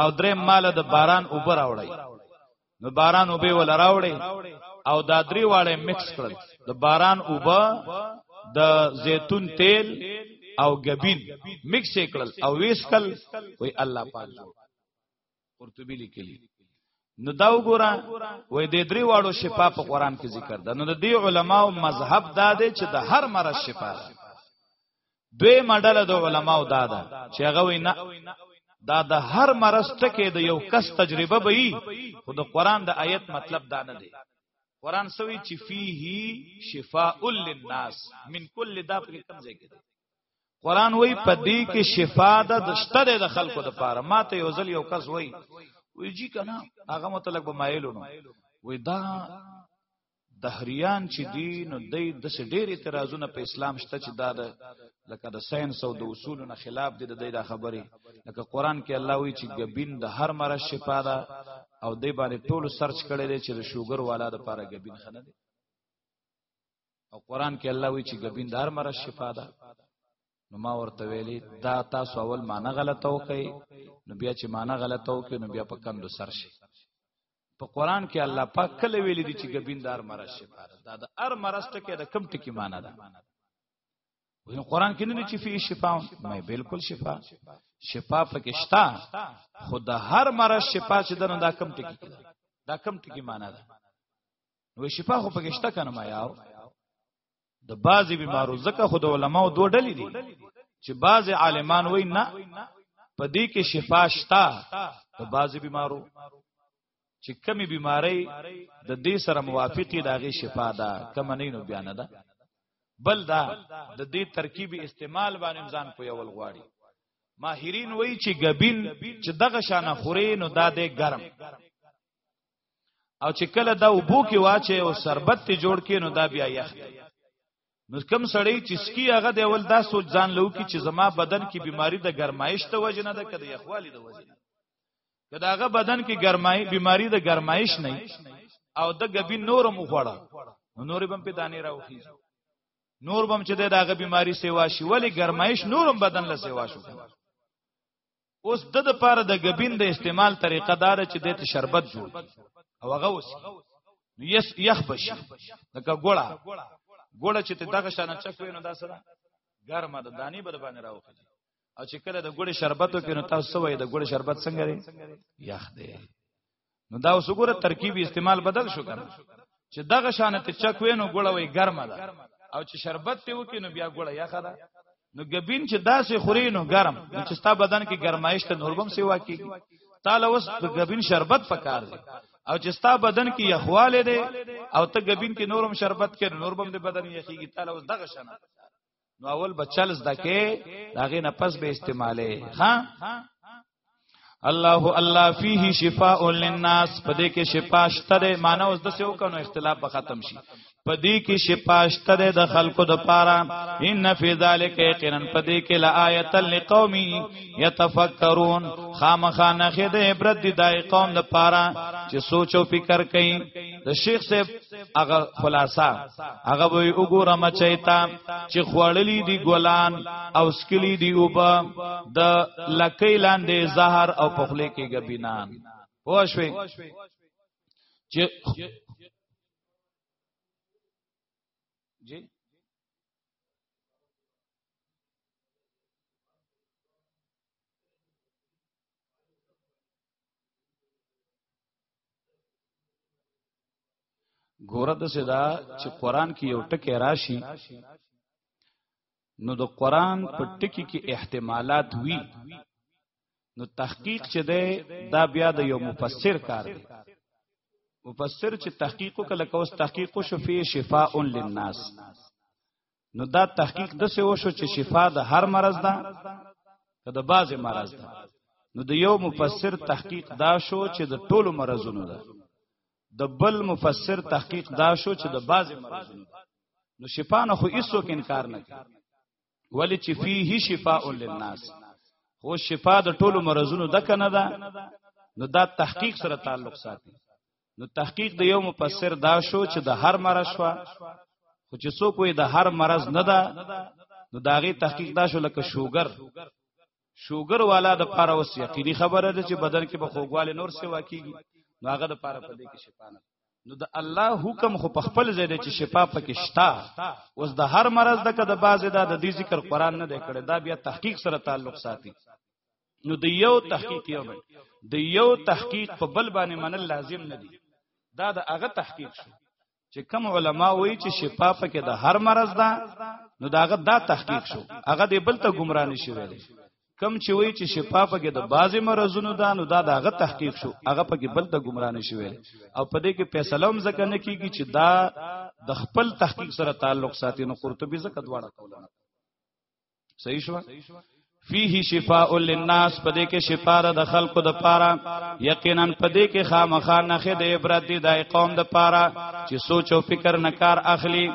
او درې مال د باران اوبر راوړی نو باران اوبه ول راوړی او دا درې واړه مکس کړل د باران اوبه د زیتون تیل او غبین مکس کړل او ویسکل وی الله پاک قرطبي لیکلی نو دا وګوره وې د درې واړو شفا په قران کې ذکر ده نو د دې علماو مذهب دا دی چې د هر مرض شفا ده دوی مډله د علماو دا ده چې هغه وې نه دا د هر مرض ټکه د یو کس تجربه به وي خو د قران د آیت مطلب دا نه دی قران سوي چې فيه شفاء للناس من كل داء په کوم ځای کې قران وای په دې کې شفا ده د شتره د خلکو د پاره ماته یو ځل یو کس وای وی جی کنه هغه متلک به مایلو نو وی دا دهریان چې دی نو د د ډېر اعتراضونه په اسلام شته چې دا د لکه د ساينس او د اصولو نه خلاف دي د دې دا خبره لکه قران کې الله وی چې غبین د هر مرض شفا ده او دې باندې ټول سرچ کړي چې د شوګر والا د پاره غبین خنه دي او قران کې الله وی چې غبین دار مر شفا ده نو ما ورته ویلي دا تاسو اول معنی غلطه وکي نو بیا چې معنی غلطه وکي نو بیا په کندو سر شي په قران کې الله پاک کله ویلي دي چې غبین دار مر شفا ده دا د ار مرست کې د کم ټکی معنی ده وین قران کې نه چې فی شفا مې بالکل شفا شفا پکې شتا خود هر مرز شفا چې دنه دا کم ټکی دا کم ټکی معنی ده نو شفا خو پکې شته کنه ما یاو د بعضی بیمارو زکه خود علماو دوه ډلې دي چې بعضی عالمان وای نه په دې کې شفا شته د بعضی بیمارو چې کمی بیماری د دې سره موافقی داغي شفا ده کم نه نو بیان ده بل دا د دې ترکیبی استعمال باندې ځان په یول غواړي ماهرین وای چې غبین چې دغه شانه خورې نو دا دې ګرم او چې کله دا وبو کې واچي او شربت ته جوړ کې نو دا بیا یخ نو کم سړی چې سکی هغه د اول دا سوچ ځان لو کې چې زما بدن کې بیماری د ګرمایش ته وجه نه ده کده یخوالی د وجه نه کدا هغه بدن کې ګرمای بیماری د ګرمایش نه او د غبي نور مخوړه نور بم په دانې راوخی نور بم چې د هغه بیماری سیوا شي ولی ګرمایش نورم بدن له سیوا شو اوس د د پاره د غبین د استعمال طریقه دار چې د ته شربت جوړ او هغه اوس یس یخ بشي لکه ګوړه ګوړه چې ته دغه شانه چک وینو دا سره ګرمه د دانی بر باندې راوخی او چې کله د ګوړې شربت وکړي نو تاسو وایي د ګوړې شربت څنګه لري یخ دی نو دا اوس ګوره ترکیب استعمال بدل شو کنه چې دغه شان ته چک وینو ګوړه وی ګرمه ده او چې شربت ته وکي نو بیا ګوړه یخه ده نو ګبین چې داسې خوري نو ګرم نو چې ستا بدن کې ګرمایش ته نوربم سیوا کیږي تعالی اوس د ګبین شربت پکار دی او چې ستا بدن کې یخواله دی او ته ګبین کې نورم شربت کې نوربم د بدن یخیږي تعالی اوس دغه شنه نو اول بچل زده کې داغه نه پس به استعماله ها الله الله فيه شفاء للناس پدې کې شفا شته ده معنی اوس د څه وکړو اختلاف به ختم شي پدې کې شفا شته ده د خلکو د پاره ان فی ذلک یقینا پدې کې لآیت لقوم یتفکرون خامخانه خې د عبرت دی دای قوم د پاره چې سوچ او فکر کوي د شیخ صاحب هغه خلاصہ هغه وی وګوره مچای تا چې خوړلې دي ګلان او سکلی دي وبا د لکې لاندې زهر او پخلې کې غبینان پوښوي چې جی ګوره د سدا چې قران کې یو ټکی راشي نو د قران په ټکی کې احتمالات وی نو تحقیق چې ده دا بیا د یو مفسر کار دی مفسر چې تحقیق وکړه لکه اوس تحقیق شفیع شفاء للناس نو دا تحقیق د څه وشو چې شفا د هر مرض ده که د بعضې مرض ده نو د یو مفسر تحقیق دا شو چې د ټولو مرضونو ده د بل مفسر تحقیق دا شو چې د بعضې مرضونو ده نو شفا نه خو هیڅوک انکار نه کوي ولی چې فيه شفاء للناس خو شفا د ټولو مرضونو د کنه ده نو دا تحقیق سره تعلق ساتي نو تحقیق د یو مفسر دا شو چې د هر مرض شو خو چې څوک وي د هر مرض نه ده نو داغه تحقیق دا شو لکه شوګر شوګر والا د پاره اوس یقیني خبره ده چې بدن کې به خوګواله نور څه واکیږي نو هغه د پاره په دې کې شفا نه نو د الله حکم خو په خپل ځای دی چې شفا پکې شتا اوس د هر مرض د کده باز ده د دې ذکر قران نه دی کړی دا بیا تحقیق سره تعلق ساتي نو د یو تحقیق یو بل د یو تحقیق په بل باندې منل لازم نه دی دا د هغه تحقیق شو چې کم علما وایي چې شفا پکې د هر مرض ده نو داغه دا تحقیق شو هغه دې بل ته گمراه نشي ویلې کم چې وایي چې شفا پکې د بعضې مرزونو ده نو دا داغه تحقیق شو هغه پکې بل ته گمراه نشي ویلې او په دې کې فیصله هم ځکه نه کیږي چې دا د خپل تحقیق سره تعلق ساتي نو قرطبي ځکه دواړه قولونه صحیح شو فيه شفاء للناس پدې کې شفاء د خلکو د پاره یقینا پدې کې خامخا نخې د عبرت دی د قوم د پاره چې سوچ او فکر نه کار اخلي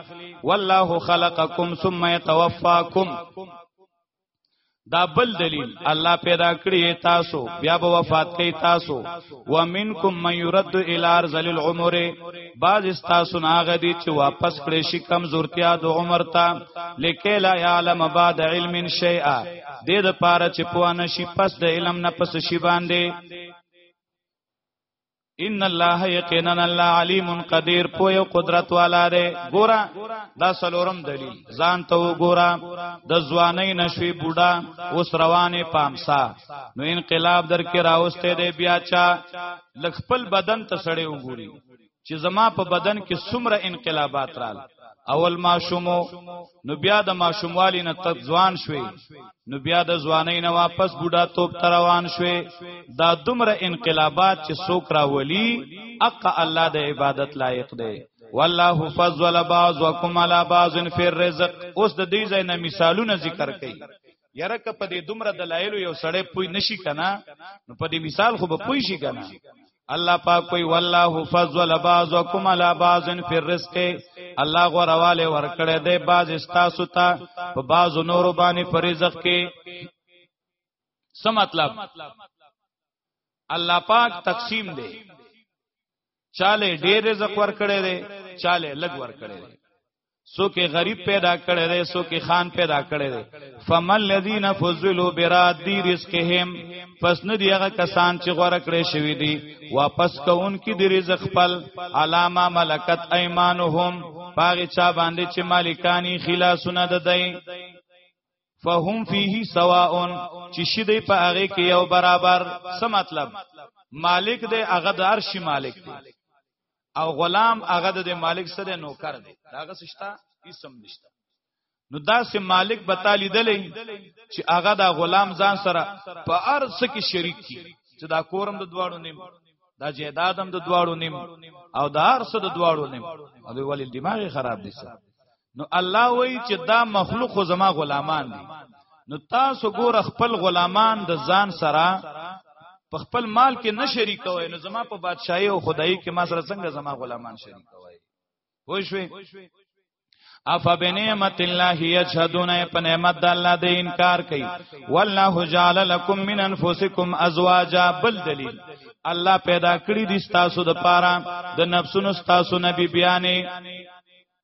والله خلقکم ثم يتوفاکم دا بل دلیل الله پیدا کړی تاسو بیا به وفات کوي تاسو ومنکم من يرد الى ارذل العمر بعض استاسو ناغه دي چې واپس کړي شي کمزورتیا د عمر ته لکه لا یعلم بعد علم شیئا د دې لپاره چې پوه نشي پس د علم نه پس شي باندې ان الله یقینا الله علیم قدیر پوی قدرت والا دی ګورا دا سلورم دلیل ځان ته وګورا د ځواني نشوي بوډا اوس روانه پامسا نو انقلاب در کې راوسته دی بیا چا لږ خپل بدن ته سړی وګوري چې زما په بدن کې څومره انقلابات رال اول ماشومو نو بیا د ماشوموالی نه تک ځوان شوي نو بیا د ځوانۍ نه واپس بوډا توپ تر روان شوي دا دومره انقلابات چې څوک راولي اق الله د عبادت لایق دی والله فضل بعضکم علی بعض فی الرزق اوس د دې ځای نه مثالونه ذکر کړي یره که په دې دومره دلایل یو سړی پوی نشي کنه نو په دې مثال خو به پوی شي کنه الله پاک کوئی والله فضل بعضکم علی بعض فی الرزق الله غورواله ورکړه دې بعض استاسو ته په بعض نور باندې پر رزق کې څه مطلب الله پاک تقسیم دی چاله ډیر رزق ورکړي دي چاله لګ ورکړي دي سوکه غریب پیدا کړي دي سوکه خان پیدا کړي دي فمل الذين فضلوا براد دي رزقهم پس نه دی هغه کسان چې غوړه کړې شوی دي واپس کون کی دی رزق خپل علامه ملکت ايمانهم پاغه چا باندې چې مالکانی خلاصونه ده دی فهم فيه سواء چې شیدې په هغه کې یو برابر څه مطلب مالک دی هغه د عرش مالک دی او غلام هغه د مالک سره نوکر دی داغه سشتا اسم نشتا نو دا سه مالک بتا لیدلې چې هغه دا غلام ځان سره په ارز کې شریک کی چې دا کورم د دواړو نیم دا جیدادم د دواړو نیم او دا ارس د دواړو نیم او ولی دماغ خراب دي سره نو الله وایي چې دا مخلوق خو زما غلامان دي نو تاسو ګور خپل غلامان د ځان سره په خپل مال کې نه شریک وای نو زما په بادشاہي او خدای کې ما سره څنګه زما غلامان شریک وای وای شوي اف بنعمت الله یشهدون په نعمت د الله د انکار کوي والله جعل لكم من انفسکم ازواجا بل دلیل الله پیدا کړی دي تاسو د پاره د نفسونو تاسو نبی بیانې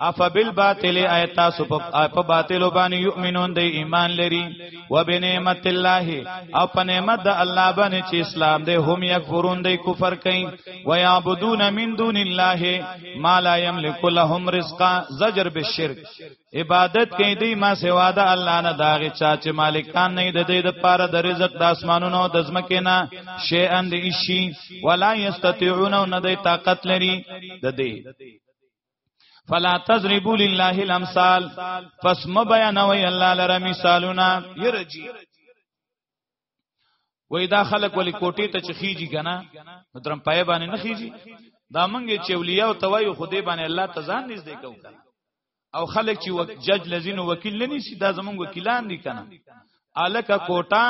اف بالباطل ایت سو په باطل باندې یؤمنون د ایمان لري و بنعمت الله او په نعمت د الله باندې چې اسلام دی هم یکفرون دی کفر کوي و یعبدون من دون الله ما لا یملک لهم رزقا زجر بالشرک عبادت کوي دی ما سوا د الله نه داغه چا چې مالکان نه د دې د پاره د رزق د اسمانونو او د ځمکې نه شی اند ایشي ولا یستطيعون نه د طاقت لري د دې فلا تضربوا لله الامثال پس م بیانوي الله لره مثالونه يرجي وې دا خلک ولې کوټې ته چخیږي کنه درم پای باندې نه خيږي دا منګه چولیا او توایو خدای باندې الله تزان نږدې کو او خلک چې جج لذین وکیل نه نشي دا زمونږ وکیلان دي کنه الک کوټه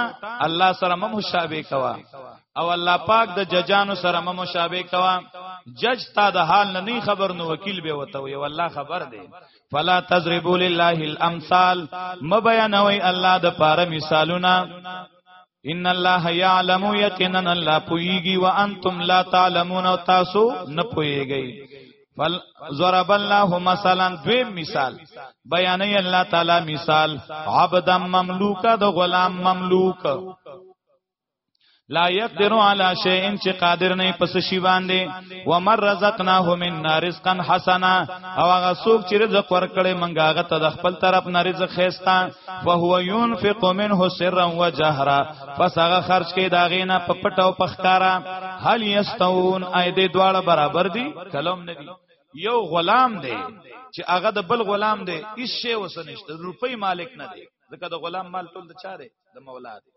الله سره مم مشابه کوا او الله پاک د ججانو سره مم مشابه کوا جج تا د حال نه نه خبر نو وکیل به وته وی والله خبر دی فلا تضربوا لله الامثال مبینوي الله د پاره مثالونه ان الله يعلم يقينا الله پويږي وانتم لا تعلمون تاسو نه پويږي فل ضرب الله مثلا دوی مثال بیانې الله تعالی مثال عبد مملوک د غلام مملوک لا يقدر على شيء چې قادر نه پس شي باندې ومر رزقناه من رزقا حسنا او هغه څوک چې رزق ورکړي منګه هغه ته د خپل طرف نه رزق خيستا فهو ينفق منه سرا وجهرا پس هغه خرج کې دا غینا په پټ او په ښکارا هل یستون اې دې دواړه برابر دي کلم نه دي یو غلام دی چې هغه د بل غلام دی هیڅ شی وسنشته روپۍ مالک نه دی ځکه د غلام مال ټول د چاره د مولا دی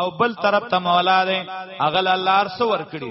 او بل طرف ته مولا دی هغه الله ارسو ور کړی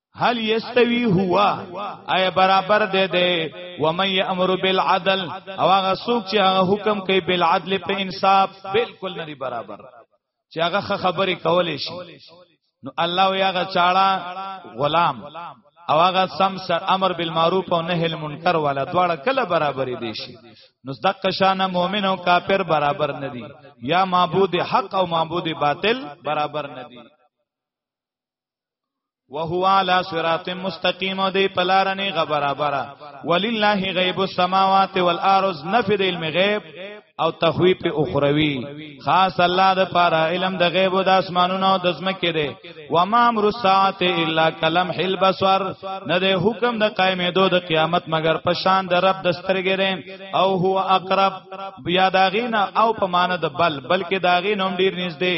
هل یستوی هوا آیا برابر دی دی و من یامر بالعدل او هغه څوک چې هغه حکم کوي بالعدل په انصاف بالکل نه دی برابر چې هغه خبرې کولې شي نو الله او هغه چاړه غلام او هغه سم سر امر بالمعروف او نهی المنکر والا دواړه کله برابر دي شي نو دک شان مؤمن او کافر برابر نه دي یا معبود حق او معبود باطل برابر نه دي وهو علی صراط مستقیم دی پلارنه غبرابرا ولله غیب السماوات والارض نفد علم غیب او تخویف اخروی خاص الله د پاره علم د غیب او د اسمانونو او د زمکه دی و ما امر الساعه الا کلم حل بصر نه د حکم د قائمې دو د قیامت مگر په شان د رب د سترګې دی او هو اقرب بیا داغینا او په مان د بل بلکې داغین هم ډیر نږدې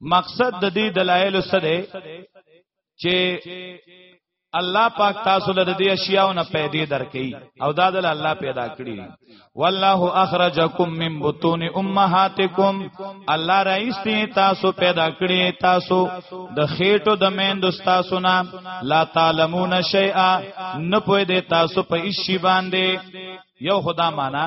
مقصد د دې دلایل څه دی چې الله پاک تاسو له دې اشیاو نه پیدا درکې او دا د الله پیدا کړی والله اخرجکم من بطون امهاتکم الله رئیستی تاسو پیدا کړی تاسو د خېټو د میند تاسو نه لا تعلمون شیئا نه پوهې تاسو په ایشی باندې یو خدا معنا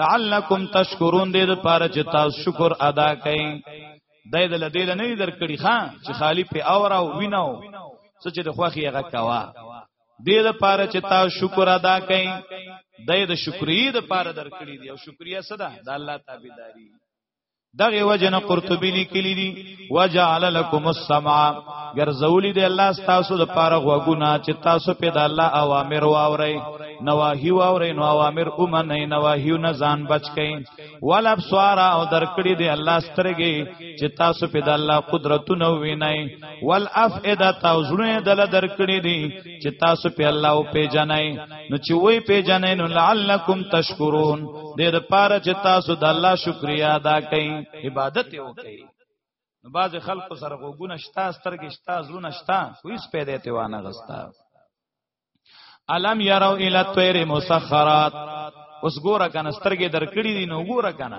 لعلکم تشکرون دې د پاره چې تاسو شکر ادا کړئ دای د لدیل نه درکړي ښا چې خالی په اور او ویناو څه چې د خوخي هغه کوا دې د پاره چې تا شکر ادا کړئ دای د شکرې د پاره درکړي دی او شکریا صدا د الله تابعداري دغه وجنه قرطبی لیکلی دی وجعل لكم السمع غرزولی دی الله تاسو د پاره غوګونه چې تاسو په د الله اوامر واورئ نواهی واورئ نو اوامر اومنه نواهی نه ځان بچ کئ ول ابصار او درکړي دی الله سترګې چې تاسو په د الله قدرتونه وینئ ول افئده تاسو نه دل درکړي دی چې تاسو په الله او پیجنای نو چې وای پیجنای نو لعلکم تشکرون دې د پاره چې تاسو د الله شکریا ادا کړئ عبادت وکړئ نو باز خلق سره غوګونه شتا سترګې شتا زونه شتا هیڅ پیدا ته وانه غستا علم یرو الی الطیر مسخرات اوس ګوره کنه سترګې درکړې دي نو ګوره کنه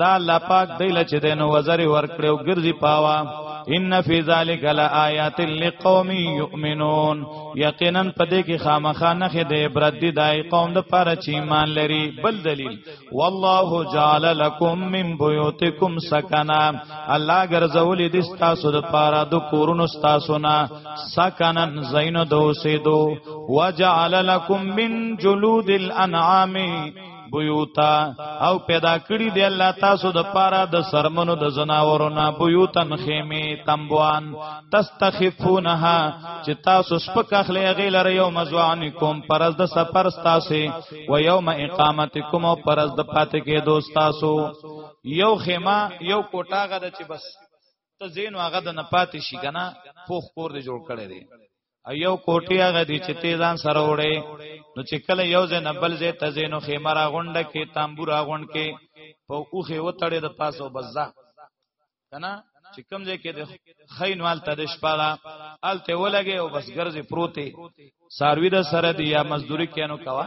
دا الله پاک دی لچ دینو وزر ورکړو ګرځي پاوا ان فی ذلک لآیات لقوم یؤمنون یقینا پدې کې خامخا نه خې د عبرت دی دای قوم د پاره چې ایمان لري بل دلیل والله جعل لكم من بیوتکم سکنا الله ګرځولې د تاسو د پاره د کورونو تاسو نه سکنن زین دوسې دو وجعل لكم من جلود الانعام بيوتا او پیدا کړی دی الله تاسو د پاره د سرمنو د زناورو نه بيوتن خیمه تمبوان تستخفونها چې تاسو سپک اخلي غیلر یوم زوانکم پرز د سفر تاسو و یوم اقامتکم او پرز د پاتې کې دوست تاسو یو خیمه یو کوټاغه د چې بس ته زین واغه د نه پاتې شي کنه پوخ کور دې جوړ کړی دی او یو کوټی هغه دی چې تیزان سره وړي نو چې کله یو ځای نه بل ځای ته زینو خیمه را غونډه کې تامبور را غونډ کې په اوخه وتړې د پاسو بزا کنه چې کم ځای کې د خینوال ته د شپاله الته ولګي او بس ګرځي پروتي ساروی د سره دی یا مزدوري کینو کوا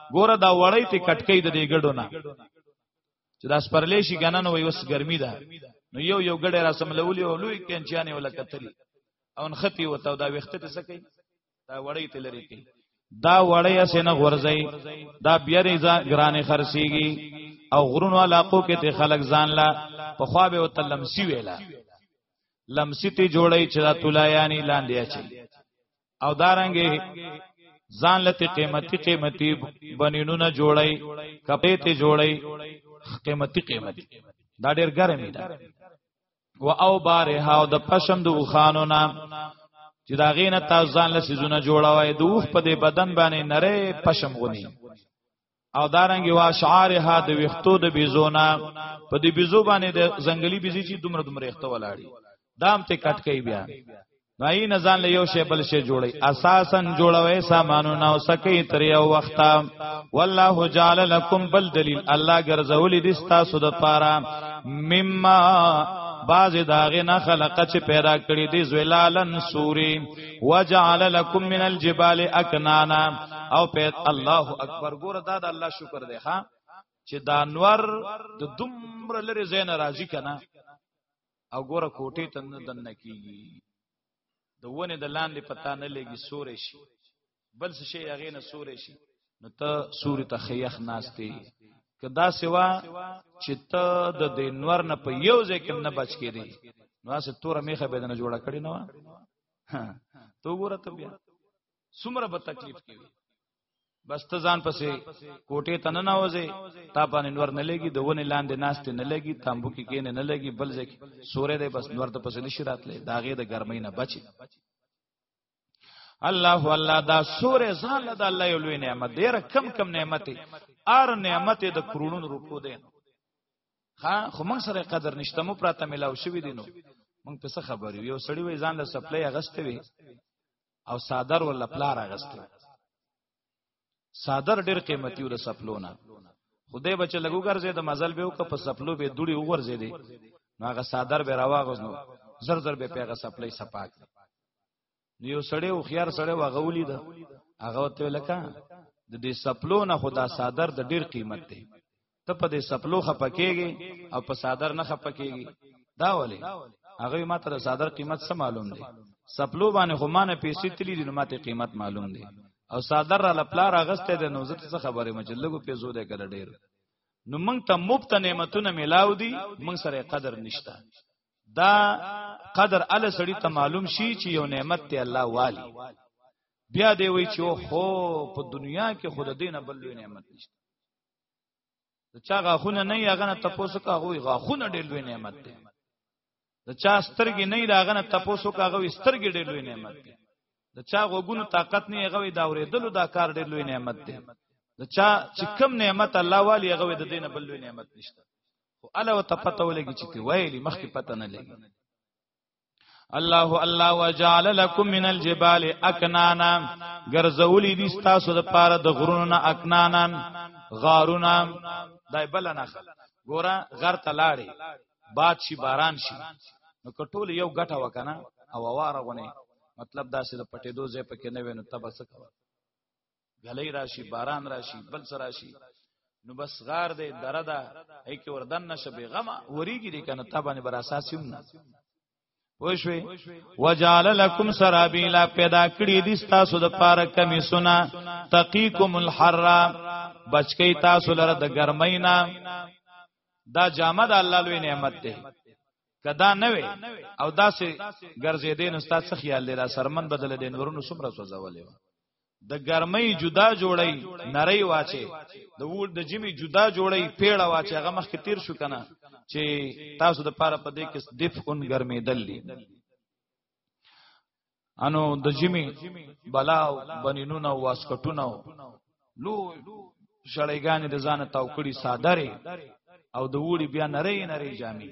ګوره دا وړی ته کټکې د دې ګډو نه چې دا سپرلې شي کنه نو اوس ګرمي ده نو یو یو ګډه را سملولې او لوی کینچانې ولا کتلې او نختی وته دا وخت ته سکی دا وړی ته لري کی دا وړی اسنه غورځي دا بیا ریزا ګرانې خرسيږي او غرونو علاقو کې ته خلک ځان لا په خوا به وتلمسی ویلا لمسی ته جوړی چې دا تولا یعنی لاندې اچي او دارنګي ځان لته قیمتي قیمتي بنینونه جوړي کپې ته جوړي قیمتي قیمتي دا ډېر ګرمي ده و او بارها او د پشم د وخانو نه چې دا غینه تاسو ځان له سيزونه جوړوي د وخ په دې بدن باندې نره پشم غوني او دارنګ وا شعارها د ویختو د بيزونه په دې بيزو باندې د زنګلي بيزي چې دومره دومره اخته ولاړی دام ته کټ کوي بیا نای نه ځان له یو شی بل شی جوړي اساسا جوړوي سامانونه او سکی تر یو وخته والله جعل لكم بل دلیل الله ګرځولې دي تاسو د پاره مما باز داغه نه خلق چې پیدا کړی دی زلالن سوري وجعل لكم من الجبال اكنانا او پیت الله اکبر ګور دا د الله شکر دی ها چې دا انور د دومره لري زین راضی کنه او ګور کوټه تن دنه کیږي د ونه د لاندې پتا نه لګي سورې شي بل څه شي هغه نه سورې شي نو ته سورې ته خیخ ناشته کدا سوا چې ته د دینور نه په یو ځای کې نه بچ کې دي نو اسه تور میخه به نه جوړه کړی نو تو ګوره ته بیا سمره به تکلیف کې بس ته ځان پسې کوټه ته نه ناوځي تا باندې نور نه لګي د ونې لاندې ناشته نه لګي تامبو کې کېنه نه لګي بل ځکه سورې ده بس نور ته پسې نشی راتلې داغه د ګرمۍ نه بچي الله الله دا سورې ځان له الله یو لوی نعمت ډیر کم کم نعمت ار نعمت د کرونو روپو دی ها خو موږ سره قدر نشته مو پراته ملاو شوې دي نو موږ په څه خبر یو سړی وې ځان له سپلای اغستې وي او صادر ول پلار اغستې صادر ډیر قیمتي و د سپلونه خدای بچ لګو ګرځي د مزل به وک په سپلو به دوړي وګرځي دي هغه صادر به راواغز نو زر زر به پیغه سپلې سپاک نیو سړی او خيار سړی وغولی ده هغه ته لکه د دې سپلو نه خدا صادر د ډیر قیمت دی ته په دې سپلو خپکیږي او په صادر نه خپکیږي دا ولې هغه ما ته صادر قیمت څه معلوم دی سپلو باندې خو مانه پیسې تللی دي نو ماته قیمت معلوم دی او صادر را لپلا راغسته د نو زت څه خبره مجلګو پیسو ده کړه ډیر نو مونږ ته مفت نعمتونه ملاو دي مونږ سره قدر نشته دا قدر ال سړی ته معلوم شي چې یو نعمت ته الله والی بیا دی وی چې خو په دنیا کې خود دینه بل نعمت نشته د چا غاخونه نه هغه نه تاسو کا غوي غاخونه ډېر لوی نعمت دی د چا سترګې نه هغه نه تاسو کا غوي سترګې ډېر لوی نعمت دی د چا غوګونو طاقت نه هغه دا ورېدلو دا کار ډېر لوی نعمت دی د چا چې کم نعمت الله والی هغه د دینه بل لوی نعمت نشته خو الله وت پته ولګي چې ویلي مخکې پته نه لګي الله الله وجعل لكم من الجبال اكنانا غرزولی دي تاسو د پاره د غرونو اکنانا غارونه دای بل نه ګورا غر تلاړي باد شي باران شي نو کټول یو غټه وکنه او واره غونه مطلب دا چې د پټېدو ځای پکې نه وینو تبه څه کوي غلې راشي باران راشي بل سره راشي نو بس غار دې دردا هي کې وردن نشه به غما وريږي دې کنه تابانه بر اساس هم نه پوښوي وجال لكم سرابيلا پیدا کړی دي تاسو د پاره کمی سنا تقيكم الحر بچکی تاسو لره د ګرمینا دا جامه د الله لوی نعمت ده کدا نه وي او داسې ګرځې دین استاد څخه خیال لري سرمن بدل دین ورونو سمره سوځولې د ګرمۍ جدا جوړی نری واچي د وول د جمی جدا جوړی پیړه واچي هغه مخکې تیر شو کنه چې تاسو د پاره په دې کې دفعون ګرمې دلی انو د جمی بلاو بنینونه واسکټونه لو شړېګانې د ځانه تاوکړي صادره او د وړي بیا نری نری جامې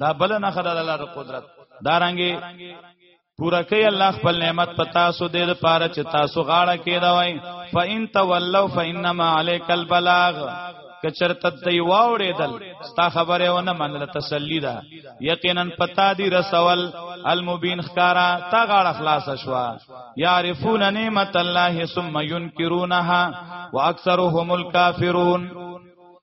دا بل نه خدای د الله قدرت دا رنګي پورا کوي الله خپل نعمت پتا سو دې د پاره چې تاسو غاړه کې دا وای فإن تولوا فإنما عليك البلاغ کچرته دی واوریدل ستا خبره ونه منل تسلی ده یقینا پتا دی رسول المبین خکارا تا غاړه خلاص شوا یعرفون نعمت الله ثم ينكرونها واکثرهم الكافرون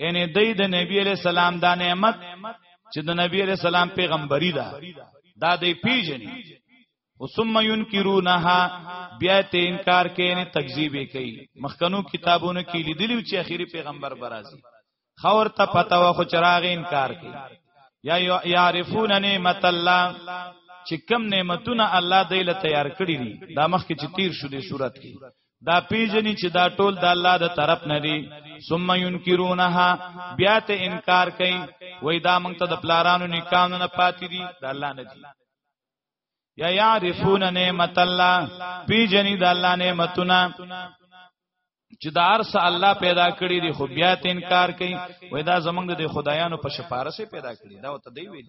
ان دای د نبی علی سلام دا نعمت چې د نبی علی سلام پیغمبري ده دا دی پیژني او ثم ينكرونها بیا ته انکار کوي نه تکذیب کوي مخکنو کتابونو کې لیدلی چې اخیری پیغمبر برازي خور ته پتا و خو چراغ انکار کوي یا یعرفون نعمت الله چې کم نعمتونه الله دی له تیار کړی دي دا مخکې چې تیر شو دې صورت کې دا پیژنی چې دا ټول د الله د طرف نه دي ثم ينكرونها بیا ته انکار کوي وای دا مونږ ته د پلارانو نکانو نه پاتې دي د الله نه دي یا یعرفون نعمت الله پیژنی د الله نعمتونه چې دا ارس الله پیدا کړی دی خو بیا ته انکار کوي وای دا زمونږ د خدایانو په شپارسه پیدا کړی دا وته دی ویل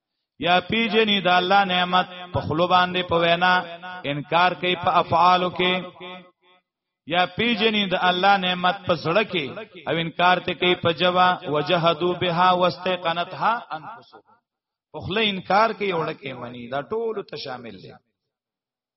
یا پیجنی د الله نعمت په خلو باندې په وینا انکار کوي په افعالو کې یا پیجنی د الله نعمت په سړه کې او انکار ته کوي په جوا وجحدو بها واستيقنتها انفسهم په خله انکار کوي وړکه منی دا ټول ته شامل دي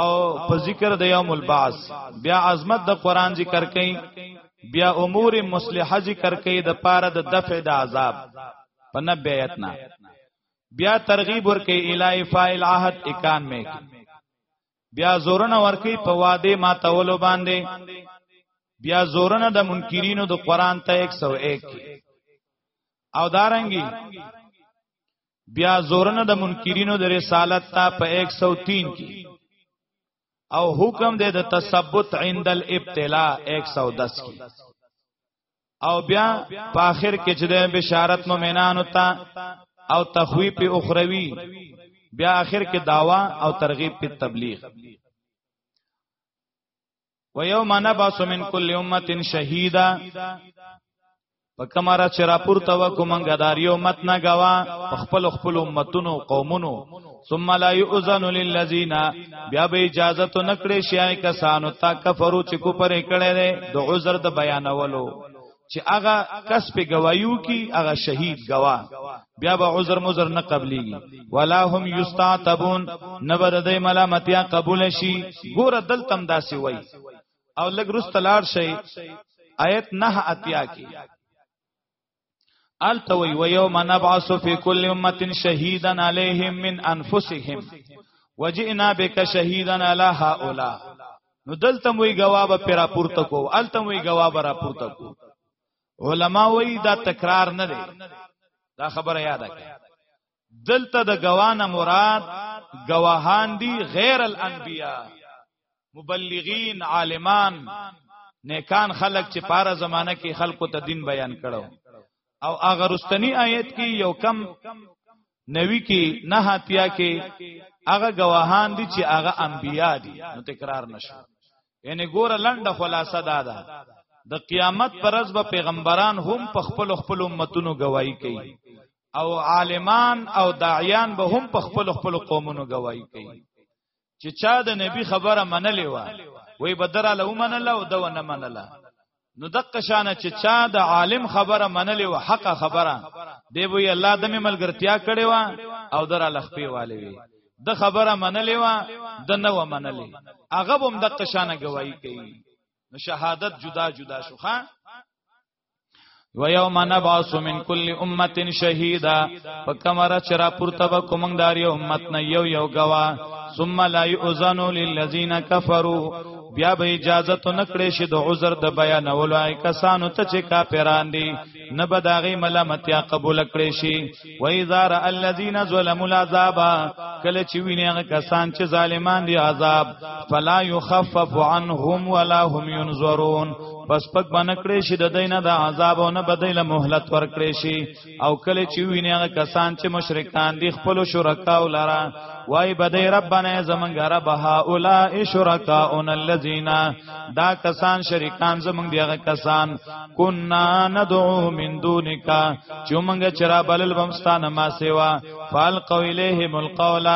او په ذکر د یوم البعث بیا عظمت د قران ذکر کئ بیا امور مصلحه ذکر کئ د پاره د دفع د عذاب په نبیت نه بیا ترغیب ورکئ الای فاعل عهد 91 بیا زورن ورکئ په واده ما تولو باندې بیا زورن د منکرینو د قران ته 101 او دارنګي بیا زورنه د منکرینو د رسالت تا په 103 کې او حکم دی د تثبت عند الابتلاء 110 کې او بیا په اخر کې چې د بشارت مؤمنانو ته او تخویف اخروی بیا اخر کې داوا او ترغیب په تبلیغ و یوم نبعث من کل امه شهیدا په کمره چې راپور ته وکومنګ داریو مت نه غوا په خپل خپل امتونو قومونو ثم لا یؤذن للذین بیا به اجازه ته نکړې شي کسانو تا کفرو چې کو پرې کړي د عذر د بیانولو چې هغه کس په گوايو کې هغه شهید گوا بیا به عذر مزر نه قبليږي ولا هم یستعتبون نه به د ملامتیا قبول شي ګور دلتم داسي وای او لګ رستلار شي آیت نه اتیا کې التوی و یوم نبعث فی کل امه شهیدا علیهم من انفسهم وجئنا بک شهیدا علی هؤلاء نو دلته موي جواب پر راپورته کو الته موي جواب راپورته کو علما وی دا تکرار نه دی دا خبره یاد کړئ دلته د گواهان مراد گواهان دي غیر الانبیاء مبلغین عالمان نیکان خلق چې پاره زمانہ کې خلقو ته دین بیان کړو او اگر استنی آیت کې یو کم نوی کې نه هاتیا کې هغه گواهان دي چې هغه انبیا دي نو تکرار نشو یعنی ګوره لنډه خلاصه دا ده د قیامت پر ورځ به پیغمبران هم په خپل خپل امتونو گواہی کوي او عالمان او داعیان به هم په خپل خپل قومونو گواہی کوي چې چا د نبی خبره منلې و وې بدره له منله او دو نه منله نو دقه شان چې چا د عالم خبره منلې و حق خبره دی وی الله د ملګرتیا کړي و او دره لخپې والي وي د خبره منلې و د نه و منلې هغه هم دقه شان گواہی کوي نو شهادت جدا جدا شوخه و یوم نبعث من کل امه شهیدا فکمر چر پورته به کوم دار یو امت نه یو یو غوا ثم لا یؤذن للذین کفروا بیا به اجازه ته نکړې شي د عذر د بیان اولای کسانو ته چې کافران دي نه بداغي ملامتیا قبول کړې شي و اذا را الذين ظلموا العذاب کله چې ویني هغه کسان چې ظالمان دي عذاب فلا يخفف عنهم ولا هم ينظرون پس پک باندې کړې شي د دینه د عذاب او نه بدایل مهلت ور کړې شي او کله چې ویني هغه کسان چې مشرکان دي خپل شرکا او لرا وای بدای ربانه زمنګ رب ها اولائ شرکاون الذین دا کسان شریکان زمنګ دی هغه کسان کنا ندعو من دونک چې مونږ چرا بلل بمستانه ما سیوا فالقوا الیهم القول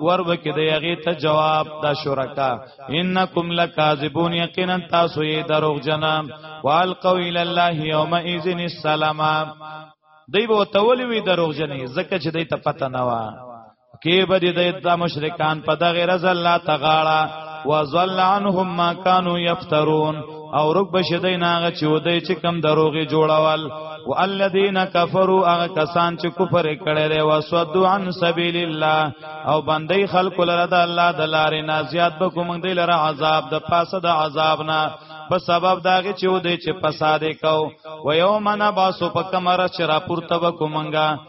ورب کې دی هغه ته جواب دا شرکا انکم لکاذبون یقینا تاسو یې دروغ جنا والقوا الی الله یوم اذن السلام دی به تولی وی دروغ جنې زکه چې دی ته پته نه و کې به دې د مشرکان په دغه رز الله تغاړه وزل عنهم ما كانوا يفترون او رب بشدین هغه چې ودی چې کم دروغي جوړول والذین کفروا هغه کسان چې کفر کړي لري وسدو عن سبیل الله او بندي خلق لره د الله د لارې نه زیات به کوم دی لره عذاب د پاسه د عذاب نه په سبب داغه چې ودی چې فساد وکاو و یوم نباسو په کمر چې راپورته وکومنګا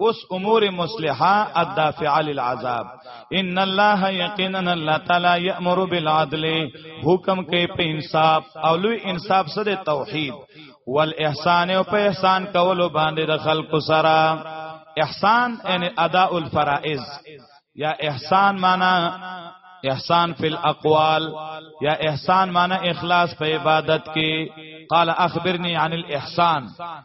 اوس امور مصلحه الدافع للعذاب ان الله یقینا الله تعالی یامر بالعدل حکم کوي په انصاف او لوی انصاف سره توحید والاحسان او په احسان کولو باندې د خلکو سره احسان یعنی اداء الفرائض یا احسان معنا احسان فی الاقوال یا احسان معنی اخلاص په عبادت کې قال اخبرني عن الاحسان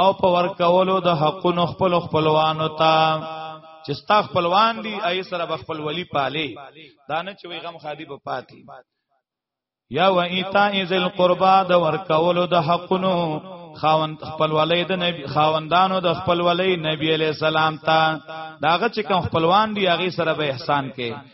او په ورکولو د حقونو خپل خپلوانو ته چې ستا خپلوان دي ای سره خپل ولی پاله دانه چې وی غم خادي په پاتې یا و ایتا ذل قربا د ورکولو د حقونو خاوند خپل ولی د نبی خاوندانو د خپل ولی نبی علی السلام ته داغه چې کوم خپلوان دي هغه سره به احسان کې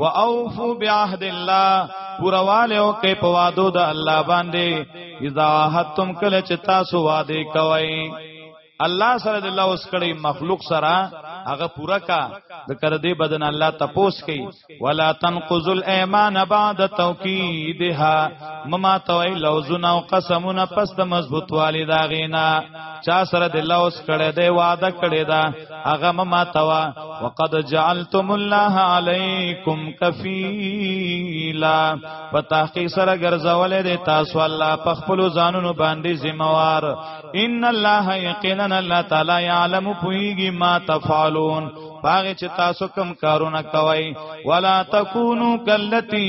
و اوفو بعهد الله پورواله او کې په وادو د الله باندې اذا حتم کله چې تاسو وعده کوي الله سره د الله اوس کړي مخلوق سره هغه پورا کا د کر دې بدن الله تپوس کوي ولا تنقذ الايمان بعد توکیدها مما توي لوزنا او قسمنا پس د مضبوط والداغینا چا سره د الله اوس کړي دی وعده کړي دا هغه ما توا وقد جعلتم الله علیکم کفیلا فتحقیق سره ګرځولې د تاسو الله په خپل ځانونو باندې ذمہوار ان الله یقینا الله تعالی یعلم پویږي ما تفعلون باغ چې تاسو کم کارونه کوي ولا تکونو کلتی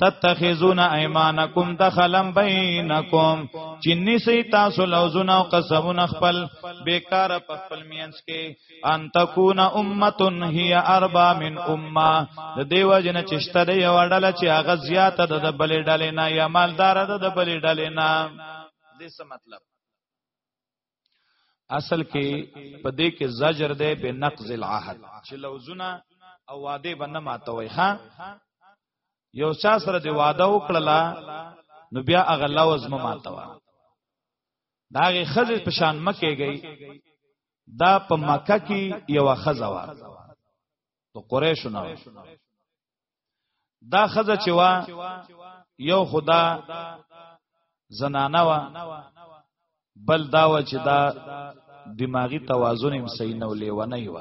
تتخذون ايمانکم دخلا بينکم چې نسی تاسو لوزونه او قسمونه خپل بیکاره په خپل مینس کې ان تکون امه هي اربع من امه د دیو جن چشته دی یو ډله چې هغه زیاته د بلې ډلې نه یا مالدار د بلې ډلې نه دې څه مطلب اصل کې په دې کې زجر ده به نقض العهد چې لوزونه او وعده بنه ماتوي ها یو چا سره دی وعده وکړلا نو بیا هغه لوز ما ماتوا داغه خزه په شان مکه گئی دا په مکه کې یو خزه و تو قریش نه دا خزه چې وا یو خدا زنانه وا بل دا و چې دا دماغي توازن هم صحیح نه ولې و نه و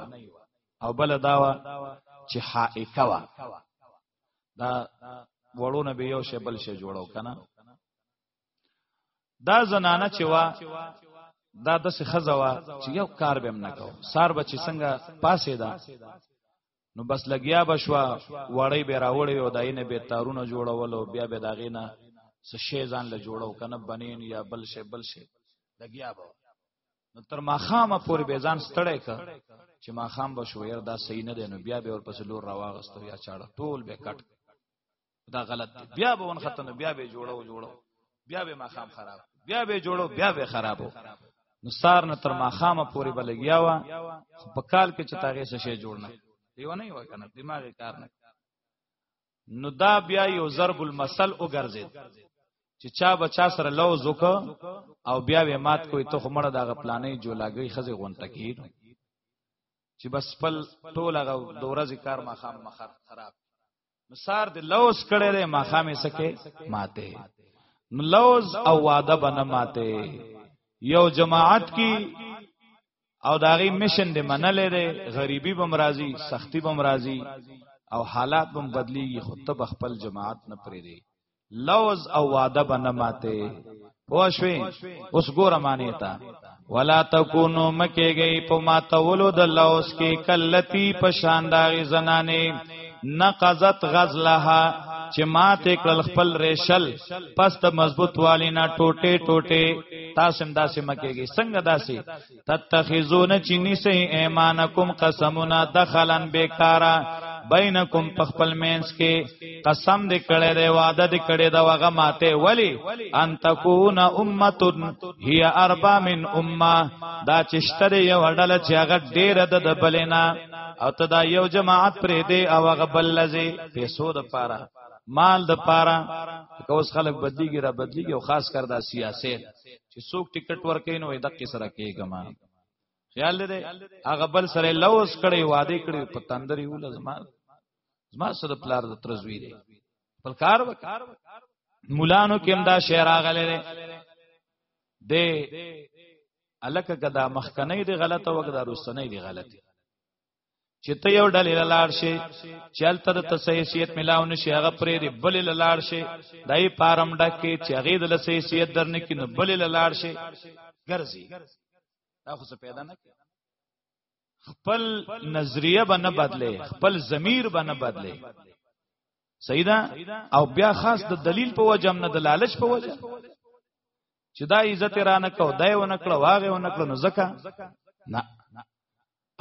او بل دا و چې حائکه وا دا وړونه به یو شی بل شی جوړو کنه دا زنانه چې وا دا د څه خزوا چې یو کار به نه کو سار بچی څنګه پاسې دا نو بس لګیا بشوا وړی به راوړی او داینه به تارونه جوړول او بیا به داغې نه څه شی ځان له جوړو کنه بنین یا بل شی بل شی لګیا به نو تر ماخامه پورې به ځان ستړی ک چې ماخام به شو ير دا صحیح نه دی نو بیا به ورپسې لور راواغستو یا چاړه ټول به کټ دا غلط دی بیا به ون ختنه بیا به جوړو جوړو بیا به ماخام خراب بیا به جوړو بیا به خرابو نو سار نه تر ماخامه پوری بلګیا وا په کال کې چې تاغه څه شی جوړنه دیو نه یو کنه دماغ کار نه نو دا بیا یو ضرب المثل وګرځید چې چا بچا سره لوز وک او بیا وې مات کوی ته خمړه دغه پلانې جولاګي خزه غونټه کی چې بس پل ټول هغه دوره ذکر ما خام مخ خراب نو سار د لوز کړي دی ماخامې سکه ماته نو لوز او واده بنه ماته یو جماعت کی او داغي مشن دی منلې دی غریبي بم راضي سختی بم راضي او حالات بم بدلیږي خود ته خپل جماعت نه پرې دی لوز او وعده بنه ماته پوښوي اوس ګوره معنی ته ولا تکونو مکیږي په ماتولو د لوس کې کلتی په شان داغي زنانه نقزت غزلها چې ماته کړل خپل ریشل پس ته مضبوط والی نه ټوټه ټوټه تاسو هم داسې مکیږي څنګه داسې تتخذون چنی سی ایمانکم قسمنا دخلا بیکارا بینکم پخپل مینس کې قسم دې کړي دی وعده دې کړي دا وغه ماته ولی ان تکون امه هي اربع من امه دا چشتره یو ډله چې هغه ډیر د بلینا او ته دا یو جماعت پرې دی او هغه بل لزی پیسو د پاره مال د پاره که اوس خلک بدلیږي را بدلیږي او خاص کر دا سیاست چې څوک ټیکټ ورکړي نو دقه سره کېګم خیال دې هغه بل سره لوز کړي وعده کړي په تندري ول زما زما سره پلار د ترزوی دی بل کار وک مولانو کې امدا شعر اغله دې دې الک کدا مخکنه دې غلطه وګدا رسنه دې غلطه چې ته یو ډلې لاړ شي چې الته د تسهیسیت ملاو نشي هغه پرې دی بل لاړ شي دای پارم ډکه چې هغه د تسهیسیت درنه کې نو بل لاړ شي ګرځي دا خو څه پیدا نه کوي خپل نظریه به نه بدله خپل ضمیر به نه بدله سیدا او بیا خاص د دلیل په وجه نه د لالچ په وجه چې دا عزت رانه کو دای ونه کړو واغه ونه کړو نو زکه نه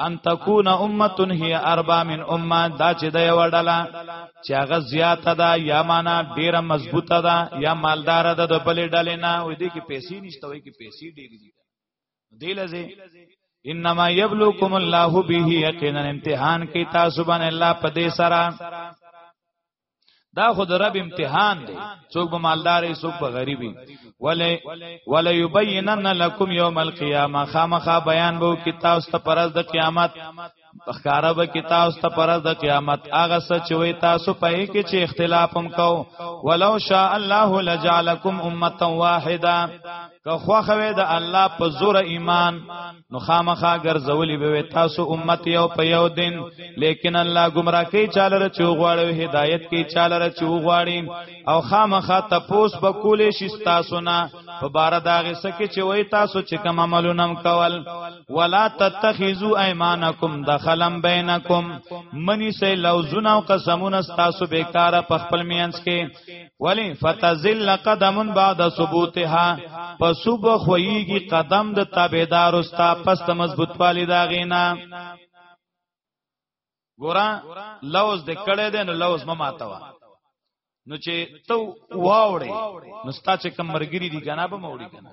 ان تکون امه هي اربع من امه دا چې د یو ډله چې هغه زیاته ده یا معنا ډیره مضبوطه ده یا مالدار ده د بلې ډلې نه وې دي کې پیسې نشته وې کې پیسې ډېری دي دی لزه انما یبلوکم الله به یقینا امتحان کې تاسو باندې الله په دې سره دا خو د رب امتحان دی څوک به مالدار وي څوک به غریب وي ولی ولی یبینن لکم یوم القیامه خامخا بیان بو کی تاسو ته پرز د قیامت بخکاره به کی تاسو ته پرز د قیامت هغه څه چې وي تاسو په کې چې اختلاف هم کو ولو شاء الله لجعلکم امه واحده که خوخه د الله په زور ایمان نو خامخا ګرځولې به تاسو امت یو په یو دین لیکن الله گمراه کوي چاله ر چوغواړي هدایت کوي چاله ر چوغواړي او خامخا تپوس به کولې شي تاسو نه په بار داغه سکه چې وای تاسو چې کوم عملونه کول ولا تتخذوا ايمانکم دخلا بینکم منی سه لوزونه او قسمونه تاسو بیکاره په خپل میانس کې ولی فتزل قدم بعد ثبوتها پسوب خویږي قدم د تابعدار استا پس د مضبوط والی دا غینا ګورا لوز د کړه دین لوز ما ماتوا نو چې تو واوړې نو ستا چې کم مرګری دي کنه به موړي کنه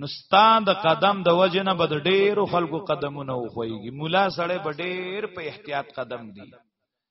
نو ستا د قدم د وجه نه بد ډېر خلکو قدمونه وخويږي مولا سړی به ډېر په احتیاط قدم دی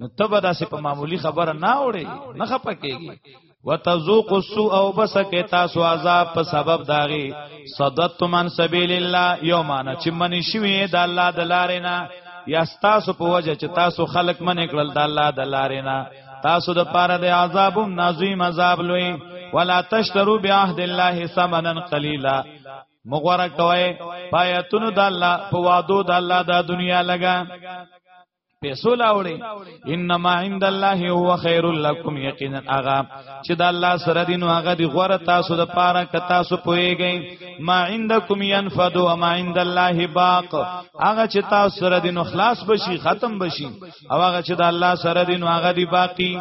نو تبه داسې په معمولی خبره نه وړي نه خپکیږي وتذوق السوء او بسکه تاسو عذاب په سبب داغي صدت من سبیل الله یومانه چې منی شوی د الله د لارې نه یا تاسو په وجه چې تاسو خلق من کړل د الله د لارې نه تاسو د پاره د عذاب نازوی عذاب لوی ولا تشترو بعهد الله ثمنا قليلا مغوره کوي پایتونو د الله په وادو د الله د دنیا لګا پیسو لاوړي انما عند الله هو خير لكم یقینا اغا چې د الله سره دین هغه دی غره تاسو د پاره ک تاسو پويږئ ما عندكم ينفد وما عند الله باق هغه چې تاسو سره دین خلاص بشي ختم بشي او هغه چې د الله سره دین هغه دی باقی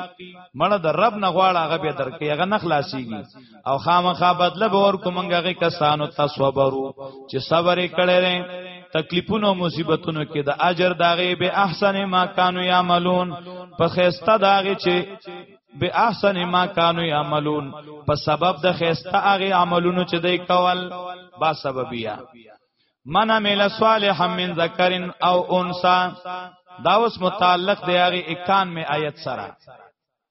مړه د رب نه غواړه هغه به درکې هغه نه خلاصيږي او خامخا بدله به ورکو مونږه غي کسانو ته صبرو چې صبر کړي لري تکلیفونو مصیبتونو کې د اجر داغه به احسن ما کانو یعملون په خيسته داغه چې به احسن ما کانو یعملون په سبب د خيسته هغه عملونو چې دوی کول با سببیا من عمل صالحا من ذکر او انثى دا اوس متعلق دی هغه 91 آیت سره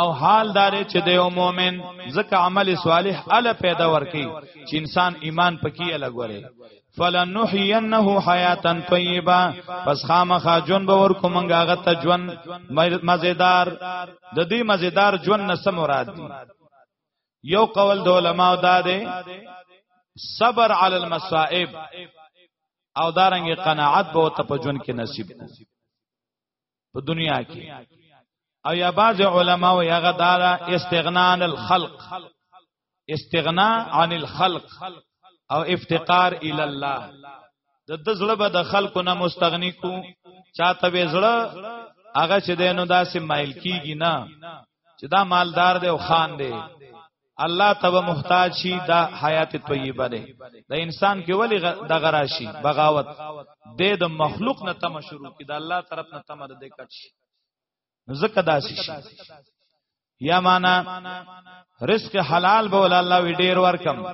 او حال دار چې د یو مؤمن ځکه عمل صالح اله پیدا ورکي چې انسان ایمان پکې الګوري فلنحینه حیاتا طیبه پس خامخا جون به ورکو منګه غته جون مزیدار د دې مزیدار جون نه سم مراد دی یو قول د علماء دا دی صبر علی المصائب او دارنګ قناعت به ته په جون کې نصیب کو په دنیا کې او یا بعض علما او یا غدارا استغنا عن الخلق استغنا عن الخلق او افتقار الی الله د د زړه به د خلکو نه مستغنی کو چاته به زړه هغه چې دینو داسې مایل کیږي نه چې دا مالدار دی او خان دی الله ته به محتاج شي دا حیات طیبه ده د انسان کې ولی د غراشي بغاوت د د مخلوق نه تم شروع کی د الله طرف نه تم د کټ شي زکه داسي شي یا معنا رزق حلال به ول الله وی ډیر ورکم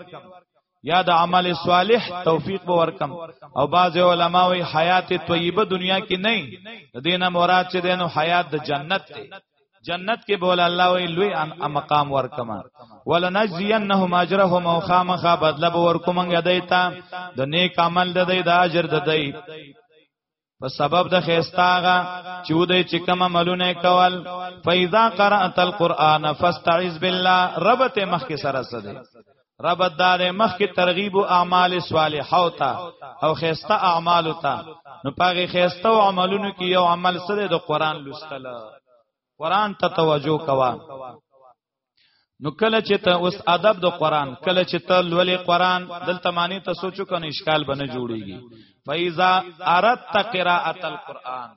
یا د عمل صالح توفیق به ورکم او بعض علما وی حیات طیبه دنیا کې نه د دینه مراد چې دینو حیات د جنت ته جنت کې بول الله وی لوی ان مقام ورکما ولنجزینهم اجرهم او خامخا بدله ورکوم غدایتا د نیک عمل د دی د اجر د دی په سبب د خيستاغه چې ودی چې کوم عملونه کول فاذا قرات القران فاستعذ بالله رب ته مخ کې سره سده رب دار مخ کې ترغیب او اعمال صالحه او تا او خيسته اعمال او تا نو پاغه خيسته او عملونو کې یو عمل سره د قران لوستل قران ته توجه کوا نو کله چې ته اوس ادب د قران کله چې ته لولې قران دلته معنی ته سوچو کنه اشکال بنه جوړیږي فایزا اردت قراءت القران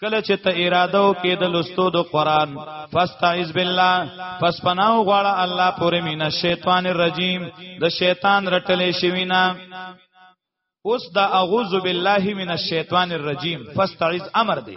کله چې ته اراده وکې د لستو د قران فاستعذ بالله پس پناو غواړه الله پورې مینا شیطان الرجیم د شیطان رټلې شوینا اوس دا اعوذ بالله من الشیطان الرجیم فاستعذ امر دی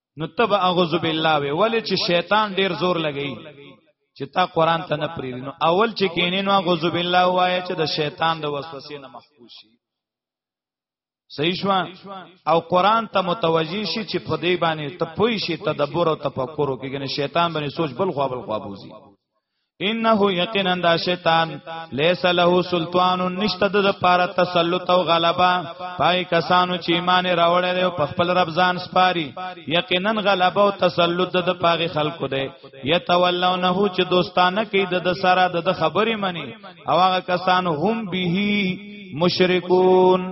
نو تب اعوذ بالله وی ولې چې شیطان ډیر زور لګی چې تا قران ته نه پریری نو اول چې کینې نو اعوذ بالله وایې چې د شیطان د وسوسې نه محفوظ شي صحیح شو او قران ته متوجی شي چې په دې باندې ته پوي شي تدبر او تفکر وکړي شیطان باندې سوچ بل خو بل خو بوزي انه یقینا دا شیطان لیس له سلطان نشته د پاره تسلط او غلبا پای کسانو چې ایمان راوړل دی په خپل رب ځان سپاري یقینا غلبا او تسلط د پاغه خلکو دی یتولونه چې دوستانه کوي د سره د خبرې مني او هغه کسان هم به مشرکون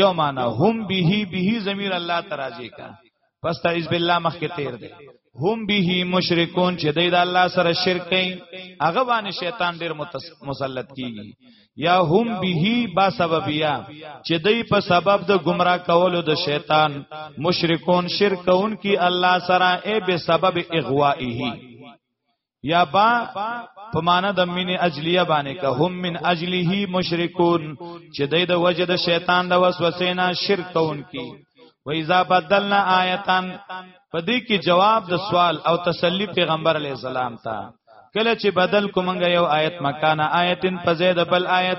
یو معنا هم به به ضمیر الله تراجی کا پس تعوذ بالله مخ کې تیر دی هم به مشرکون چې د الله سره شرک کوي هغه باندې شیطان ډیر مسلط کیږي یا هم به با سببیا چې دوی په سبب د گمراه کولو د شیطان مشرکون شرک کوونکی الله سره ای به سبب اغوائه یا با په معنا د مین اجلیه باندې که هم من اجلیه مشرکون چې د د وجه د شیطان د وسوسې نه شرک کوونکی و اذا بدلنا آیتان په دې کې جواب د سوال او تسلی پیغمبر علی السلام ته کله چې بدل کومنګ یو آیت مکان آیتن په زید بل آیت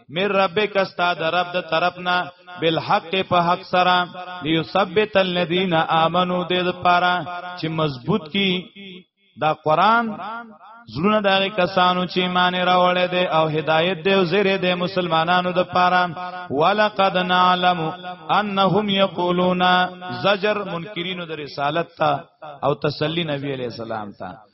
مر ربک استاد رب د طرفنا بالحق په حق سره ليثبت الذين امنوا د لپاره چې مضبوط کی دا قران زړونه دغه کسانو چې ایمان راوړې دي او هدایت دی او زیره دی مسلمانانو د پاره ولقد نعلم انهم یقولون زجر منکرینو د رسالت ته او تسلی نبی علیہ السلام ته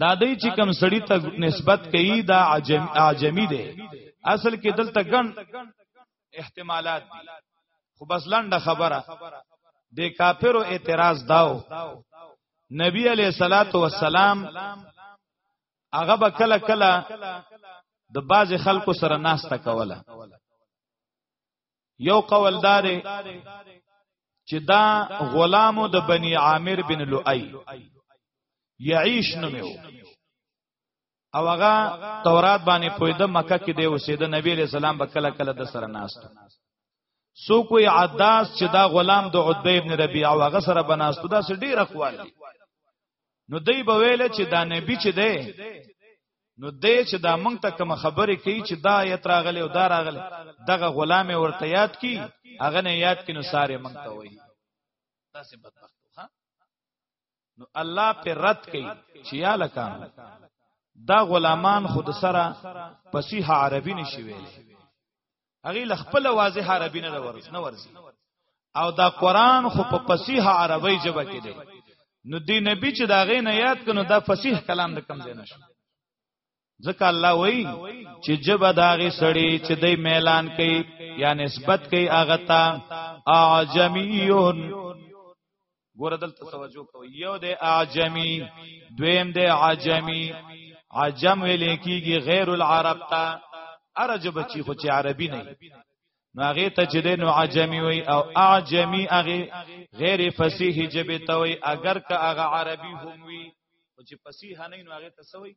دا دای چې کم سړی ته نسبت کوي دا عجم عجمی دی اصل کې دلته ګڼ احتمالات دي خو بس لنډه خبره د کافرو اعتراض داو نبی علیہ الصلات والسلام هغه به کله کله د باز خلکو سره ناسته کوله یو قول دار چې دا غلامو د بنی عامر بن لؤی یعیش نومو او هغه تورات باندې پویده مکه کې دی اوسید نبی علیہ السلام به کله کله د سره ناست سو کوئی عداس چې دا غلام د عتبه ابن ربیعه او هغه سره بناستو دا سړي رخوالي نو دی به ویل چې دا نبی چې دی نو دې چې دا مونږ ته کوم خبرې کوي چې دا آیت راغلی او دا راغلی دغه غلام ورته یاد کی هغه نه یاد کی نو ساره مونږ ته وایي تاسو بدبخت ها نو الله پر رد کوي چې یا لکه دا غلامان خود سره فصیح عربي نشي ویل هغه لخپل واضح عربي نه ورز نه ورزي او دا قران خو په فصیح عربی ژبه کې دی نو دی نبی چې دا غې نه یاد کنو دا فصیح کلام د کم ځای نشو ځکه الله وای چې جبه داغه سړی چې د میلان کوي یا نسبت کوي هغه ته اعجمیون ګور دلته توجه کوي یو د اعجمی دویم د عجمی عجم ویل کیږي غیر العرب ته ارج بچی خو چې عربي نه نو هغه ته چې نو عجمی وي او اعجمی هغه غیر فصیح جبه ته وي اگر که هغه عربي هم وي او چې فصیح نه نو هغه ته سوي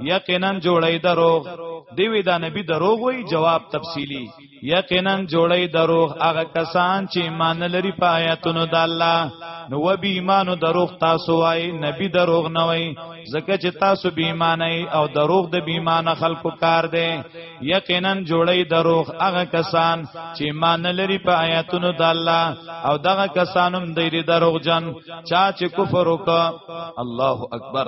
یقینا جوړی دروغ دیوی دا نبی دروغ وی جواب تفصیلی یقینا جوړی دروغ هغه کسان چې ایمان لري په آیاتونو د الله نو و بی ایمانو دروغ تاسو وای نبی دروغ نه وای زکه چې تاسو بی ایمان او دروغ د بی ایمان خلکو کار دی یقینا جوړی دروغ هغه کسان چې ایمان لري په آیاتونو د الله او دغه کسانم دی دروغ جن چا چې کفر وکړه الله اکبر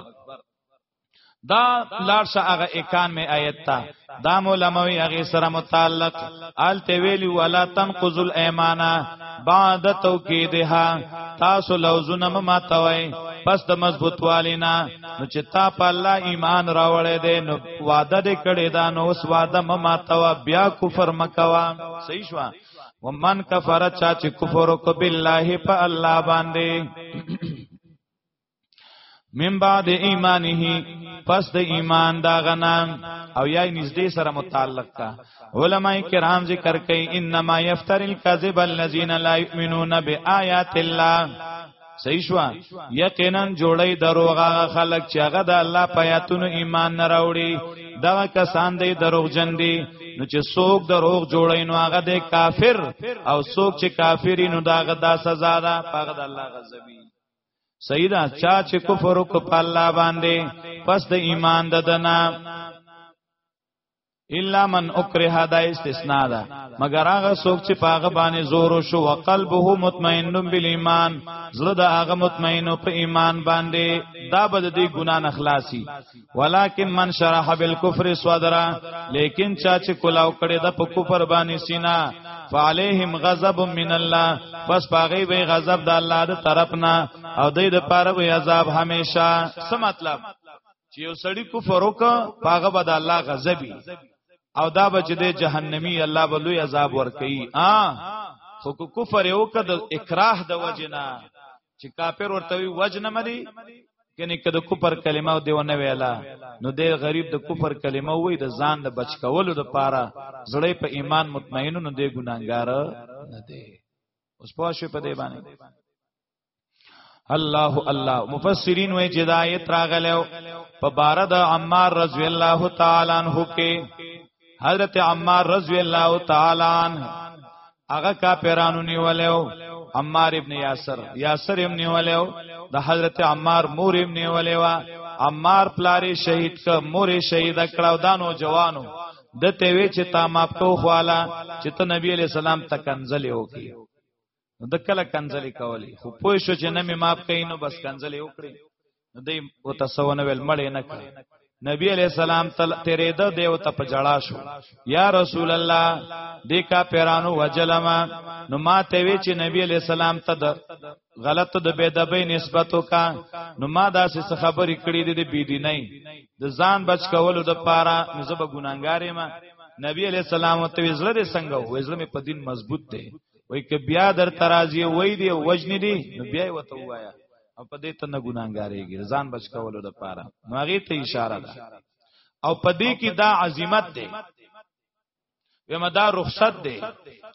دا لار شه هغه 91 آیت تا دا مولموی هغه سره متعلق آل ته ویلی ولا تنقذ الایمانا بعد توکیدها تاسو لوزونه ما توي پس د مضبوط والینا نو چې تا په الله ایمان راوړې دې نو وعده دې کړې دا نو اوس وعده ما توا بیا کفر مکوا صحیح شو ومن کفر چا چې کفر کو بالله په الله باندې من بعد ایمانه پس د ایمان دا غنا او یای نږدې سره متعلق تا علما کرام ذکر کوي انما یفتر الكذب الذين لا يؤمنون بآيات الله صحیح شو یقینا جوړی دروغه خلک چې هغه د الله په آیاتونو ایمان نه راوړي دا کسان دی دروغ جن دي نو چې څوک دروغ جوړی نو هغه د کافر او څوک چې کافری نو داغه دا سزا ده پاغه د الله غضبي سیدا چا چې کفر وک په الله باندې پس د ایمان ددنا الا من اکره دا استثناء ده مگر هغه څوک چې پاغه باندې زور شو او قلبه مطمئن بالایمان زړه د هغه مطمئن په ایمان باندې دا بد دی ګنا نه خلاصي ولکن من شرح بالکفر صدرا لیکن چا چې کلاو کړي د په کفر باندې سینا فعليهم غضب من الله پس پاغي به غضب د الله د طرفنا او د دې لپاره وي عذاب هميشه څه مطلب چې یو سړی کفر وکړ پاغه به د الله غضبي او دا به چې د جهنمی الله به لوی عذاب ورکړي ا خو کفر یو کده اکراه د وجنا چې کافر ورته وی وجه نه مری کني که د کفر کلمه دی ونه ویلا نو د غریب د کفر کلمه وای د ځان د بچ کولو د پاره زړې په ایمان مطمئن نو دی ګناګار نه دی اوس په شو په دی باندې الله الله مفسرین وای چې د آیت راغلو په بار د عمار رضی الله تعالی عنہ کې حضرت عمار رضی الله تعالی عنہ هغه کاپیرانو نیولیو عمار ابن یاسر یاسر ابن نیولیو د حضرت عمار مور ابن نیولیوا عمار پلاری شهید ک مور شهید کړه دانو جوانو د ته وی چې تا ماپ کو خواله چې ته نبی علی سلام تکنزلی وکي د کله کنزلی کولی خو پوه شو چې نه می ماپ کین نو بس کنزلی وکړي نو دی او تاسو نه ویل مړ نه کړ نبی علیہ السلام تل تیرې ده دی او ته په جړا شو یا رسول الله دی کا پیرانو وجلما نو ما ته وی چې نبی علیہ السلام ته د غلط د بيدبې نسبت وکا نو ما دا څه خبرې کړې دي د بی دي نه د ځان بچ کولو د پاره نو زب ګناګارې ما نبی علیہ السلام ته وزړه دې څنګه وې زړه مې په دین مضبوط دی وای ک بیا در ترازی وای دی وجنی دی نو بیا وته وایا او په دې ته نه ګناګارېږي ځان بچ کولو د پاره نو هغه ته اشاره ده او په دې کې دا عظمت ده ومه دا رخصت ده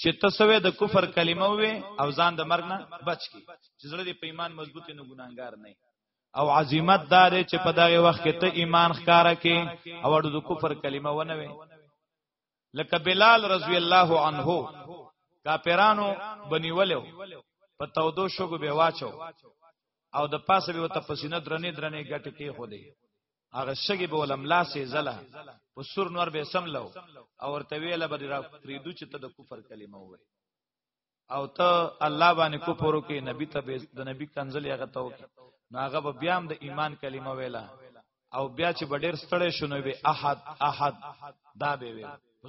چې تسوې د کفر کلمه وې او ځان د مرګ نه بچ کی چې زړه دې په ایمان مضبوط نه ګناګار نه او عظمت دا ده چې په دغه وخت کې ته ایمان ښکارا کې او د کفر کلمه ونه وې لکه بلال رضی الله عنه کاپیرانو بنیولیو په تودو شګو به واچو او د پاسه به وت پسینه درنې درنې ګټه کې خو دی هغه شګي به ولم لاسې زله په سور نور به سملو او ورته ویله به را پریدو چې ته د کفر کلمه وای او ته الله باندې کو پورو کې نبی ته د نبی کنزل هغه ته وکي نو هغه به بیا هم د ایمان کلمه ویلا او بیا چې بډیر ستړی شونه به احد احد دا به وي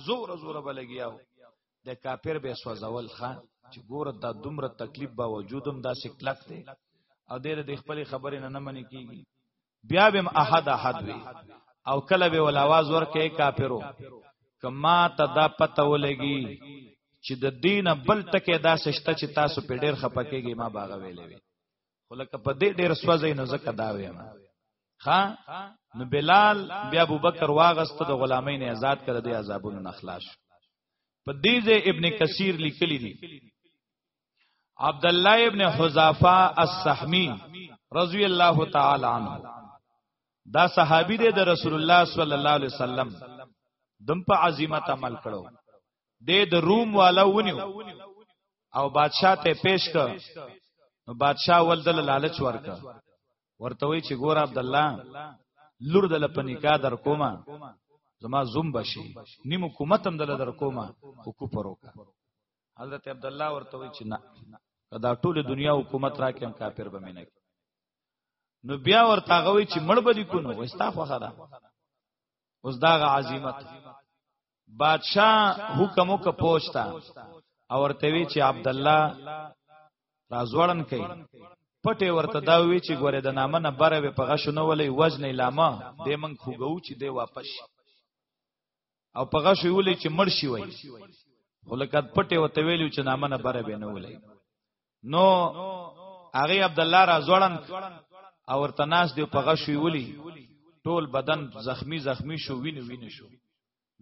زور زور بلګیاو د کافر به سوزول خان چې ګور د دومره تکلیف باوجودم دا سکلک دی او ډېر د خپل خبرې نه نه منې کیږي بیا بهم احد احد وی او کله به ول आवाज ورکه کافرو کما ته دا پته ولګي چې د دین بل ټکه دا سشته چې تاسو په ډیر خپکهږي ما باغ ویلې وی ولکه په دې ډیر سوځي نو زکه دا ویم ها نو بلال بیا ابوبکر واغست د غلامین آزاد کړ د عذابونو نخلاص په دې ځای ابن کثیر لیکلی دی عبد الله ابن حذافه السحمی رضی الله تعالی عنہ دا صحابي دی د رسول الله صلی الله علیه وسلم دم په عظمت عمل کړو د د روم والا ونیو او بادشاہ ته پیش ک نو بادشاہ ول دل لالچ ورک ورته وی چې ګور عبد الله لور دل په نکاح در کومه زما زوم بشي نیم حکومت هم دل در کومه حکومت وروکا حضرت عبد الله ورته وی چې نه دا ټول دنیا حکومت راکې هم کافر به مینه نو بیا ورته غوي چې مړ بدی کو نو وستا خوخه ده اوس دا غ عظمت بادشاہ حکم وک پوښتا او ورته وی چې عبد الله رازوړن کوي پټه ورته دا وی چې ګوره د نامه نه بره په غشو نه ولې وزن لامه د من خوګو چې دی واپس او په غشو ویلې چې مړ شي وای خو لکه پټه وته ویلو چې نامه نه بره به نه ولې نو هغه عبد الله را ځوړن او ورته ناس دی په غشو ویلې ټول بدن زخمی زخمی شو ویني ویني شو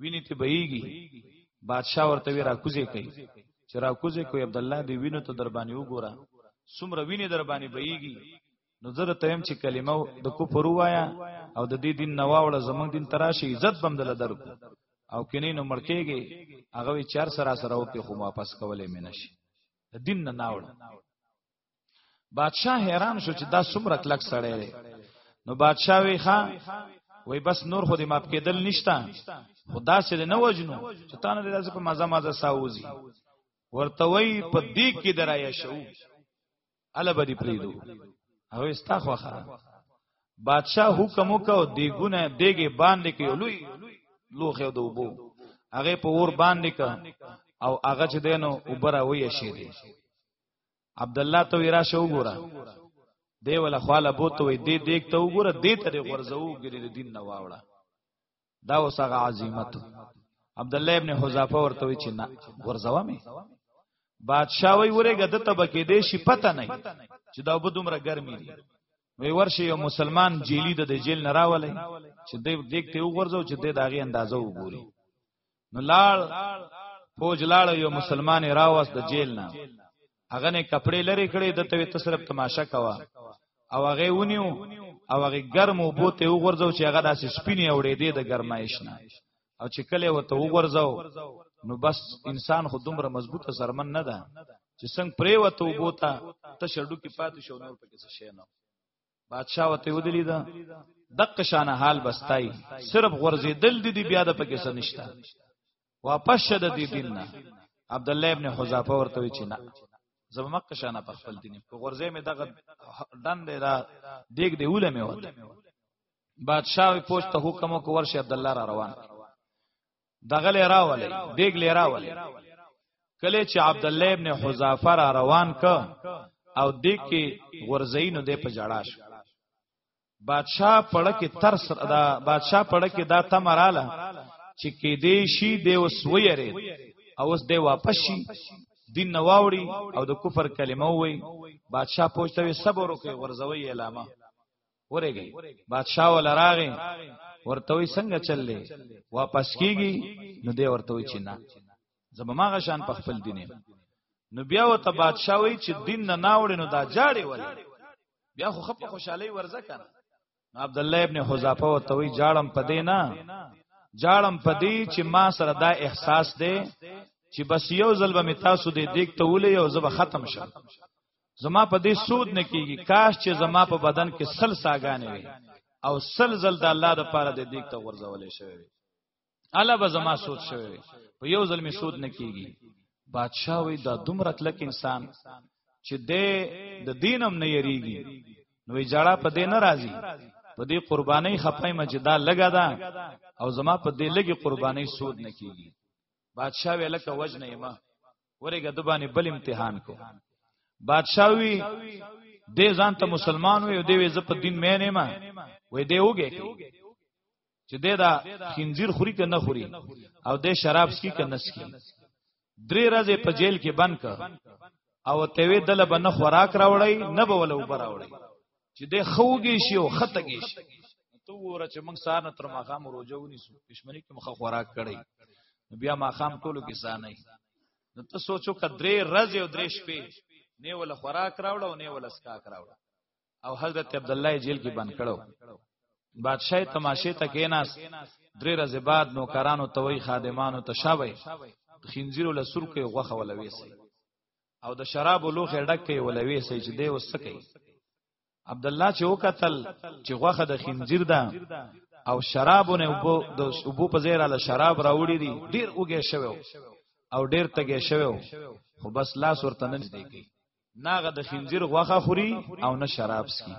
ویني ته بهيږي بادشاہ ورته وی راکوزه کوي چې راکوزه کوي عبد الله دی وینو ته در باندې وګوره سمره ویني در باندې بهيږي نو زه ته يم چې کلمه د کفر وایا او د دې دین نواوړه زمونږ دین تراشي عزت بم دل درک او کینې نو مړکېږي هغه وی چار سره سره او کې خو واپس کولې مې نشي د دین نه ناوړ بادشاہ حیران شو چې دا څومره کلک سړی دی نو بادشاہ وی ښا وای بس نور خو دې ماپ کېدل نشتا خدا سره نه وجنو چې تا نه دې په مزه مزه ساوځي ورته وای په دې کې درایې شو الا بدی پریدو او استا خوخه بادشاہ حکم وکاو دی ګونه دیګه باندې کې لوی لوخه دوبو هغه په ور باندې کا او هغه چې دینو وبره وې شي دی عبد الله تو را شو ګورا دی ولا خاله بوته وې دی دیګ ته وګوره دی ته غرزو ګری دین نه واوړه دا اوس هغه عظمت عبد الله ابن حذافه ورته وی چې نه ورځوا می بادشاہ وی ورګه د تبکه دې شي پته نه چې دا به دومره ګرمي دي وی ورشه یو مسلمان جیلی د جیل نه راولې چې دې دې ته وګورځو چې دې داغي اندازو وګوري نو لاړ فوج لاړ یو مسلمان راوس د جیل نه هغه نه کپڑے لری کړي د توی تصرف تماشا کوا او هغه ونیو او هغه ګرم وبو ته وګرځاو چې هغه داسې سپینې اورې دی د ګرمایش نه او چې کله وته وګرځاو نو بس انسان خو دومره مضبوطه سرمن نه ده چې څنګه پرې وته وبو ته تشړډو کې پاتې شو نور پکې څه شي نه بادشاہ وته ودلی دا دقه شان حال بستای صرف غرزه دل دی, دی بیا د پکې سنشتہ واپس شد دی دین نه عبد الله ابن حذافه ورته وی چې نه زما مکه شانه په خپل دین په غرزه می دغه دند دا دیګ دی اوله می وته بادشاہ پوښت حکم کو ورشه عبد الله را روان دغه لرا ولې دیګ لرا ولې کله چې عبد الله ابن حذافه را روان ک او د کې غرزینو د په جړا شو بادشاہ پړه کې تر سره دا بادشاہ پړه کې دا تمراله چې کې دې شي د وسویره او اوس دې واپس شي دین نواوړي او د کفر کلمه وای بادشاہ پوښتوي صبر وکي غرزوي علامه ورګي بادشاہ ول راغې ورته وي څنګه چللې واپس کیږي نو دی ورته وي چې نه زما ماغه شان په خپل دینه نو بیا وته بادشاہ وی چې دین نه ناوړې نو دا جاړې ولې بیا خو خپ خوشحالي ورزه کنه عبد الله ابن حذافه او توي جاړم پدې نه جاړم پدې چې ما سره دا احساس دی چې بس یو ځل به می تاسو دې دیک ته ولې یو زب ختم شم زما په دې سود نه کیږي کاش چې زما په بدن کې سل ساګانې وي او سل زل د الله د پاره د دیک ته ورزولې شوی وي الله به زما سود شوی وي په یو ځل می سود نه کیږي بادشاہ وي دا دومره کلک انسان چې د د دینم نه یریږي نو جړه په دې ناراضي په دې قرباني خپای مجدا لګا دا او زما په دې لګي قرباني سود نه کیږي بادشاہ ویلکه وجنه ما ورګه د باندې بل امتحان کو بادشاہ وی دې ځان ته مسلمان وي او دې ز په دین مې نه ما وې دې وګه چې دې دا خنزیر خوري کنه خوري او دې شراب سکي کنه سکي درې ورځې په جیل کې بند کړ او ته وی دله بنه خوراک راوړی نه به ول اوپر راوړی چې د خوږی شي او ختګی شي ته وره چې موږ سار نه تر ماخام روزه ونیسو پښمنی کې مخه خوراک کړی بیا ماخام ټولو کې سانه نو ته سوچو کدرې رز او درې شپې نه ولا خوراک راوړو نه ولا سکاک راوړو او حضرت عبد الله جیل کې بند کړو بادشاہ تماشه ته کیناس درې ورځې بعد نوکرانو توي خادمانو تشاوي خنزیر له سر کې غوخه ولويسي او د شراب لوخه ډک کوي ولوي سي چې دی وس کوي عبد الله چې وکتل چې غوخه د خنزیر ده او شرابونه وبو د وبو په زیره له شراب راوړي دي ډیر وګه شوی او ډیر تګه شوی خو بس لاس ورته نه دی کوي ناغه د خنزیر غوخه خوري او نه شراب سکي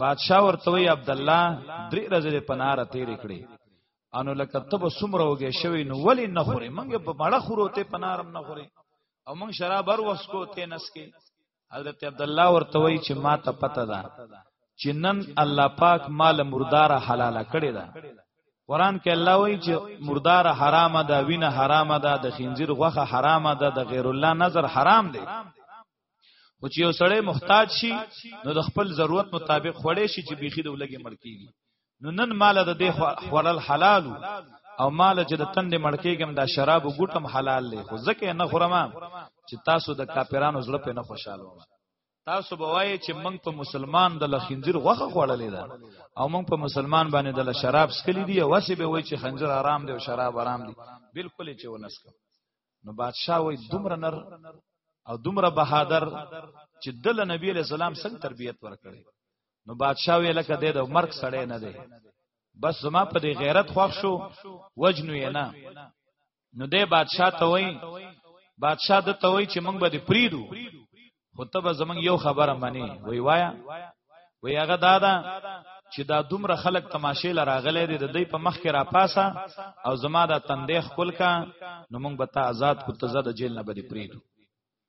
بادشاہ ورته وی عبد الله درې ورځې په نار تیر کړې انو لکه تب سمره وګه شوی نو ولی نه خوري منګه په مړه خورو ته په نارم نه خوري او موږ شراب ور وسکو ته نسکي حضرت عبد الله ورته وی چې ما ته پته ده چې نن الله پاک مال مردار حلاله کړی ده قران کې الله وایي چې مردار حرام ده وینه حرام ده د خنزیر غوخه حرام ده د غیر الله نظر حرام ده او چې یو سړی محتاج شي نو د خپل ضرورت مطابق خوړې شي چې بيخي د ولګي مړ کیږي نو نن مال د دې خورل حلال او مال چې د تندې مړکېګم دا شراب او ګټم حلال دی خو ځکه نه خورم چې تاسو د کاپیرانو زړه په نه خوشاله وم تاسو به وایي چې موږ په مسلمان د لخنجر غوخه خوړلې ده او موږ په مسلمان باندې د شراب سکلې دي او سی به وایي چې خنجر آرام دی او شراب آرام دی بالکل چې ونسک نو بادشاہ وایي دومره نر او دومره بهادر چې دل نبی علیہ السلام څنګه تربیت ورکړي نو بادشاہ وی لکه د مرګ سړی نه دی بس زما په دې غیرت خوښ شو وجنو یې نه نو دې بادشاہ ته وای بادشاہ د ته وای چې موږ به دې پریدو خو ته به زمنګ یو خبره مانی وای وایا وای هغه دادا چې دا دومره خلک تماشې لراغلې دي د دې په مخ کې را پاسه او زما دا تندې خپل کا نو موږ به ته آزاد کو ته زده جیل نه به دې پریدو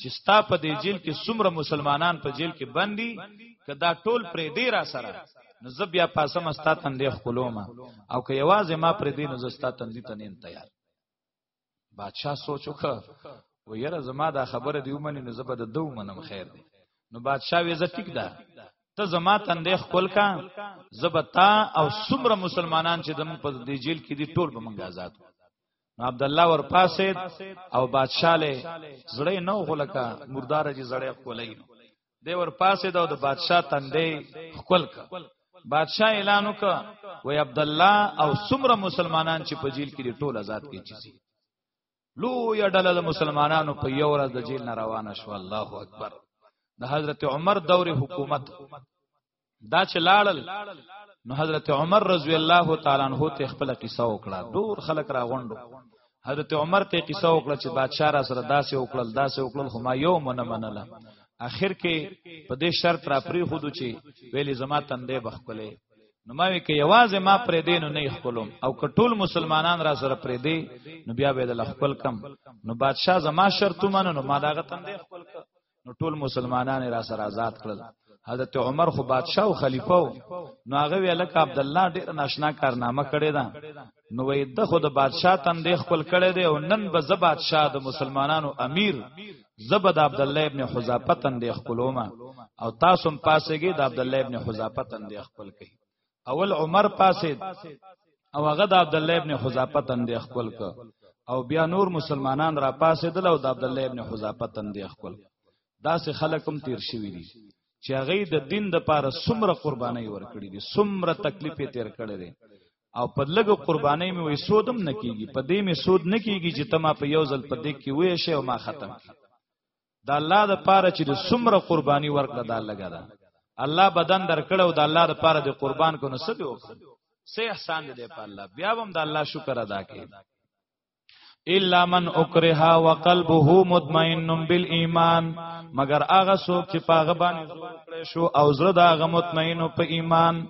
چې ستا په دې جیل کې څومره مسلمانان په جیل کې بندي کدا ټول پرې دی را سره نو زه بیا پاسم ستا تندې خپلوم او که یوازې ما پرې دی نو زه ستا تندې ته نه تیار بادشاہ سوچو که و یره زما دا خبره دی ومني نو زه به د دوه منم خیر دی نو بادشاہ وې زه ټیک ده ته زما تندې خپل کا زبتا او څومره مسلمانان چې دم په دې جیل کې دي ټول به منګه آزاد نو عبد الله ورپاسید او بادشاہ له زړه نه غلکا مردار جی زړه خولای دی ورپاسید او د بادشاہ تندې خپل ک بادشاہ اعلان وک وی عبد الله او سمره مسلمانان چې په جیل کې دی ټول آزاد کی چی لو یا ډله د مسلمانانو په یو ورځ د جیل نه روانه شو الله اکبر د حضرت عمر دور حکومت دا چې لاړل نو حضرت عمر رضی الله تعالی عنہ ته خپل قصه وکړه ډور خلک را غونډو حضرت عمر ته قصه وکړه چې بادشاہ را سره داسې وکړل داسې وکړل خو ما یو مونږ منله اخر کې په دې شرط را پری خودو چې ویلې زما تندې بخکلې نو ما وی کې یوازې ما پرې دین نه خپلوم او کټول مسلمانان را سره پرې دی نو بیا به د خپل کم نو بادشاہ زما شرط منو نو ما داغه تندې خپل کړ نو ټول مسلمانان را سره آزاد کړل حضرت عمر خو بادشاه او خلیفہ نو هغه ویلک عبد الله ډیر ناشنا کارنامه کړی دا نو وې د خو د بادشاه تن دی خپل کړی دی او نن به ز بادشاه د مسلمانانو امیر زبد عبد الله ابن حذافه تن دی خپلوما او تاسو پاسګي د عبد الله ابن حذافه تن دی خپل کړي اول عمر پاسید او هغه د عبد الله ابن حذافه تند خپل ک او بیا نور مسلمانان را پاسیدل او د عبد الله ابن حذافه تند خپل دا سه خلکم تیر شوی دي چې هغه د دین د پاره سمره قرباني ورکړي دي سمره تکلیف تیر کړي دي او په لګو قرباني مې وې سودم نکېږي په دې مې سود نکېږي چې تما په یو ځل په دې کې وې شی او ما ختم کی د الله د پاره چې د سمره قرباني ورکړه د الله غره الله بدن درکړو د الله د پاره د قربان کو نو څه دی وکړه سه احسان دی په الله بیا هم د الله شکر ادا کړي الا من اکرها وقلبه مطمئن بالایمان مگر هغه څوک چې پاغه باندې زور کړی شو او زړه دا غ مطمئن په ایمان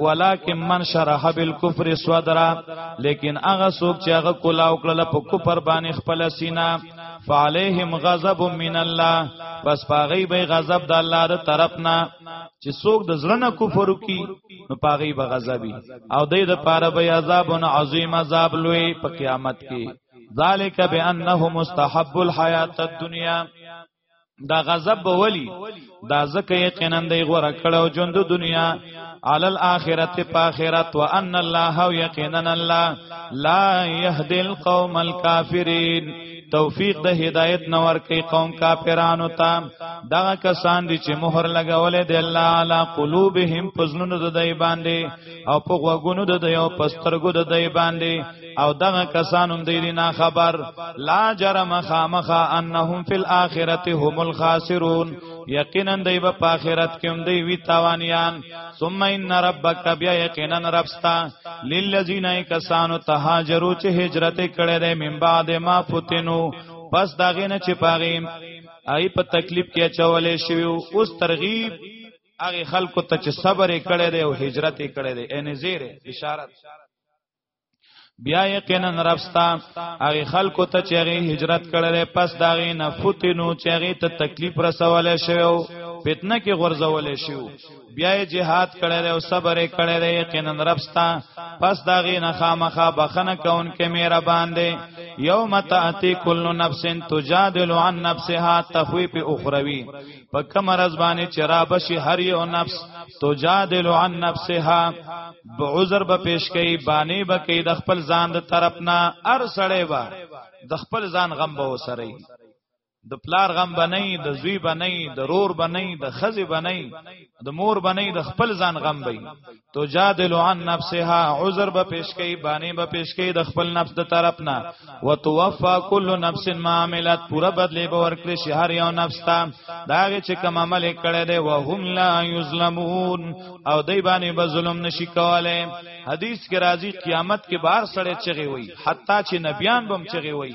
ولکن من شرح بالکفر صدرا لیکن هغه څوک چې هغه کولا وکړل په کفر باندې خپل سینا فعليهم غضب من الله پس پاغي به غضب د الله تر طرف نه چې څوک د زړه نه کفر وکي نو پاغي به غضبي او د دې لپاره به عذاب عظیم عذاب لوی په قیامت کې ذالک بانه مستحب الحیات الدنیا دا غضب به ولی دا زکه یقینا دی غوړه کړو ژوند د دنیا علل اخرت په اخرت وان الله یقینا الله لا يهدي القوم الكافرين توفیق د هدایت نور کوي قوم کافرانو ته دا کسان دي چې مہر لګولې د الله علی قلوبهم پزنونو د دی باندې او په غوګونو د دی او پسترګو د دی باندې او دغه کسان هم دی نه خبر لا جرم خامخا انهم فی الاخرته هم الخاسرون یقینا دی په آخرت کې هم دی وی تاوانیان ثم ان ربک بیا یقینا ربستا للذین کسانو تهاجروا چې هجرت کړي د من بعد ما فتنو پس داغه نه چې پاغیم ای په تکلیف کې چولې شوی اوس ترغیب هغه خلکو ته چې صبر کړي دی او هجرت کړي دی ان زیره اشاره بیا یقینا ربستا هغه خلکو ته چې هغه هجرت کړل پس دا غي نه فتنو چې هغه ته تکلیف رسول شوو فتنه کې غرزول شو بیا جهاد کړل او صبر کړل یقینا ربستا پس دا غي نه خامخه بخنه کون کې میرا باندې یوم تاتی کل نفس تجادل عن نفسها تخویف اخروی په کوم راز باندې چې را بشي هر یو نفس تجادل عن نفسها بعذر به پیش کوي باندې به کوي د خپل ځان د طرف نه ار سړې با د خپل ځان غم به وسري د پلار غم به نه د زوی به نه د رور به نه د خزي به نه د مور به نه د خپل ځان غم به تجادل عن نفسها عذر به پیش کوي باندې به پیش کوي د خپل نفس د طرف نه وتوفى كل نفس ما عملت پورا بدلی به ورکړي شي هر یو نفس ته دا چې کوم عمل کړي دی وهم لا یظلمون او دای باندې به ظلم نشي کوله حدیث کې راځي قیامت کې بار سړی چغي وي حتی چې نبیان بم چغي وي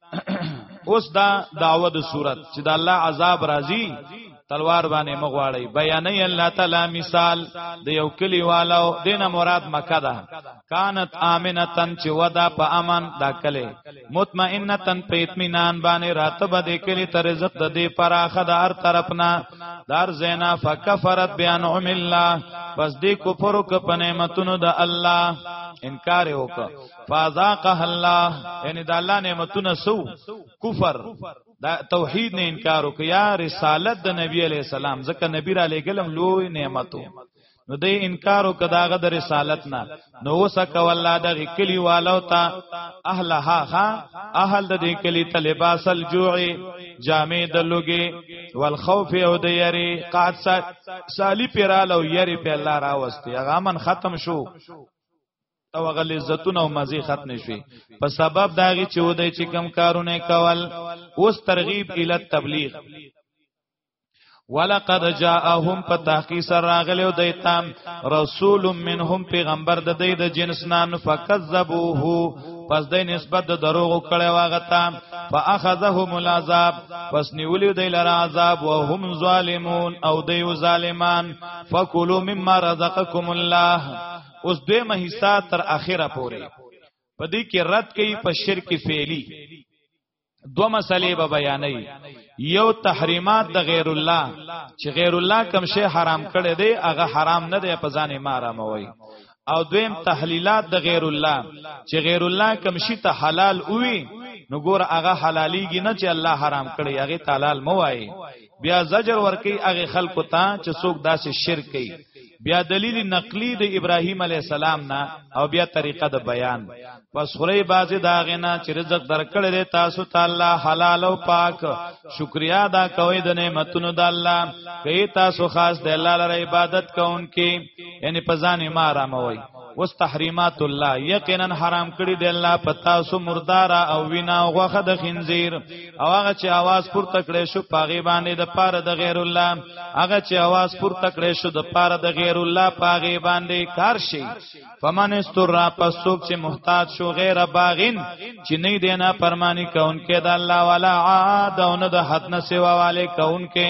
اوس دا داوه د صورت چې د الله عذاب راځي تلوار باندې مغواړي بیانې الله تعالی مثال د یو کلی والو دینه مراد مکه ده کانت امنتن چې ودا په امن دا کله مطمئنتن په اطمینان باندې راتبه د کلی تر عزت د دې پراخه د هر طرفنا دار زینا فکفرت بیان ام الله پس دې کفر وک په نعمتونو د الله انکار وکړه فذاقها الله یعنی د الله نعمتونه سو کفر دا توحید نه انکار وکیا رسالت د نبی علی السلام ځکه نبی را لګلم لوی نعمتو نو د انکار او کداغه د رسالت نه نو وسک والله د کلی والو تا اهلها ها اهل د دې کلی ته لباس الجوع جامې د لوګي والخوف او د یری قات سالی پیرالو یری په الله راوستي هغه من ختم شو او هغه لذتونه او مزه ختم شي په سبب داږي چې ودی چې کم کارونه کول اوس ترغیب ال تبلیغ ولقد جاءهم فتحقی سر راغلیو دیتام رسول منهم پیغمبر د دی د جنس نان فکذبوه پس د نسبت د دروغ کړي واغتا فاخذهم العذاب پس نیولی دی لره عذاب وهم ظالمون او دی ظالمان فکلوا مما رزقکم الله اوس دویمه حصہ تر اخره پورې په دې کې رد کوي په شرک فعلی دو مسلې به بیانې یو تحریمات د غیر الله چې غیر الله کوم شی حرام کړي دی هغه حرام نه دی په ځان یې ماراموي او دویم تحلیلات د غیر الله چې غیر الله کوم شی ته حلال وي نو ګور هغه حلاليږي نه چې الله حرام کړي هغه تعالی مو وایي بیا زجر ورکی هغه خلکو ته چې څوک داسې شرک کوي بیا دلیل نقلی د ابراهیم علی السلام نه او بیا طریقه د بیان پس خوري بازي داغه نه چې رزق درکړې دی تاسو تعالی حلال او پاک شکریا ادا کوئ د نعمتونو د الله کوي تاسو خاص د الله لپاره عبادت کوونکې یعنی په ځان ما راموي وس تحریمات الله یقینا حرام کړی دی الله پتا سو مردار او وینا او غوخه د خنزیر او هغه چې आवाज پورته کړي شو پاغي باندې د پاره د غیر الله هغه چې आवाज پورته کړي شو د پاره د غیر الله پاغي باندې کار شي فمن استر را پسوک چې محتاج شو غیر باغین چې نه دی نه پرمانی کونکي د الله والا عاد او نه د حد نه سیوا والے کونکي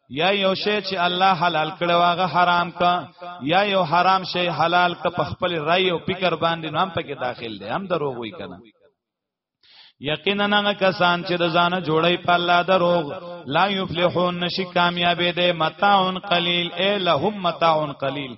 یا یو شی چې الله حلال کړو هغه حرام کا یا یو حرام شی حلال کا په خپل رأی او فکر باندې نام پکې داخل دی هم دروغ وی کنه یقینا هغه کسان چې د ځانه جوړی په الله دروغ لا یفلحون نشی کامیابې ده متاعن قلیل ای لهم متاعن قلیل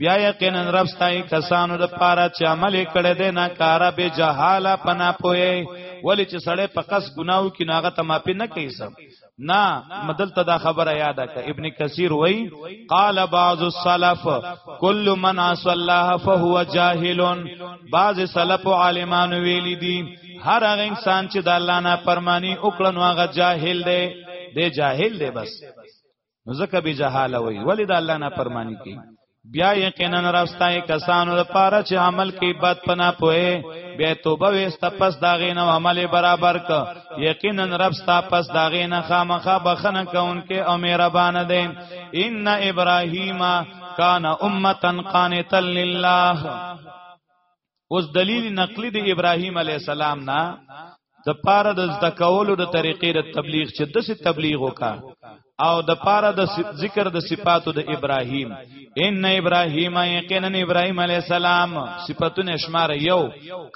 بیا یقینا رب ستای کسانو د پاره چې عمل کړي دي نه کارا به جهاله پنا پوي ولی چې سړی په قص ګناو کې ناغه ته ماپی نه کوي سم نه مدل ته دا خبره یاد ده ابن کثیر وای قال بعض السلف كل من عصى الله فهو جاهل بعض سلف عالمان ویل دي هر هغه انسان چې د الله نه پرمانی وکړنو هغه جاهل دی دی جاهل دی بس نو زکه به جهاله وي ولې د الله نه پرمانی کوي بیا یقینا راستای کسانو لپاره چې عمل کې بد پنا پوهه بیا توبه وست پس داغې نو عمل برابر ک یقینا رب ستا پس داغې نه خامخا بخنه کونکي او مهربان دي ان ابراهیم کان امه قانتا لله اوس دلیل نقلی د ابراهیم علی السلام نه د پاره د زده کولو د طریقې د تبلیغ چې د څه تبلیغ وکا او د پاره د ذکر د صفاتو د ابراهیم ان ابراهیم یقینا ابراهیم علی السلام صفاتونه شمار یو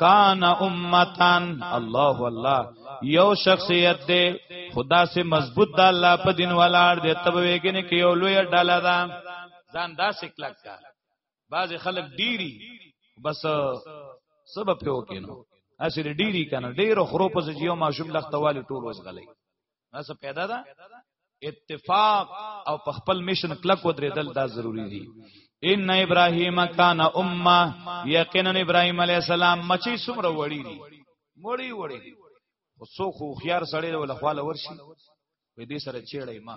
کان امتان الله الله یو شخصیت دی خدا سے مضبوط د الله په دین ولاړ دی تبویګنه کې یو لوی ډاله ده ځان داسې کلک کړه بعض خلک ډيري بس سبب په وکینو اسی ډيري کنه ډیرو خرو په جیو ماشوم لختوالي ټول وسغلې ناسه پیدا ده اتفاق او په خپل میشن کلک ودرېدل دا ضروری دي ان ابراهیم کان امه یقینا ابراهیم علی السلام مچي سمره وړي دي وړي وړي خو خو خيار سړی ول خواله ورشي وې دې سره چېړې ما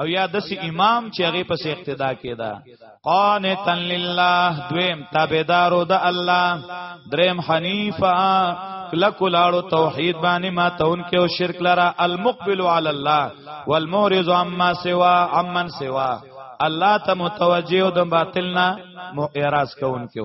او یا دس امام چې هغه پس اقتدا کیدا قانتن لله دویم تابعدارو د الله دریم حنیفا کلک لاړو توحید باندې ما تون کې او شرک لرا المقبل علی الله والمورز عما سوا عمن سوا الله ته متوجه او د باطل نه مو اعتراض کوونکو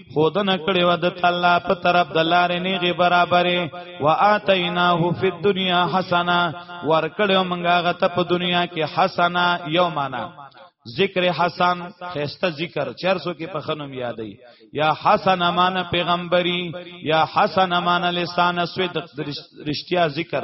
خودنه کړي و د الله په طرف د لارې نیغه برابرې و اتیناه فی الدنیا حسنه ور کړو مونږه غته په دنیا کې حسنه یو معنا ذکر حسن خسته ذکر 400 کې په خنم یادې یا حسن مان پیغمبري یا حسن مان لسان صدق رشتیا ذکر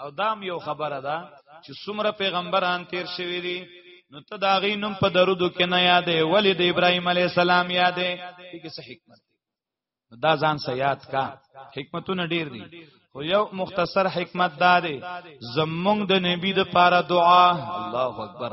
او دام یو خبره ده چې څومره پیغمبران تیر شوی دي نو ته دا غي نوم په درودو کې نه یادې ولی د ابراهیم علی السلام یادې کې څه حکمت دا ځان سیاد کا حکمتونه ډیر دي خو یو مختصر حکمت دا دی زمونږ د نبی د پاره دعا الله اکبر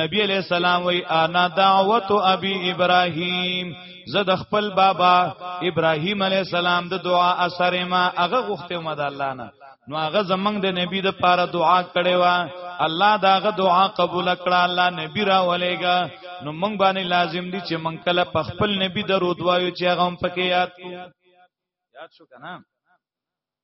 نبی علیہ السلام وی انا دعوت ابي ابراهيم زه د خپل بابا ابراهيم عليه السلام د دعا اثر ما هغه غوښته ما د الله نه نو هغه زمنګ د نبی د پاره دعا کړي وا الله داغه دعا قبول کړه الله نبی را ولېګا نو مونږ باندې لازم دي چې مونږ کله په خپل نبی درود وایو چې هغه هم پکې یاد کو یاد شو کنه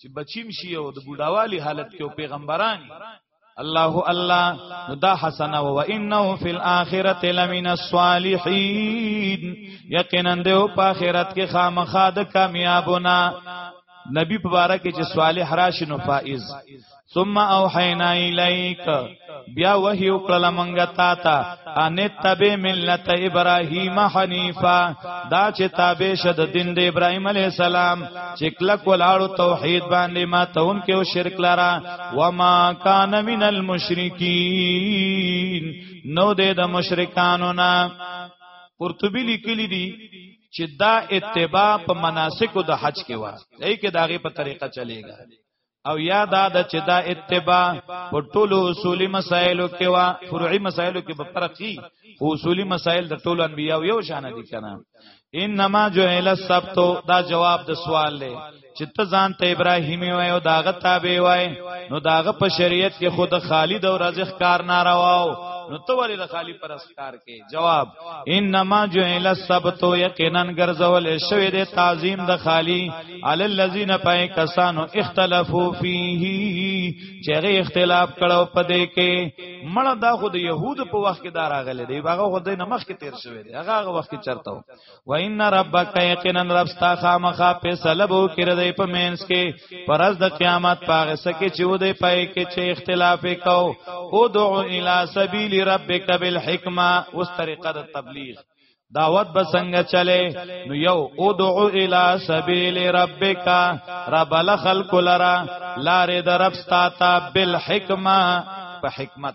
چې بچیم شي او د بډاوالي حالت کې پیغمبران الله الله دا حسنه و انه فی الاخره لمن الصالحین یقینا د په اخرت کې خامخا د کامیابونه نبی مبارک چې صالح راشنو فائز ثم اوحینا الیک بیا وحی وکړه مونږه تا ته ان تبع ملت ابراهیم حنیفا دا چې تابع شد دین د ابراهیم علی السلام چې کلک ولاړو توحید باندې ما ته اونکه او شرک لرا و ما کان من المشرکین نو دې د مشرکانو نه قرطبی لیکلی دی چې دا اتباع په مناسکو د حج کې و ای کې داغه په طریقه چلےګا او یا دا د چې دا اتباع په ټولو اصولي مسایلو کې وا فروعي مسایلو کې به فرق شي خو اصولي مسایل د ټولو انبیاء یو شان دي کنه انما جعل السبت دا جواب د سوال لې چې ته ځان ته ابراهیمی وای او داغه تابع وای نو داغه په شریعت کې خود خالد او رزق کار نارواو نو ته ولې د خالی پر کار کې جواب انما جعل السبت یقینا غرزول شوی د تعظیم د خالی علی الذین پای کسانو اختلافو فیه چې غي اختلاف کړو پدې کې مړ دا خو د يهود په وخت کې دار غلې دی هغه خو د نمخ کې تیر شوی دی هغه وخت کې چرته و ان ربک یقینا رب ستا خامخا په سلبو کې ردی په مینس کې پرز د قیامت پاغه سکه چې و دې پای کې چې اختلاف کو او دعو الی سبیل ربک بالحکمه اوس طریقه د تبلیغ دعوت به څنګه چلے نو یو ادعو الی سبیل ربک رب الخلق لرا لار در رب ستا بالحکمه په حکمت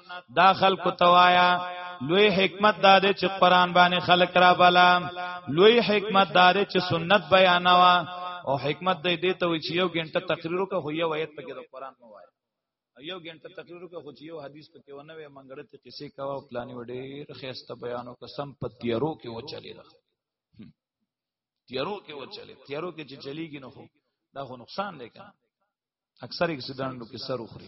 دا خلق توایا لوی حکمت دا دی چې قران باندې خلق را بالا لوی حکمت دا دی چې سنت بیانوا او حکمت دې دې ته وی چې یو غنټه تقریر وکړه خو یو آیت پکې د قران مو وایي یو غنټه تقریر وکړه خو چې یو حدیث پکې ونه وي منګړه ته کیسې کاوه او پلاني وډیر خيسته بیانو قسم په تیارو کې و چلی دا تیارو کې و چلی تیارو کې چې چلیږي نو خو دا خو نقصان دی کنه اکثر اکسیډنټو کې سر اخري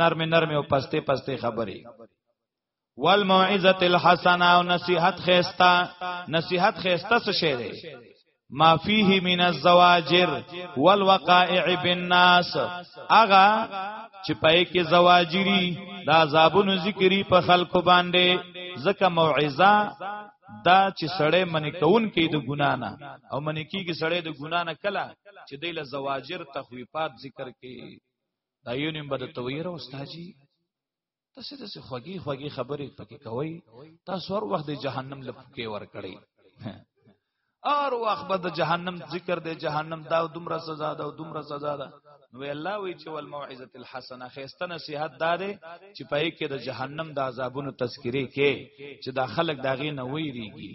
نرم نرم او پسته پسته خبرې والموعظه الحسنه او نصيحت خيستا نصيحت خيستا څه شی دی ما فيه من الزواجر والوقائع بالناس اغا چې پای کې زواجری د عذابونو ذکری په خلکو باندې زکه موعظه دا چې سړی منی کون کې د ګنا نه او منی کیږي سړی د ګنا نه کله چې دی له زواجر تخویفات ذکر کې دا یو نیم بد تویر استادجی تاسو د خوږی خوږی خبرې پکې کوي تاسو هر وخت د جهنم لپاره ور کړی ار وخت به د جهنم ذکر د جهنم دا دومره سزا ده دومره سزا ده نو الله وی چې ول موعظه الحسنه خيسته نصيحت دا ده چې پای کې د جهنم د عذابونو تذکره کې چې دا خلک دا غي نه ویریږي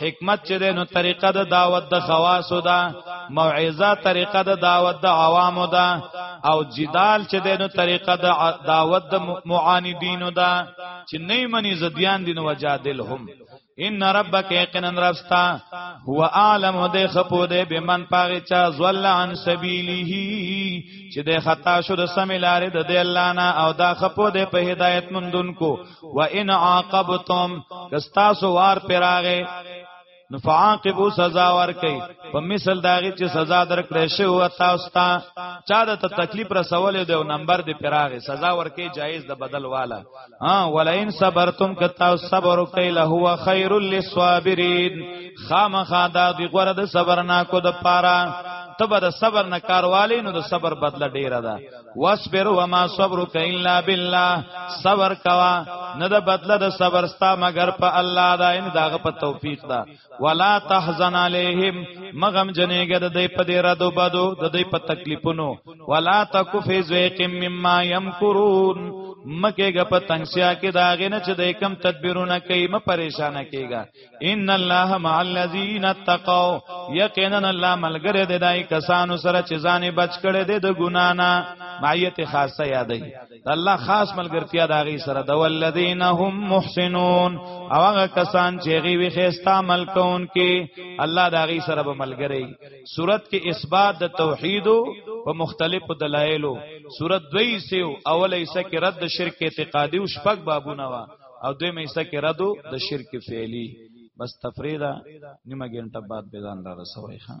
حکمت چې ده نو طریقه د دعوت د خواصو ده موعظه طریقه د دعوت د عوامو ده او جدال چې ده نو طریقه د دعوت د معاندینو ده چې نه منی زديان دین وجادل هم ان ربک یقینا رستا هو عالم د خپو د بمن پاغه چا زول عن سبیله چې د خطا شو د سم لارې د الله نه او دا خپو د په هدایت مندون کو و ان عاقبتم کستا سو وار پراغه نو فعاقبو سزا ورکي په مثل داغي چې سزا درکړې شو او تاسو ته چا د تکلیف رسولې دی او نمبر دی پراغه سزا ورکي جایز د بدل والا ها ولئن صبرتم کتا صبر کوي له هو خير للصابرين خامخا د غره د صبر نه کو د پاره تبه د صبر نه کاروالی نو د صبر بدله ډیره ده واصبر وما صبرك الا بالله صبر کوا نه د بدله د صبر ستا مگر په الله دا ان داغه په توفیق دا ولا تحزن عليهم مغم جنېګه د دې په دې ردو بدو د دې په تکلیفونو ولا تکف زيق مما يمكرون مکهګه په تنگسیا کې داغه نه چې د کم تدبیرونه کوي م پریشان کېږي ان الله مع الذين اتقوا یقینا الله ملګری دی دای کسانو سره چې ځان بچ کړي دی د ګنا نه معیت خاصه یادې الله خاص ملګرتیا داغي سره د ولذین هم محسنون او هغه کسان چې غي وی خيستا عمل کون کې الله داغي سره به ملګری صورت کې اثبات د توحید په مختلفو دلایلو صورت 2 سیو اوله ایسه کې رد شرک اعتقادي او شپږ بابونه وا او دوی مېسته کې ردو د شرک فعلی بس تفریدا نیمه ګنټه بعد به ځان را رسوي خان